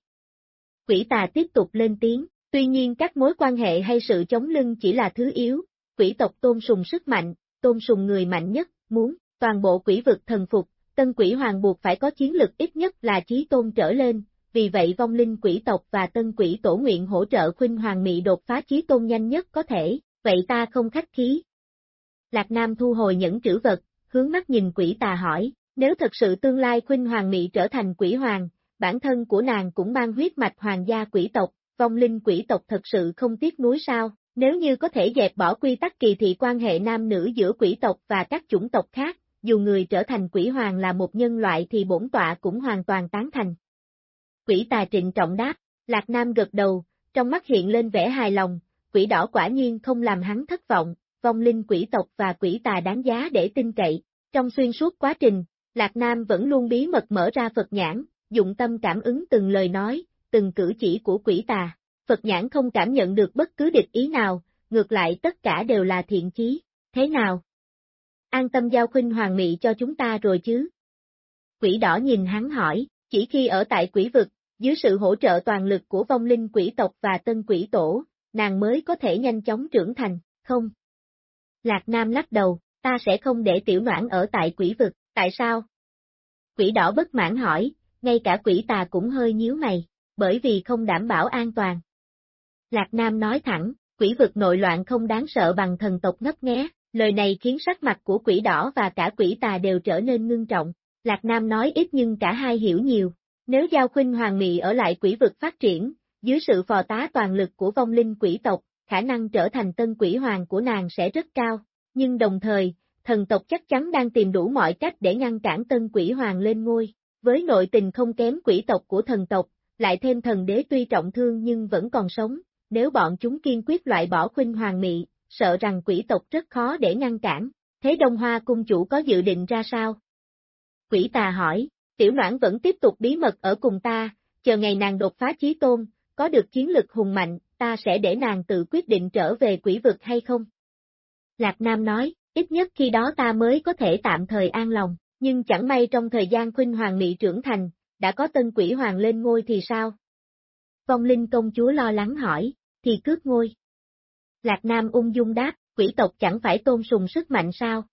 Quỷ tà tiếp tục lên tiếng, tuy nhiên các mối quan hệ hay sự chống lưng chỉ là thứ yếu, quỷ tộc tôn sùng sức mạnh, tôn sùng người mạnh nhất, muốn toàn bộ quỷ vực thần phục, tân quỷ hoàng buộc phải có chiến lực ít nhất là chí tôn trở lên, vì vậy vong linh quỷ tộc và tân quỷ tổ nguyện hỗ trợ khuynh hoàng mị đột phá chí tôn nhanh nhất có thể, vậy ta không khách khí. Lạc Nam thu hồi những trữ vật, hướng mắt nhìn quỷ tà hỏi, nếu thật sự tương lai khuynh hoàng mị trở thành quỷ hoàng, bản thân của nàng cũng mang huyết mạch hoàng gia quỷ tộc, vong linh quỷ tộc thật sự không tiếc núi sao, nếu như có thể dẹp bỏ quy tắc kỳ thị quan hệ nam nữ giữa quỷ tộc và các chủng tộc khác, dù người trở thành quỷ hoàng là một nhân loại thì bổn tọa cũng hoàn toàn tán thành. Quỷ tà trịnh trọng đáp, Lạc Nam gật đầu, trong mắt hiện lên vẻ hài lòng, quỷ đỏ quả nhiên không làm hắn thất vọng, vong linh quỷ tộc và quỷ tà đáng giá để tin cậy. Trong xuyên suốt quá trình, Lạc Nam vẫn luôn bí mật mở ra Phật nhãn, dụng tâm cảm ứng từng lời nói, từng cử chỉ của quỷ tà. Phật nhãn không cảm nhận được bất cứ địch ý nào, ngược lại tất cả đều là thiện chí. Thế nào? An tâm giao khuynh hoàng mị cho chúng ta rồi chứ? Quỷ đỏ nhìn hắn hỏi, chỉ khi ở tại quỷ vực, dưới sự hỗ trợ toàn lực của vong linh quỷ tộc và tân quỷ tổ, nàng mới có thể nhanh chóng trưởng thành, không? Lạc Nam lắc đầu, ta sẽ không để tiểu noãn ở tại quỷ vực, tại sao? Quỷ đỏ bất mãn hỏi, ngay cả quỷ tà cũng hơi nhíu mày, bởi vì không đảm bảo an toàn. Lạc Nam nói thẳng, quỷ vực nội loạn không đáng sợ bằng thần tộc ngấp nghé, lời này khiến sắc mặt của quỷ đỏ và cả quỷ tà đều trở nên ngưng trọng. Lạc Nam nói ít nhưng cả hai hiểu nhiều. Nếu Giao Khuynh Hoàng Mị ở lại quỷ vực phát triển, dưới sự phò tá toàn lực của vong linh quỷ tộc, khả năng trở thành tân quỷ hoàng của nàng sẽ rất cao. Nhưng đồng thời, thần tộc chắc chắn đang tìm đủ mọi cách để ngăn cản tân quỷ hoàng lên ngôi. Với nội tình không kém quỷ tộc của thần tộc, lại thêm thần đế tuy trọng thương nhưng vẫn còn sống, nếu bọn chúng kiên quyết loại bỏ khuynh hoàng mị, sợ rằng quỷ tộc rất khó để ngăn cản. Thế Đông Hoa cung chủ có dự định ra sao? Quỷ tà hỏi, tiểu noãn vẫn tiếp tục bí mật ở cùng ta, chờ ngày nàng đột phá chí tôn, có được chiến lực hùng mạnh, ta sẽ để nàng tự quyết định trở về quỷ vực hay không? Lạc Nam nói, ít nhất khi đó ta mới có thể tạm thời an lòng, nhưng chẳng may trong thời gian khuynh hoàng mị trưởng thành, đã có tân quỷ hoàng lên ngôi thì sao? Vong linh công chúa lo lắng hỏi, thì cướp ngôi. Lạc Nam ung dung đáp, quỷ tộc chẳng phải tôn sùng sức mạnh sao?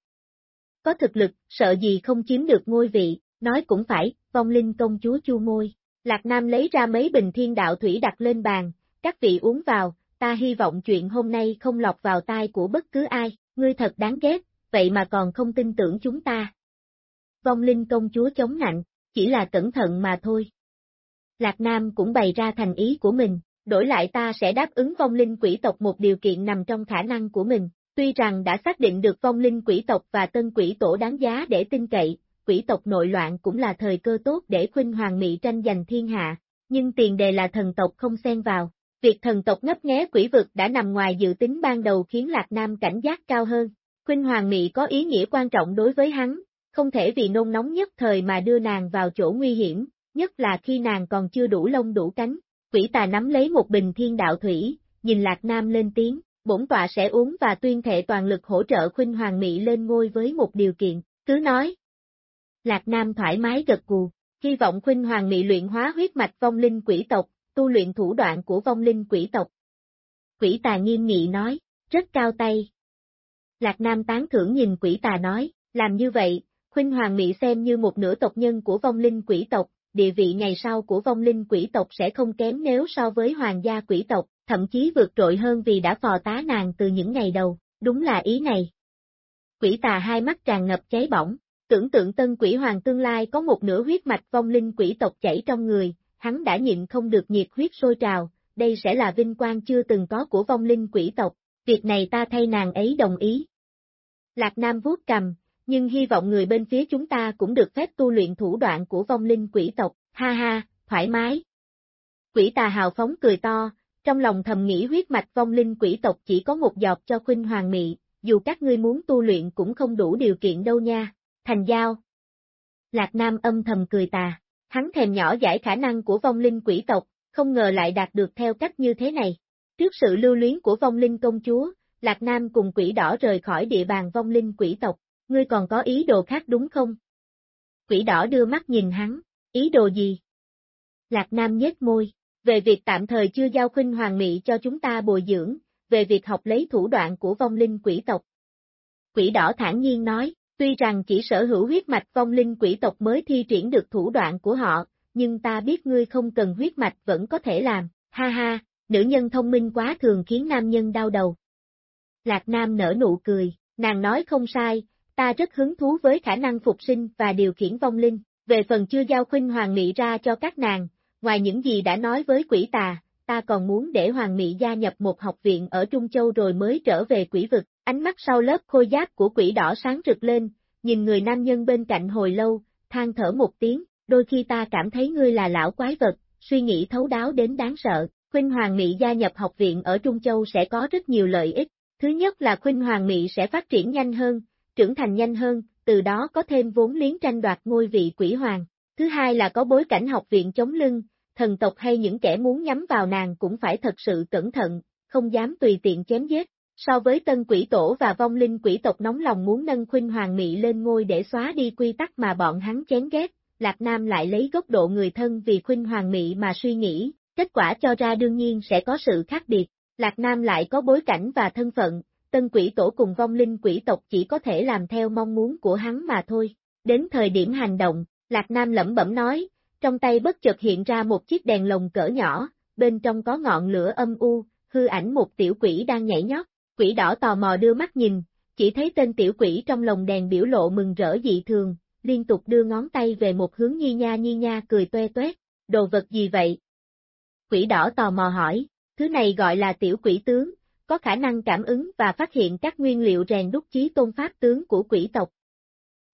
Có thực lực, sợ gì không chiếm được ngôi vị, nói cũng phải, vong linh công chúa chu môi. Lạc Nam lấy ra mấy bình thiên đạo thủy đặt lên bàn, các vị uống vào, ta hy vọng chuyện hôm nay không lọc vào tai của bất cứ ai, ngươi thật đáng ghét, vậy mà còn không tin tưởng chúng ta. Vong linh công chúa chống nạnh, chỉ là cẩn thận mà thôi. Lạc Nam cũng bày ra thành ý của mình, đổi lại ta sẽ đáp ứng vong linh quỷ tộc một điều kiện nằm trong khả năng của mình. Tuy rằng đã xác định được vong linh quỷ tộc và tân quỷ tổ đáng giá để tin cậy, quỷ tộc nội loạn cũng là thời cơ tốt để khuynh hoàng Mỹ tranh giành thiên hạ, nhưng tiền đề là thần tộc không xen vào. Việc thần tộc ngấp nghé quỷ vực đã nằm ngoài dự tính ban đầu khiến Lạc Nam cảnh giác cao hơn. Khuynh hoàng mị có ý nghĩa quan trọng đối với hắn, không thể vì nôn nóng nhất thời mà đưa nàng vào chỗ nguy hiểm, nhất là khi nàng còn chưa đủ lông đủ cánh. Quỷ tà nắm lấy một bình thiên đạo thủy, nhìn Lạc Nam lên tiếng, bổn tọa sẽ uống và tuyên thệ toàn lực hỗ trợ khuynh hoàng mỹ lên ngôi với một điều kiện, cứ nói. Lạc Nam thoải mái gật gù, hy vọng khuynh hoàng mỹ luyện hóa huyết mạch vong linh quỷ tộc, tu luyện thủ đoạn của vong linh quỷ tộc. Quỷ tà nghiêm nghị nói, rất cao tay. Lạc Nam tán thưởng nhìn quỷ tà nói, làm như vậy, Khuynh Hoàng Mỹ xem như một nửa tộc nhân của vong linh quỷ tộc, địa vị ngày sau của vong linh quỷ tộc sẽ không kém nếu so với hoàng gia quỷ tộc, thậm chí vượt trội hơn vì đã phò tá nàng từ những ngày đầu, đúng là ý này. Quỷ tà hai mắt tràn ngập cháy bỏng, tưởng tượng tân quỷ hoàng tương lai có một nửa huyết mạch vong linh quỷ tộc chảy trong người, hắn đã nhịn không được nhiệt huyết sôi trào, đây sẽ là vinh quang chưa từng có của vong linh quỷ tộc, việc này ta thay nàng ấy đồng ý. Lạc Nam vuốt cầm, nhưng hy vọng người bên phía chúng ta cũng được phép tu luyện thủ đoạn của vong linh quỷ tộc, ha ha, thoải mái. Quỷ tà hào phóng cười to, trong lòng thầm nghĩ huyết mạch vong linh quỷ tộc chỉ có một giọt cho khuynh hoàng mị, dù các ngươi muốn tu luyện cũng không đủ điều kiện đâu nha, thành giao. Lạc Nam âm thầm cười tà, hắn thèm nhỏ giải khả năng của vong linh quỷ tộc, không ngờ lại đạt được theo cách như thế này. Trước sự lưu luyến của vong linh công chúa, Lạc Nam cùng quỷ đỏ rời khỏi địa bàn vong linh quỷ tộc, ngươi còn có ý đồ khác đúng không? Quỷ đỏ đưa mắt nhìn hắn, ý đồ gì? Lạc Nam nhếch môi, về việc tạm thời chưa giao khuynh hoàng mị cho chúng ta bồi dưỡng, về việc học lấy thủ đoạn của vong linh quỷ tộc. Quỷ đỏ thản nhiên nói, tuy rằng chỉ sở hữu huyết mạch vong linh quỷ tộc mới thi triển được thủ đoạn của họ, nhưng ta biết ngươi không cần huyết mạch vẫn có thể làm, ha ha, nữ nhân thông minh quá thường khiến nam nhân đau đầu. Lạc Nam nở nụ cười, nàng nói không sai, ta rất hứng thú với khả năng phục sinh và điều khiển vong linh, về phần chưa giao khuynh hoàng mỹ ra cho các nàng, ngoài những gì đã nói với quỷ tà, ta còn muốn để hoàng mỹ gia nhập một học viện ở Trung Châu rồi mới trở về quỷ vực, ánh mắt sau lớp khôi giáp của quỷ đỏ sáng rực lên, nhìn người nam nhân bên cạnh hồi lâu, than thở một tiếng, đôi khi ta cảm thấy ngươi là lão quái vật, suy nghĩ thấu đáo đến đáng sợ, Khuynh Hoàng Mỹ gia nhập học viện ở Trung Châu sẽ có rất nhiều lợi ích, thứ nhất là Khuynh Hoàng Mỹ sẽ phát triển nhanh hơn, trưởng thành nhanh hơn, từ đó có thêm vốn liếng tranh đoạt ngôi vị quỷ hoàng. Thứ hai là có bối cảnh học viện chống lưng, thần tộc hay những kẻ muốn nhắm vào nàng cũng phải thật sự cẩn thận, không dám tùy tiện chém giết. So với tân quỷ tổ và vong linh quỷ tộc nóng lòng muốn nâng khuynh hoàng mỹ lên ngôi để xóa đi quy tắc mà bọn hắn chén ghét, Lạc Nam lại lấy góc độ người thân vì khuynh hoàng mỹ mà suy nghĩ, kết quả cho ra đương nhiên sẽ có sự khác biệt. Lạc Nam lại có bối cảnh và thân phận, tân quỷ tổ cùng vong linh quỷ tộc chỉ có thể làm theo mong muốn của hắn mà thôi. Đến thời điểm hành động, Lạc Nam lẩm bẩm nói, trong tay bất chợt hiện ra một chiếc đèn lồng cỡ nhỏ, bên trong có ngọn lửa âm u, hư ảnh một tiểu quỷ đang nhảy nhót, quỷ đỏ tò mò đưa mắt nhìn, chỉ thấy tên tiểu quỷ trong lồng đèn biểu lộ mừng rỡ dị thường, liên tục đưa ngón tay về một hướng nhi nha nhi nha cười toe toét, đồ vật gì vậy? Quỷ đỏ tò mò hỏi, thứ này gọi là tiểu quỷ tướng, có khả năng cảm ứng và phát hiện các nguyên liệu rèn đúc chí tôn pháp tướng của quỷ tộc.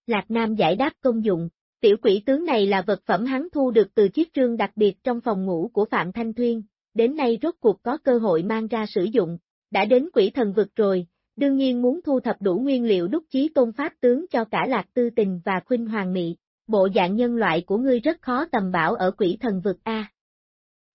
Lạc Nam giải đáp công dụng, tiểu quỷ tướng này là vật phẩm hắn thu được từ chiếc trương đặc biệt trong phòng ngủ của Phạm Thanh Thuyên, đến nay rốt cuộc có cơ hội mang ra sử dụng, đã đến quỷ thần vực rồi, đương nhiên muốn thu thập đủ nguyên liệu đúc chí tôn pháp tướng cho cả Lạc Tư Tình và Khuynh Hoàng Mị, bộ dạng nhân loại của ngươi rất khó tầm bảo ở quỷ thần vực A.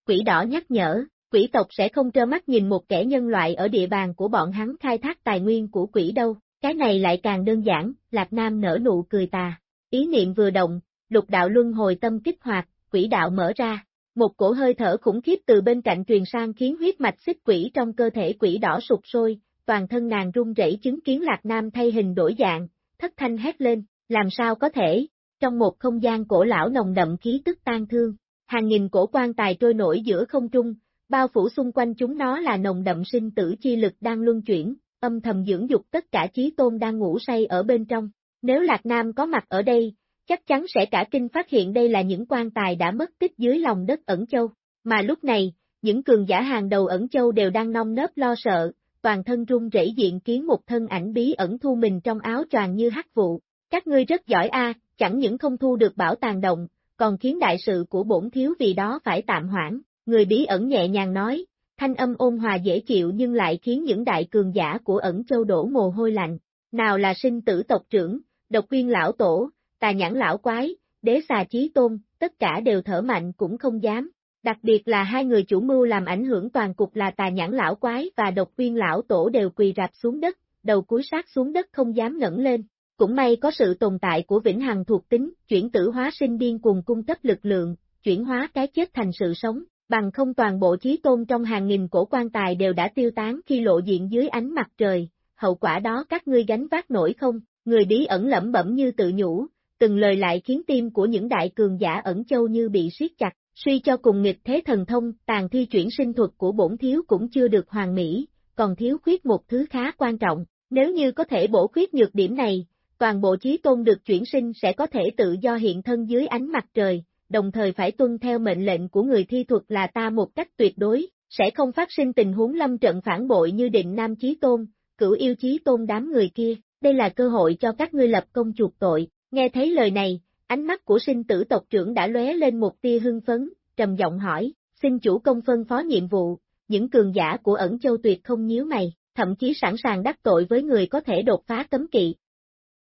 Quỷ đỏ nhắc nhở, quỷ tộc sẽ không trơ mắt nhìn một kẻ nhân loại ở địa bàn của bọn hắn khai thác tài nguyên của quỷ đâu, cái này lại càng đơn giản, Lạc Nam nở nụ cười tà. Ý niệm vừa động, lục đạo luân hồi tâm kích hoạt, quỷ đạo mở ra, một cổ hơi thở khủng khiếp từ bên cạnh truyền sang khiến huyết mạch xích quỷ trong cơ thể quỷ đỏ sụp sôi, toàn thân nàng run rẩy chứng kiến Lạc Nam thay hình đổi dạng, thất thanh hét lên, làm sao có thể, trong một không gian cổ lão nồng đậm khí tức tan thương, hàng nghìn cổ quan tài trôi nổi giữa không trung, bao phủ xung quanh chúng nó là nồng đậm sinh tử chi lực đang luân chuyển, âm thầm dưỡng dục tất cả trí tôn đang ngủ say ở bên trong. Nếu Lạc Nam có mặt ở đây, chắc chắn sẽ cả kinh phát hiện đây là những quan tài đã mất tích dưới lòng đất ẩn châu. Mà lúc này, những cường giả hàng đầu ẩn châu đều đang nong nớp lo sợ, toàn thân run rẩy diện kiến một thân ảnh bí ẩn thu mình trong áo choàng như hắc vụ. Các ngươi rất giỏi a, chẳng những không thu được bảo tàng động, còn khiến đại sự của bổn thiếu vì đó phải tạm hoãn. Người bí ẩn nhẹ nhàng nói, thanh âm ôn hòa dễ chịu nhưng lại khiến những đại cường giả của ẩn châu đổ mồ hôi lạnh. Nào là sinh tử tộc trưởng, độc quyên lão tổ, tà nhãn lão quái, đế xà chí tôn, tất cả đều thở mạnh cũng không dám. Đặc biệt là hai người chủ mưu làm ảnh hưởng toàn cục là tà nhãn lão quái và độc quyên lão tổ đều quỳ rạp xuống đất, đầu cúi sát xuống đất không dám ngẩng lên. Cũng may có sự tồn tại của vĩnh hằng thuộc tính, chuyển tử hóa sinh điên cùng cung cấp lực lượng, chuyển hóa cái chết thành sự sống, bằng không toàn bộ chí tôn trong hàng nghìn cổ quan tài đều đã tiêu tán khi lộ diện dưới ánh mặt trời, hậu quả đó các ngươi gánh vác nổi không, Người bí ẩn lẩm bẩm như tự nhủ, từng lời lại khiến tim của những đại cường giả ẩn châu như bị siết chặt, suy cho cùng nghịch thế thần thông, tàn thi chuyển sinh thuật của bổn thiếu cũng chưa được hoàn mỹ, còn thiếu khuyết một thứ khá quan trọng, nếu như có thể bổ khuyết nhược điểm này, toàn bộ chí tôn được chuyển sinh sẽ có thể tự do hiện thân dưới ánh mặt trời, đồng thời phải tuân theo mệnh lệnh của người thi thuật là ta một cách tuyệt đối, sẽ không phát sinh tình huống lâm trận phản bội như định nam chí tôn, cửu yêu chí tôn đám người kia, đây là cơ hội cho các ngươi lập công chuộc tội, nghe thấy lời này, ánh mắt của sinh tử tộc trưởng đã lóe lên một tia hưng phấn, trầm giọng hỏi, xin chủ công phân phó nhiệm vụ, những cường giả của ẩn châu tuyệt không nhíu mày, thậm chí sẵn sàng đắc tội với người có thể đột phá cấm kỵ.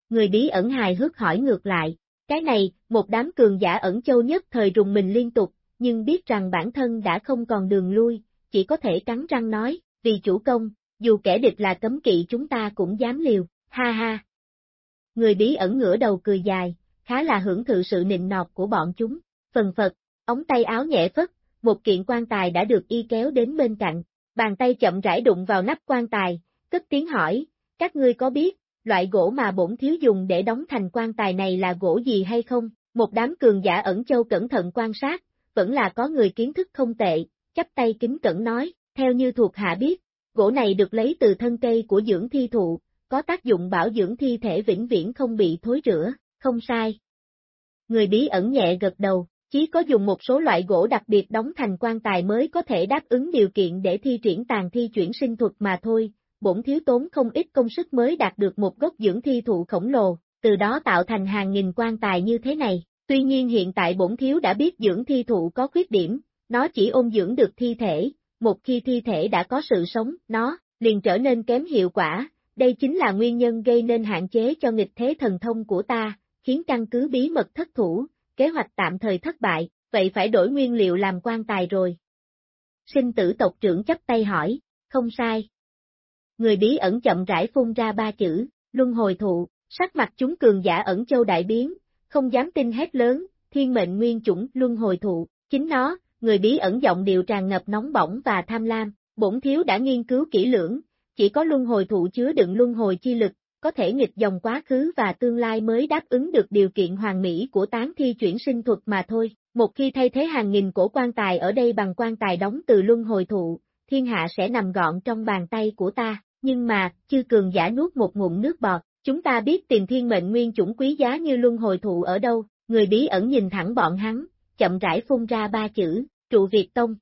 Người bí ẩn hài hước hỏi ngược lại, cái này, một đám cường giả ẩn châu nhất thời rùng mình liên tục, nhưng biết rằng bản thân đã không còn đường lui, chỉ có thể cắn răng nói, vì chủ công, dù kẻ địch là cấm kỵ chúng ta cũng dám liều, ha ha. Người bí ẩn ngửa đầu cười dài, khá là hưởng thụ sự nịnh nọt của bọn chúng, phần phật, ống tay áo nhẹ phất, một kiện quan tài đã được y kéo đến bên cạnh, bàn tay chậm rãi đụng vào nắp quan tài, cất tiếng hỏi, các ngươi có biết, loại gỗ mà bổn thiếu dùng để đóng thành quan tài này là gỗ gì hay không? Một đám cường giả ẩn châu cẩn thận quan sát, vẫn là có người kiến thức không tệ, chắp tay kính cẩn nói, theo như thuộc hạ biết, gỗ này được lấy từ thân cây của dưỡng thi thụ, có tác dụng bảo dưỡng thi thể vĩnh viễn không bị thối rữa, không sai. Người bí ẩn nhẹ gật đầu, chỉ có dùng một số loại gỗ đặc biệt đóng thành quan tài mới có thể đáp ứng điều kiện để thi triển tàn thi chuyển sinh thuật mà thôi, bổn thiếu tốn không ít công sức mới đạt được một gốc dưỡng thi thụ khổng lồ, từ đó tạo thành hàng nghìn quan tài như thế này. Tuy nhiên hiện tại bổn thiếu đã biết dưỡng thi thụ có khuyết điểm, nó chỉ ôn dưỡng được thi thể, một khi thi thể đã có sự sống, nó liền trở nên kém hiệu quả, đây chính là nguyên nhân gây nên hạn chế cho nghịch thế thần thông của ta, khiến căn cứ bí mật thất thủ, kế hoạch tạm thời thất bại, vậy phải đổi nguyên liệu làm quan tài rồi. Sinh tử tộc trưởng chấp tay hỏi, không sai. Người bí ẩn chậm rãi phun ra ba chữ, luân hồi thụ, sắc mặt chúng cường giả ẩn châu đại biến, không dám tin hét lớn, thiên mệnh nguyên chủng luân hồi thụ, chính nó, người bí ẩn giọng điệu tràn ngập nóng bỏng và tham lam, bổn thiếu đã nghiên cứu kỹ lưỡng, chỉ có luân hồi thụ chứa đựng luân hồi chi lực, có thể nghịch dòng quá khứ và tương lai mới đáp ứng được điều kiện hoàn mỹ của tán thi chuyển sinh thuật mà thôi. Một khi thay thế hàng nghìn cổ quan tài ở đây bằng quan tài đóng từ luân hồi thụ, thiên hạ sẽ nằm gọn trong bàn tay của ta, nhưng mà, chư cường giả nuốt một ngụm nước bọt, chúng ta biết tìm thiên mệnh nguyên chủng quý giá như luân hồi thụ ở đâu, người bí ẩn nhìn thẳng bọn hắn, chậm rãi phun ra ba chữ, trụ Việt Tông,